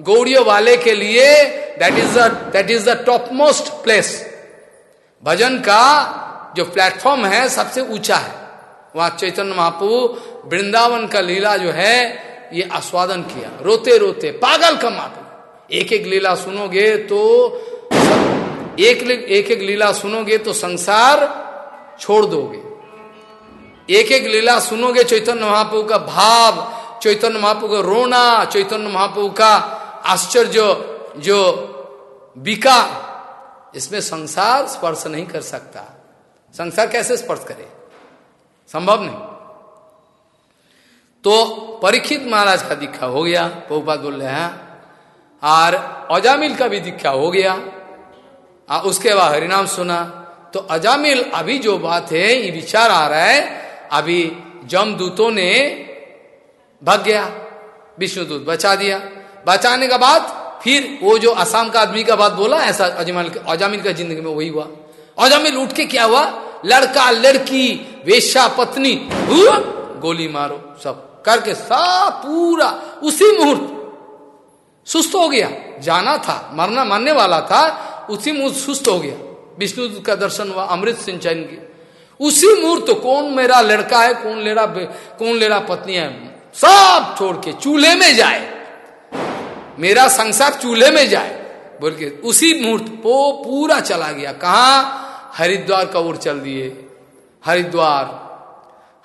गौड़ियों वाले के लिए that is that is the top most place भजन का जो प्लेटफॉर्म है, सबसे ऊँचा है। वहाँ चैतन्य महापू वृंदावन का लीला जो है, ये आस्वादन किया। रोते रोते, पागल का महापू एक एक लीला सुनोगे तो एक एक एक लीला सुनोगे तो संसार छोड़ दोगे। एक एक लीला सुनोगे चैतन्य महाप्रभु का भाव, चैतन्य महाप्रभु का रोना, चैतन्य महाप्रभु का आश्चर्य जो बिका इसमें संसार स्पर्श नहीं कर सकता। संसार कैसे स्पर्श करे? संभव नहीं। तो परीक्षित महाराज का दीक्षा हो गया पहुपात बोल रहे हैं और अजामिल का भी दीक्षा हो गया। आ, उसके बाद हरिनाम सुना तो अजामिल अभी जो बात है ये विचार आ रहा है अभी जमदूतों ने भाग गया विष्णुदूत बचा दिया। बचाने का बाद फिर वो जो असम का आदमी का बात बोला, ऐसा अजमाल अजामिल का ज़िंदगी में वही हुआ। अजामिल उठ के क्या हुआ? लड़का, लड़की वेशा पत्नी गोली मारो, सब करके सब पूरा उसी मुहूर्त। सुस्त हो गया। जाना था, मरना, मरने वाला था, उसी मुहूर्त सुस्त हो गया। विष्णु का दर्शन हुआ, अमृत सिंचन की। उसी मुहूर्त कौन मेरा लड़का है, कौन लेरा कौन लेरा पत्नी है? सब छोड़ के चूल्हे में जाए। मेरा संसार चूल्हे में जाए। बोल के उसी मुहूर्त वो पूरा चला गया। कहा? हरिद्वार का ओर चल दिए। हरिद्वार।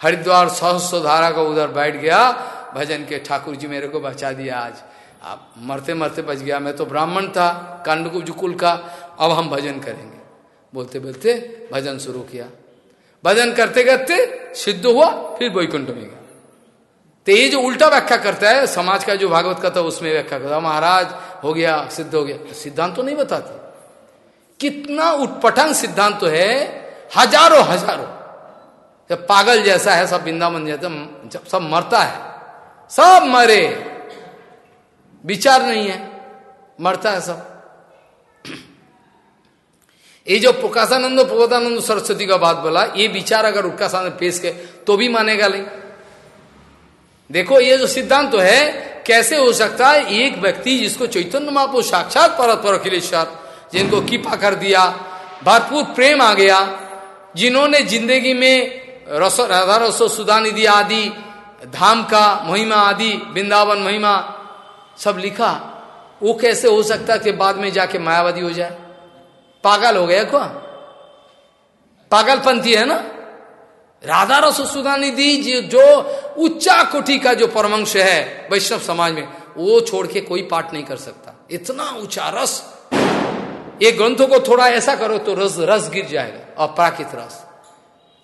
हरिद्वार सहस्व धारा का उधर बैठ गया। भजन के ठाकुर जी मेरे को बचा दिया आज। आप मरते मरते बच गया। मैं तो ब्राह्मण था, कांडकुज कुल का। अब हम भजन करेंगे। बोलते बोलते भजन शुरू किया। भजन करते करते सिद्ध हुआ, फिर वैकुंठ में गया। तो ये जो उल्टा व्याख्या करता है, समाज का जो भागवत कथा, उसमें व्याख्या करता है। महाराज, हो गया, सिद्ध हो गया। सिद्धांत तो नहीं बताते। कितना उटपटंग सिद्धांत तो है, हज़ारों हज़ारों। जब पागल जैसा है, सब वृंदावन जैसा जब सब मरता है, सब मरे। विचार नहीं है, मरता है सब। ये जो प्रकाशानंद, प्रबोधानंद, सरस्वती का बात बोला, ये विचार अगर उसका सामने पेश के तो भी मानेगा नहीं। देखो, ये जो सिद्धांत तो है, कैसे हो सकता है एक व्यक्ति जिसको चैतन्य महापो साक्षात पर अखिलेश्वर जिनको कीपा कर दिया, भरपूर प्रेम आ गया, जिन्होंने ज़िंदगी में रस, राधा रसो सुधा निधि आदि, धाम का महिमा आदि, वृंदावन महिमा, सब लिखा। वो कैसे हो सकता कि बाद में जाके मायावादी हो जाए? पागल हो गया क्या? पागलपंथी है ना? राधा रस सुधा निधि जो उच्चा कोटि का जो परमंश है वैष्णव समाज में, वो छोड़ के कोई पाठ नहीं कर सकता। इतना ऊँचा रस। ये ग्रंथों को थोड़ा ऐसा करो तो रस रस गिर जाएगा, अपराकित रस।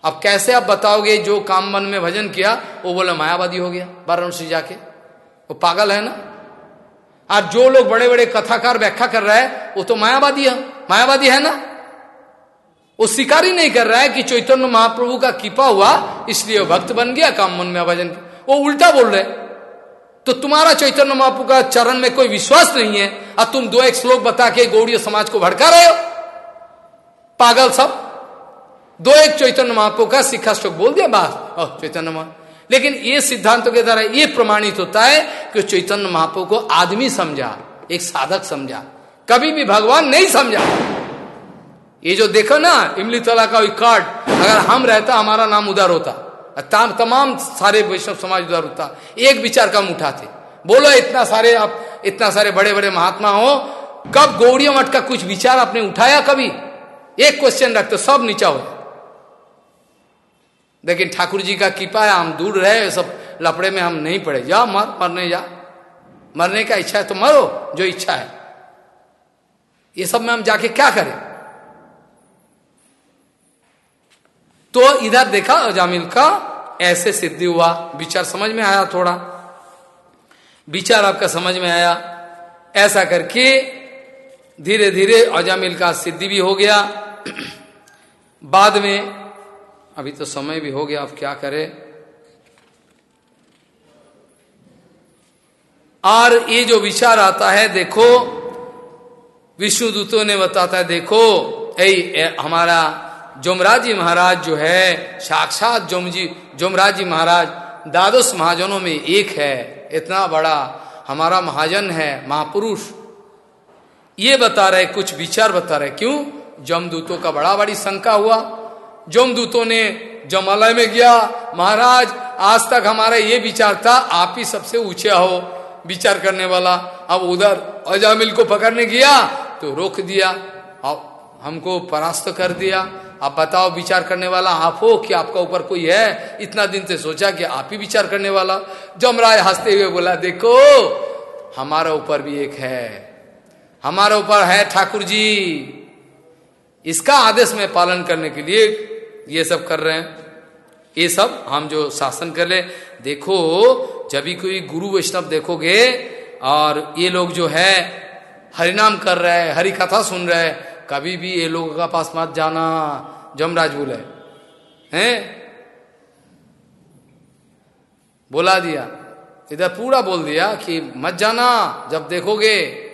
अब कैसे आप बताओगे जो काम मन में भजन किया, वो बोला, मायावादी हो गया वाराणसी जाके। वो पागल है ना? और जो लोग बड़े बड़े कथाकार व्याख्या कर रहा है, वो तो मायावादी है। मायावादी है ना? वो स्वीकार ही नहीं कर रहा है कि चैतन्य महाप्रभु का कृपा हुआ, इसलिए भक्त बन गया काम मन में भजन वो उल्टा बोल रहे तो तुम्हारा चैतन्य महाप्रभु का चरण में कोई विश्वास नहीं है, और तुम दो एक श्लोक बता के गौड़ी समाज को भड़का रहे हो। पागल सब। दो एक चैतन्य महाप्रभु का शिक्षा श्लोक बोल दिया बात चैतन्य महा लेकिन ये सिद्धांतों के द्वारा ये प्रमाणित होता है कि चैतन्य महाप्रभु को आदमी समझा, एक साधक समझा। कभी भी भगवान नहीं समझा। ये जो देखो ना, इमली तला का कार्ड अगर हम रहता, हमारा नाम उधर होता। तमाम सारे वैष्णव समाज उधर होता। एक विचार कम उठाते। बोलो, इतना सारे आप, इतना सारे बड़े बड़े महात्मा हो, कब गौड़िया मठ का कुछ विचार आपने उठाया कभी? एक क्वेश्चन रखते सब नीचा हो लेकिन ठाकुर जी का कृपा है, हम दूर रहे सब लपड़े में हम नहीं पड़े। जा मर, मरने जा। मरने का इच्छा है तो मरो, जो इच्छा है। ये सब में हम जाके क्या करें? तो इधर देखा अजामिल का ऐसे सिद्धि हुआ। विचार समझ में आया थोड़ा। विचार आपका समझ में आया। ऐसा करके धीरे धीरे अजामिल का सिद्धि भी हो गया। बाद में, अभी तो समय भी हो गया, अब क्या करें? और ये जो विचार आता है, देखो, विष्णु दूतों ने बताता है, देखो ऐ, हमारा जोमराज जी महाराज जो है, साक्षात जोमजी, जोमराज जी महाराज द्वादश महाजनों में एक है। इतना बड़ा हमारा महाजन है, महापुरुष। ये बता रहे, कुछ विचार बता रहे, क्यों? जमदूतों का बड़ा बड़ी शंका हुआ। जमदूतों ने जमालय में गया। महाराज, आज तक हमारा ये विचार था, आप ही सबसे ऊँचे हो, विचार करने वाला। अब उधर अजामिल को पकड़ने गया तो रोक दिया। अब हमको परास्त कर दिया। आप बताओ विचार करने वाला आप हो कि आपका ऊपर कोई है? इतना दिन से सोचा कि आप ही विचार करने वाला। जमराय हँसते हुए बोला, देखो, हमारा ऊपर भी एक है। हमारा ऊपर है ठाकुर जी। इसका आदेश में पालन करने के लिए ये सब कर रहे हैं। ये सब हम जो शासन कर ले। देखो, जब भी कोई गुरु वैष्णव देखोगे और ये लोग जो है, हरिनाम कर रहे हैं हरि कथा सुन रहे हैं कभी भी ये लोगों का पास मत जाना जमराज बोले हैं? बोला दिया। इधर पूरा बोल दिया कि मत जाना, जब देखोगे।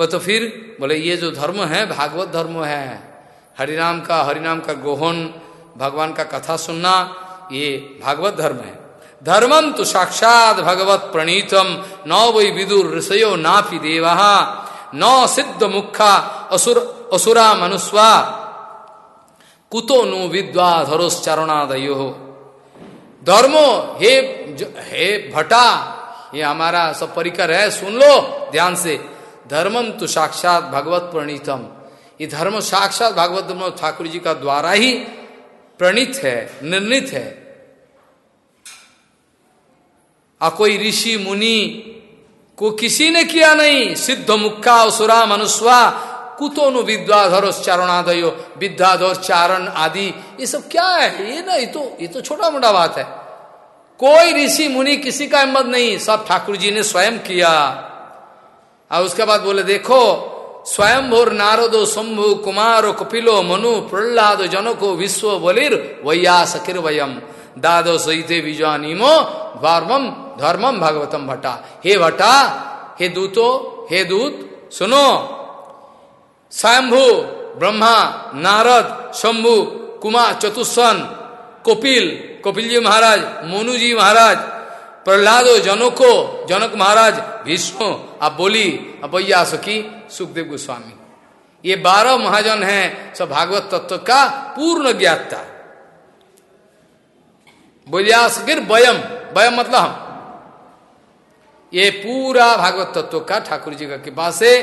वो तो फिर बोले, ये जो धर्म है, भागवत धर्म है, हरिनाम का हरिनाम का गोहन भगवान का कथा सुनना, ये भागवत धर्म है। धर्मम तो साक्षात भगवत प्रणीतम, नौ वै विदुर ऋषयो नापि देवा। न सिद्ध मुखा असुर असुरा मनुष्वा कुतो नु विद्वा धरोश्चरणादयो। धर्मो, हे हे भटा, ये हमारा सब परिकर है, सुन लो ध्यान से। धर्मम तो साक्षात भगवत प्रणीतम। ये धर्म साक्षात भागवत ठाकुर जी का द्वारा ही प्रणीत है, निर्णित है। आ कोई ऋषि, मुनि को किसी ने किया नहीं। सिद्ध मुक्का असुरा मनुष्वा कुतोनु विद्वाधर चारणादयो विद्याधर चारण आदि। ये सब क्या है? ये ना, ये तो ये तो छोटा मोटा बात है। कोई ऋषि मुनि किसी का हिम्मत नहीं। सब ठाकुर जी ने स्वयं किया। और उसके बाद बोले, देखो स्वयं भोर नारदो शंभु कुमार कपिलो मनु प्रहलाद जनको विश्व बलिर वैया सकिर वयम। दादो सही सहिते विजानीमो धर्मम धर्मम भगवतम भट्टा हे भट्टा हे दूतो, हे दूत, सुनो। स्वयंभु ब्रह्मा, नारद, शंभु कुमार चतुस्वन, कपिल कपिल जी महाराज मोनू जी महाराज, प्रहलादो, जनको, जनक महाराज, भीष्म अब बोली अब भैया सखी सुखदेव गोस्वामी। ये बारह महाजन हैं, सब भागवत तत्व का पूर्ण ज्ञाता। बोलियासगिर वयम वयम मतलब हम। ये पूरा भागवत तत्व का ठाकुर जी का कृपा से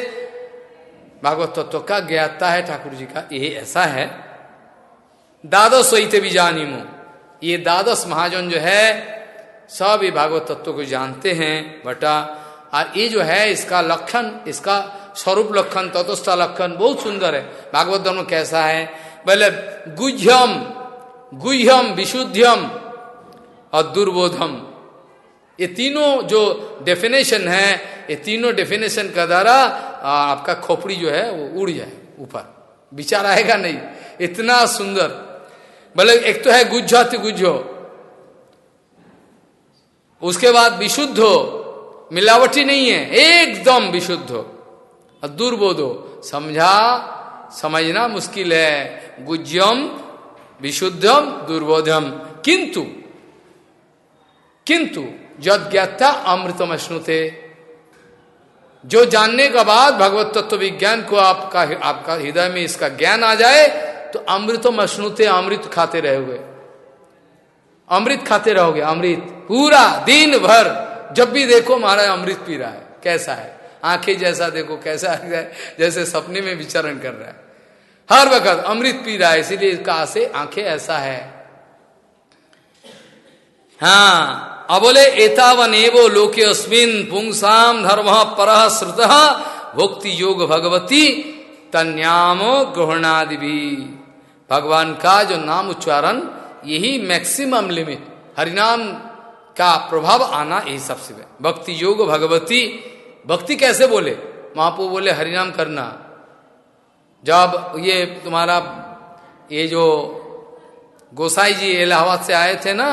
भागवत तत्व का ज्ञाता है ठाकुर जी का। ये ऐसा है। द्वादश वही भी जानिमो। ये द्वादश महाजन जो है, सब ये भागवत तत्व को जानते हैं, बटा और ये जो है, इसका लक्षण, इसका स्वरूप लक्षण, तत्वस्था लक्षण बहुत सुंदर है। भागवत धर्म कैसा है? बोले, गुह्यम गुह्यम, विशुद्ध्यम। और दुर्बोधम। ये तीनों जो डेफिनेशन है, ये तीनों डेफिनेशन का द्वारा आपका खोपड़ी जो है, वो उड़ जाए ऊपर। विचार आएगा नहीं। इतना सुंदर। बोले एक तो है गुज्जत गुज्जो। उसके बाद विशुद्ध हो। मिलावटी नहीं है। एकदम विशुद्ध हो। और दुर्बोधो समझा? समझना मुश्किल है। गुज्जम, विशुद्धम, दुर्बोधम। किंतु किंतु जद ज्ञाता अमृतम अश्नुते जो जानने के बाद भगवत तत्व विज्ञान को आपका आपका हृदय में इसका ज्ञान आ जाए तो अमृतम अश्नुते अमृत खाते रहोगे। अमृत खाते रहोगे, अमृत। पूरा दिन भर जब भी देखो महाराज अमृत पी रहा है, कैसा है? आँखें जैसा देखो, कैसा है? जैसे सपने में विचरण कर रहा है। हर वक्त अमृत पी रहा है, इसीलिए इसका से आँखें ऐसा है। हाँ अब बोले एतावन एवो लोके अस्मिन पुंसाम धर्म पर श्रुत भक्ति योग भगवती तन्याम ग्रहणादि भी भगवान का जो नाम उच्चारण, यही मैक्सिमम लिमिट हरिनाम का प्रभाव आना यही सबसे भक्ति योग भगवती, भक्ति कैसे बोले? महापो बोले, हरिनाम करना। जब ये तुम्हारा, ये जो गोसाई जी इलाहाबाद से आए थे ना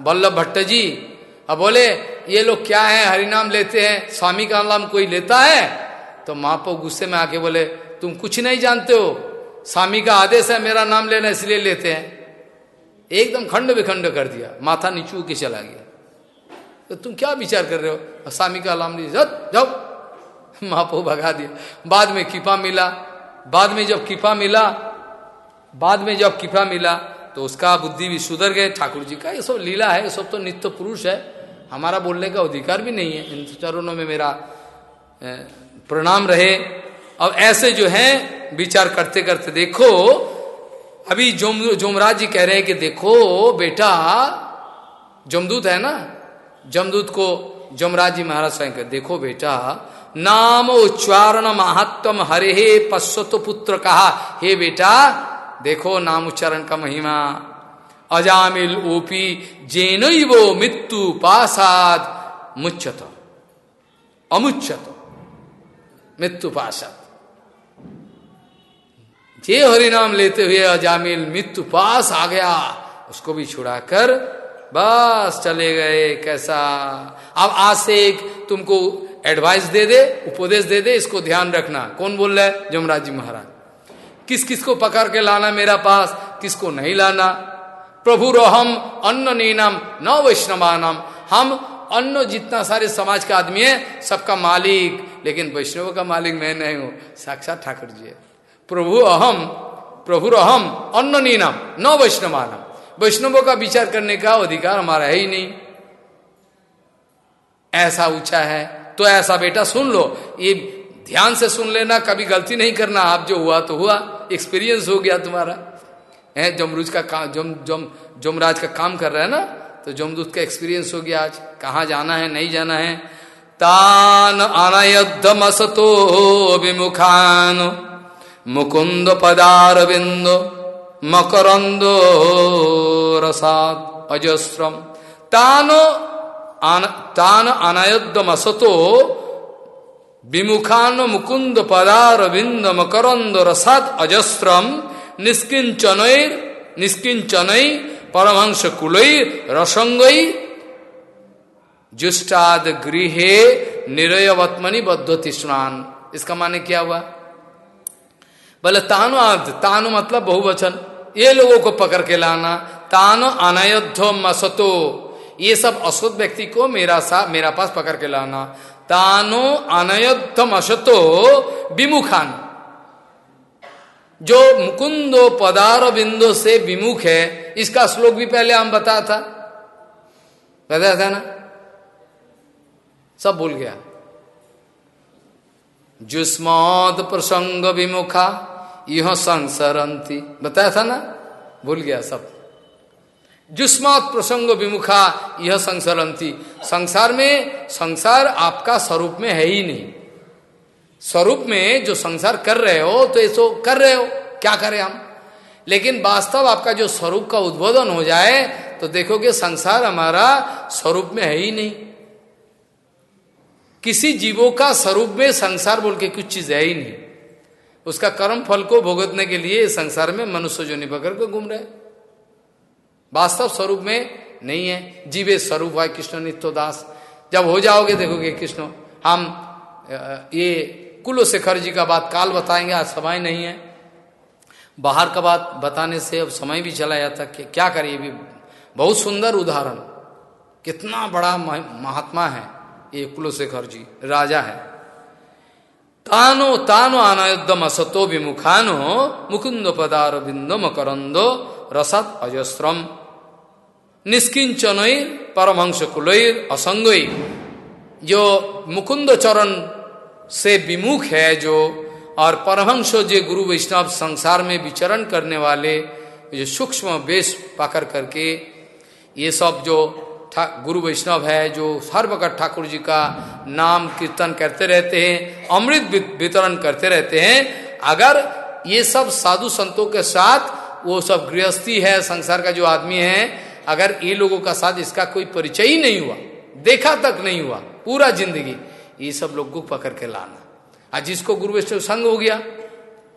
वल्लभ भट्ट जी, अब बोले, ये लोग क्या है? हरिनाम लेते हैं। स्वामी का नाम कोई लेता है? तो महापो गुस्से में आके बोले, तुम कुछ नहीं जानते हो। स्वामी का आदेश है, मेरा नाम लेना इसलिए लेते हैं। एकदम खंड विखंड कर दिया। माथा नीचू के चला गया। तो तुम क्या विचार कर रहे हो? स्वामी का नाम लीजिए। जाओ महापो भगा दिया बाद में किपा मिला। बाद में जब किपा मिला, बाद में जब किपा मिला तो उसका बुद्धि भी सुधर गए, ठाकुर जी का। ये सब लीला है, ये सब तो नित्य पुरुष है। हमारा बोलने का अधिकार भी नहीं है। इन चरणों में मेरा प्रणाम रहे। अब ऐसे जो है, विचार करते करते देखो, अभी जोम, जोमराज जी कह रहे हैं कि देखो, बेटा, जमदूत है ना? जमदूत को जमराज जी महाराज स्वयं कर देखो बेटा, नाम उच्चारण महात्म हरे हे, पश्वत पुत्र कहा, हे बेटा देखो नाम उच्चारण का महिमा। अजामिल ओपी वो मृत्यु पासाद मुच्चत अमुच्चत मृत्यु पासाद। जे हरिनाम लेते हुए अजामिल मृत्यु पास आ गया, उसको भी छुड़ाकर बस चले गए, कैसा? अब आज से एक तुमको एडवाइस दे दे, उपदेश दे दे, इसको ध्यान रखना। कौन बोल रहा है? जमराज जी महाराज। किस किस को पकड़ के लाना मेरा पास किसको नहीं लाना। प्रभु रोहम अन्न नीनम, न वैष्णवानम। हम अन्न जितना सारे समाज का आदमी है, सबका मालिक। लेकिन वैष्णव का मालिक मैं नहीं हूँ। साक्षात ठाकुर जी प्रभु अहम प्रभु अहम अन्न नीनम, न वैष्णवानम। वैष्णवों का विचार करने का अधिकार हमारा है ही नहीं। ऐसा ऊँचा है तो ऐसा बेटा सुन लो। ये ध्यान से सुन लेना, कभी गलती नहीं करना। आप जो हुआ तो हुआ। एक्सपीरियंस हो गया तुम्हारा। है जमरूज का काम जम जम जमराज का काम कर रहा है ना तो जमदूत का एक्सपीरियंस हो गया आज। कहाँ जाना है नहीं जाना है। तान अनयदमसतो विमुखान। मुकुंद पदार बिंदु मकरंद रसाद अजस्रम। तानो आन, तान अनयदमसतो विमुखान मुकुंद पदार बिंद मकरंद रसाद अजस्रम निष्किंचनैर निष्किंचनई परमहंस कुलई रसंगई जुष्टाद गृहे निरयवत्मनि बद्धति स्नान। इसका माने क्या हुआ? बोले, तानु आद, तानु मतलब बहुवचन। ये लोगों को पकड़ के लाना। तानु अनयोध्य असतो। ये सब असुत व्यक्ति को मेरा सा, मेरा पास पकड़ के लाना। तानो अनयोध्य असतो विमुखान। जो मुकुंदो पदार बिंदु से विमुख है, इसका श्लोक भी पहले हम बताया था। बताया था ना? सब भूल गया। जुस्मद प्रसंग विमुखा यह संसरंती बताया था ना? भूल गया सब। जुस्मत प्रसंग विमुखा, यह संसरंती संसार में, संसार आपका स्वरूप में है ही नहीं। स्वरूप में जो संसार कर रहे हो तो ऐसो कर रहे हो, क्या करें हम? लेकिन वास्तव आपका जो स्वरूप का उद्बोधन हो जाए तो देखोगे संसार हमारा स्वरूप में है ही नहीं। किसी जीवों का स्वरूप में संसार बोल के कुछ चीज़ है ही नहीं। उसका कर्म फल को भुगतने के लिए संसार में मनुष्य जो निपकर के घूम रहे वास्तव स्वरूप में नहीं है। जीवे स्वरूप है कृष्ण नित्य दास। जब हो जाओगे, देखोगे कृष्ण, हम ये कुलो शेखर जी का बात काल बताएँगे, आज समय नहीं है। बाहर का बात बताने से अब समय भी चला जाता कि क्या करिए भी बहुत सुंदर उदाहरण। कितना बड़ा महात्मा है ये कुलशेखर जी, राजा है। तानो तानो अनायुद्धम असतो विमुखानो, मुकुंद पदार बिंदो मकरंदो रसत अजस्रम। निष्किंचन परमहंस कुलैर असंगई जो मुकुंद चरण से विमुख है जो, और परमहंस जो गुरु वैष्णव संसार में विचरण करने वाले जो सूक्ष्म वेश पाकर करके, ये सब जो गुरु वैष्णव है, जो हर वक्त ठाकुर जी का नाम कीर्तन करते रहते हैं, अमृत वितरण करते रहते हैं, अगर ये सब साधु संतों के साथ वो सब गृहस्थी है, संसार का जो आदमी है अगर ये लोगों का साथ इसका कोई परिचय ही नहीं हुआ, देखा तक नहीं हुआ, पूरा ज़िंदगी, ये सब लोग को पकड़ के लाना। आज जिसको गुरु वैष्णव संग हो गया,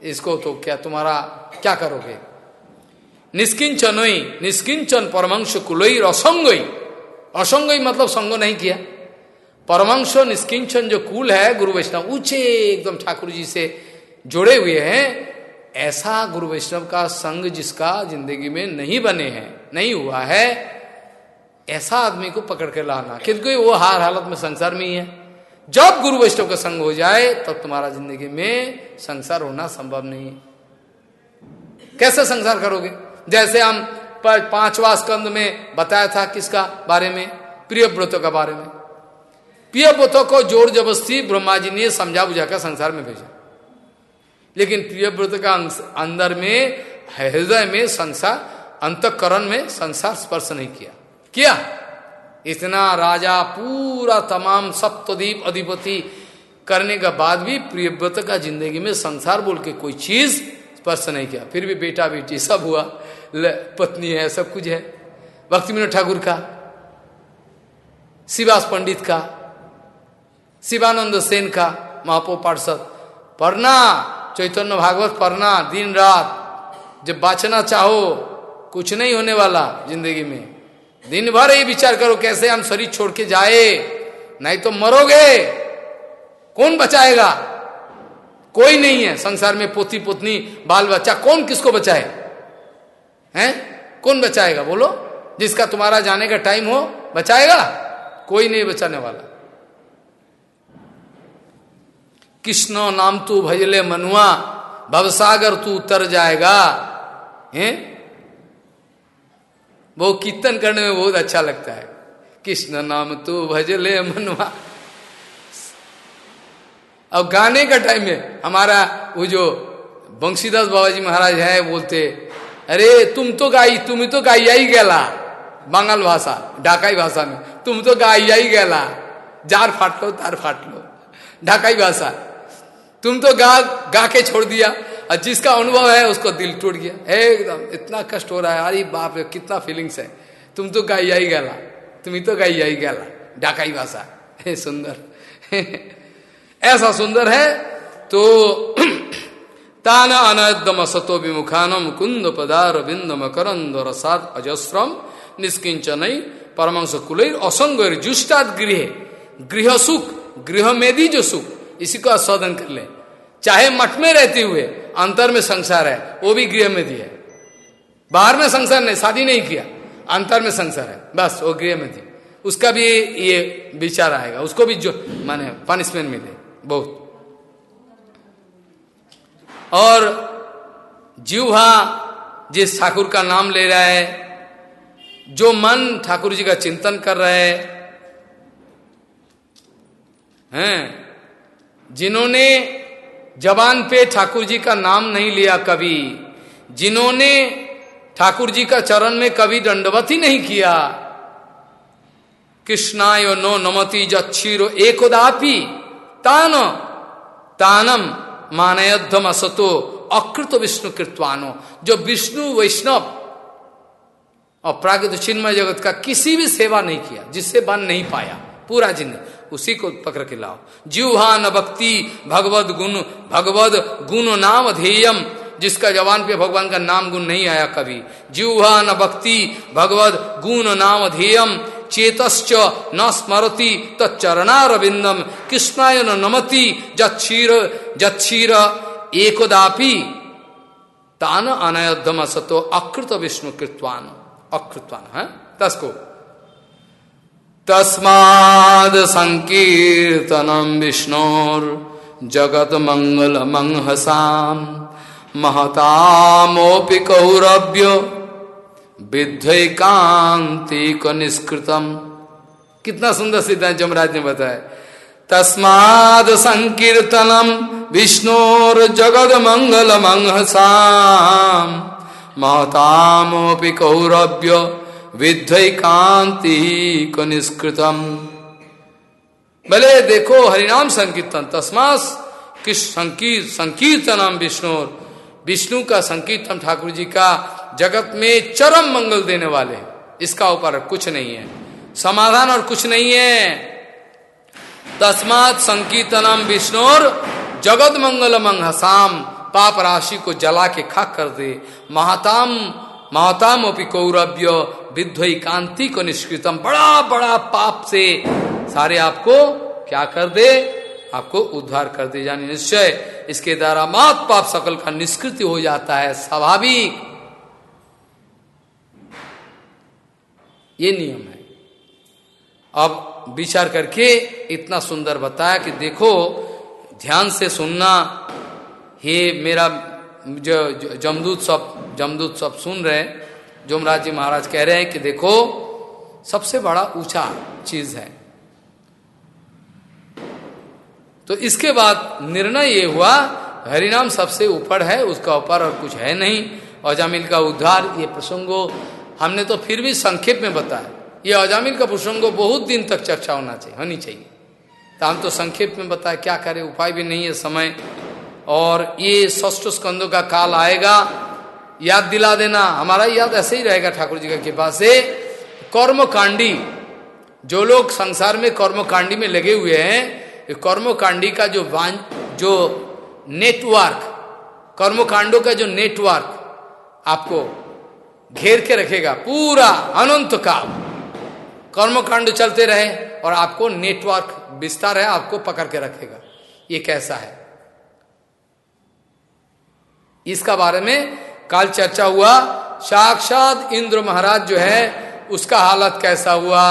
इसको तो क्या तुम्हारा क्या करोगे? निष्किंचन निष्किंचन परमंश कुलोई असंगई असंगई मतलब संग नहीं किया। परमंश निष्किंचन जो कुल है, गुरु वैष्णव, ऊँचे एकदम ठाकुर जी से जुड़े हुए हैं ऐसा गुरु वैष्णव का संग जिसका ज़िंदगी में नहीं बने हैं, नहीं हुआ है, ऐसा आदमी को पकड़ के लाना। क्योंकि वो हार हालत में संसार में ही है। जब गुरु वैष्णव का संग हो जाए, तब तुम्हारा ज़िंदगी में संसार होना संभव नहीं है। कैसे संसार करोगे? जैसे हम पांचवा स्कंद में बताया था किसका बारे में? प्रिय व्रतों का बारे में। प्रिय व्रतों को ज़ोर जबरस्ती ब्रह्मा जी ने समझा बुझाकर संसार में भेजा। लेकिन प्रिय व्रत का अंदर में, हृदय में संसार, अंतकरण में संसार स्पर्श नहीं किया। किया? इतना राजा पूरा तमाम सप्तद्वीप अधिपति करने के बाद भी प्रियव्रत का ज़िंदगी में संसार बोल के कोई चीज़ स्पर्श नहीं किया। फिर भी बेटा बेटी सब हुआ पत्नी है, सब कुछ है। भक्ति विनोद ठाकुर का, शिवास पंडित का, शिवानंद सेन का महापो पार्षद। पढ़ना चैतन्य भागवत पढ़ना दिन रात, जब बाँचना चाहो, कुछ नहीं होने वाला ज़िंदगी में। दिन भर ही विचार करो, कैसे हम शरीर छोड़ के जाए? नहीं तो मरोगे। कौन बचाएगा? कोई नहीं है संसार में पोती पुतनी, बाल बच्चा, कौन किसको बचाए? हैं? कौन बचाएगा? बोलो। जिसका तुम्हारा जाने का टाइम हो, बचाएगा? कोई नहीं बचाने वाला। कृष्ण नाम तू भजले मनुआ, भवसागर तू उतर जाएगा। हैं? वो कीर्तन करने में बहुत अच्छा लगता है। कृष्ण नाम तू भजले मनुआ। अब गाने का टाइम में हमारा वो जो बंशीदास बाबा जी महाराज है बोलते, अरे, तुम तो गाई, तुम तो गाइया ही गेला। बांगल भाषा, ढाकाई भाषा में, तुम तो गाइया ही गेला। जार फाट लो तार फाट लो ढाकाई भाषा। तुम तो गा गा के छोड़ दिया। और जिसका अनुभव है, उसको दिल टूट गया। एकदम, इतना कष्ट हो रहा है। अरे बाप रे, कितना फीलिंग्स है। तुम तो गाइया ही गेला। तुम ही तो गाइया ही गेला। ढाकाई भाषा। सुंदर। ऐसा सुंदर है तो तान अनदम सतो विमुखानम कुंद पदार बिंदम करंद रसाद अजस्रम निष्किंचन परमंश कुल असंग जुष्टाद गृह। गृह सुख गृह में दी जो सुख इसी को आस्वादन कर ले। चाहे मठ में रहते हुए अंतर में संसार है, वो भी गृह में दिया बाहर में संसार नहीं, शादी नहीं किया, अंतर में संसार है। बस, वो गृह में दी उसका भी ये विचार आएगा। उसको भी जो, माने पनिशमेंट मिले, बहुत। और जीवा जिस ठाकुर का नाम ले रहा है, जो मन ठाकुर जी का चिंतन कर रहा है, हैं जिन्होंने जबान पे ठाकुर जी का नाम नहीं लिया कभी, जिन्होंने ठाकुर जी का चरण में कभी दंडवत ही नहीं किया, कृष्णाय नो नमति जक्षीरो एकोदापी तान, तानम मानयध्वम असतो अकृत विष्णु कृतवानो। जो विष्णु, वैष्णव और प्राकृत चिन्मय जगत का किसी भी सेवा नहीं किया, जिससे बन नहीं पाया। पूरा ज़िंदगी उसी को पकड़ के लाओ। जीवहा न भक्ति भगवत गुण भगवत गुण नाम ध्येयम, जिसका जवान पे भगवान का नाम गुण नहीं आया कभी। जीवहा न भक्ति भगवत गुण नाम ध्येयम, चेतश्च न स्मरती तरणरविंदम कृष्णाय नमति जक्षीर जक्षीर एकदापि तान अनयोद्धम सतो अकृत विष्णु कृत्वान। अकृतवान, है? तस्को। तस्माद संकीर्तनम विष्णोर जगत मंगल मंहसाम महतामोपि कौरव्य विद्वैकांतिक निष्कृतम कितना सुंदर सिद्धांत जमराज ने बताया। तस्माद संकीर्तनम विष्णोर जगद मंगल मंहसाम महतामोपि कौरव्य विद्वैकांतिक निष्कृतम। भले देखो हरिनाम संकीर्तन, तस्मास किस संकीर्त संकीर्तनम विष्णुर। विष्णु का संकीर्तन ठाकुर जी का जगत में चरम मंगल देने वाले इसका ऊपर कुछ नहीं है। समाधान और कुछ नहीं है। तस्मात संकीर्तनम विष्णुर जगत मंगल मंगसाम पाप राशि को जला के खाक कर दे। महाताम महाताम अपनी कौरव्य विध्वई कांति को निष्कृतम बड़ा बड़ा पाप से सारे आपको क्या कर दे? आपको उद्धार कर दे जानी निश्चय। इसके द्वारा मात पाप सकल का निष्कृति हो जाता है, स्वाभाविक। ये नियम है। अब विचार करके इतना सुंदर बताया कि देखो, ध्यान से सुनना, हे मेरा जो जमदूत सब जमदूत सब सुन रहे जोमराज जी महाराज कह रहे हैं कि देखो, सबसे बड़ा ऊँचा चीज़ है। तो इसके बाद निर्णय ये हुआ, हरिनाम सबसे ऊपर है, उसका ऊपर और कुछ है नहीं अजामिल का उद्धार, ये प्रसंगो, हमने तो फिर भी संक्षेप में बताया, ये अजामिल का प्रसंगो बहुत दिन तक चर्चा होना चाहिए, होनी चाहिए। तो हम तो संक्षेप में बताए क्या करें, उपाय भी नहीं है, समय और ये ष्ठ स्कंदों का काल आएगा। याद दिला देना, हमारा याद ऐसे ही रहेगा ठाकुर जी का कृपा से। कर्मकांडी, जो लोग संसार में कर्मकांडी में लगे हुए हैं कर्मकांडी का जो जो नेटवर्क कर्मकांडों का जो नेटवर्क आपको घेर के रखेगा, पूरा अनंत काल। कर्मकांड चलते रहे और आपको नेटवर्क विस्तार है, आपको पकड़ के रखेगा। ये कैसा है? इसका बारे में कल चर्चा हुआ। साक्षात इंद्र महाराज जो है, उसका हालत कैसा हुआ?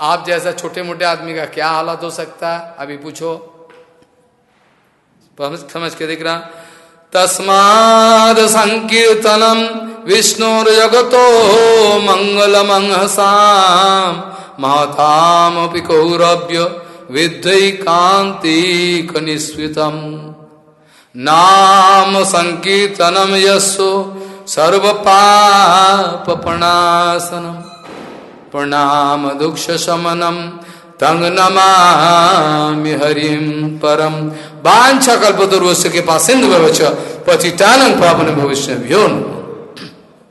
आप जैसा छोटे मोटे आदमी का क्या हालत हो सकता है? अभी पूछो। समझ के देख रहा? तस्माद संकीर्तनम विष्णुर्जगतो मंगल मंगसाम महताम कौरव्य विद्वै कांति कनिस्वितम नाम संकीर्तनम यशो सर्व पाप प्रणासनम प्रणाम दुक्ष शमनम तंग नमामि हरिम परम। वांछा कल्पतरुवस्य के पास सिंधु पति पतितानंद पावन भविष्य भ्यो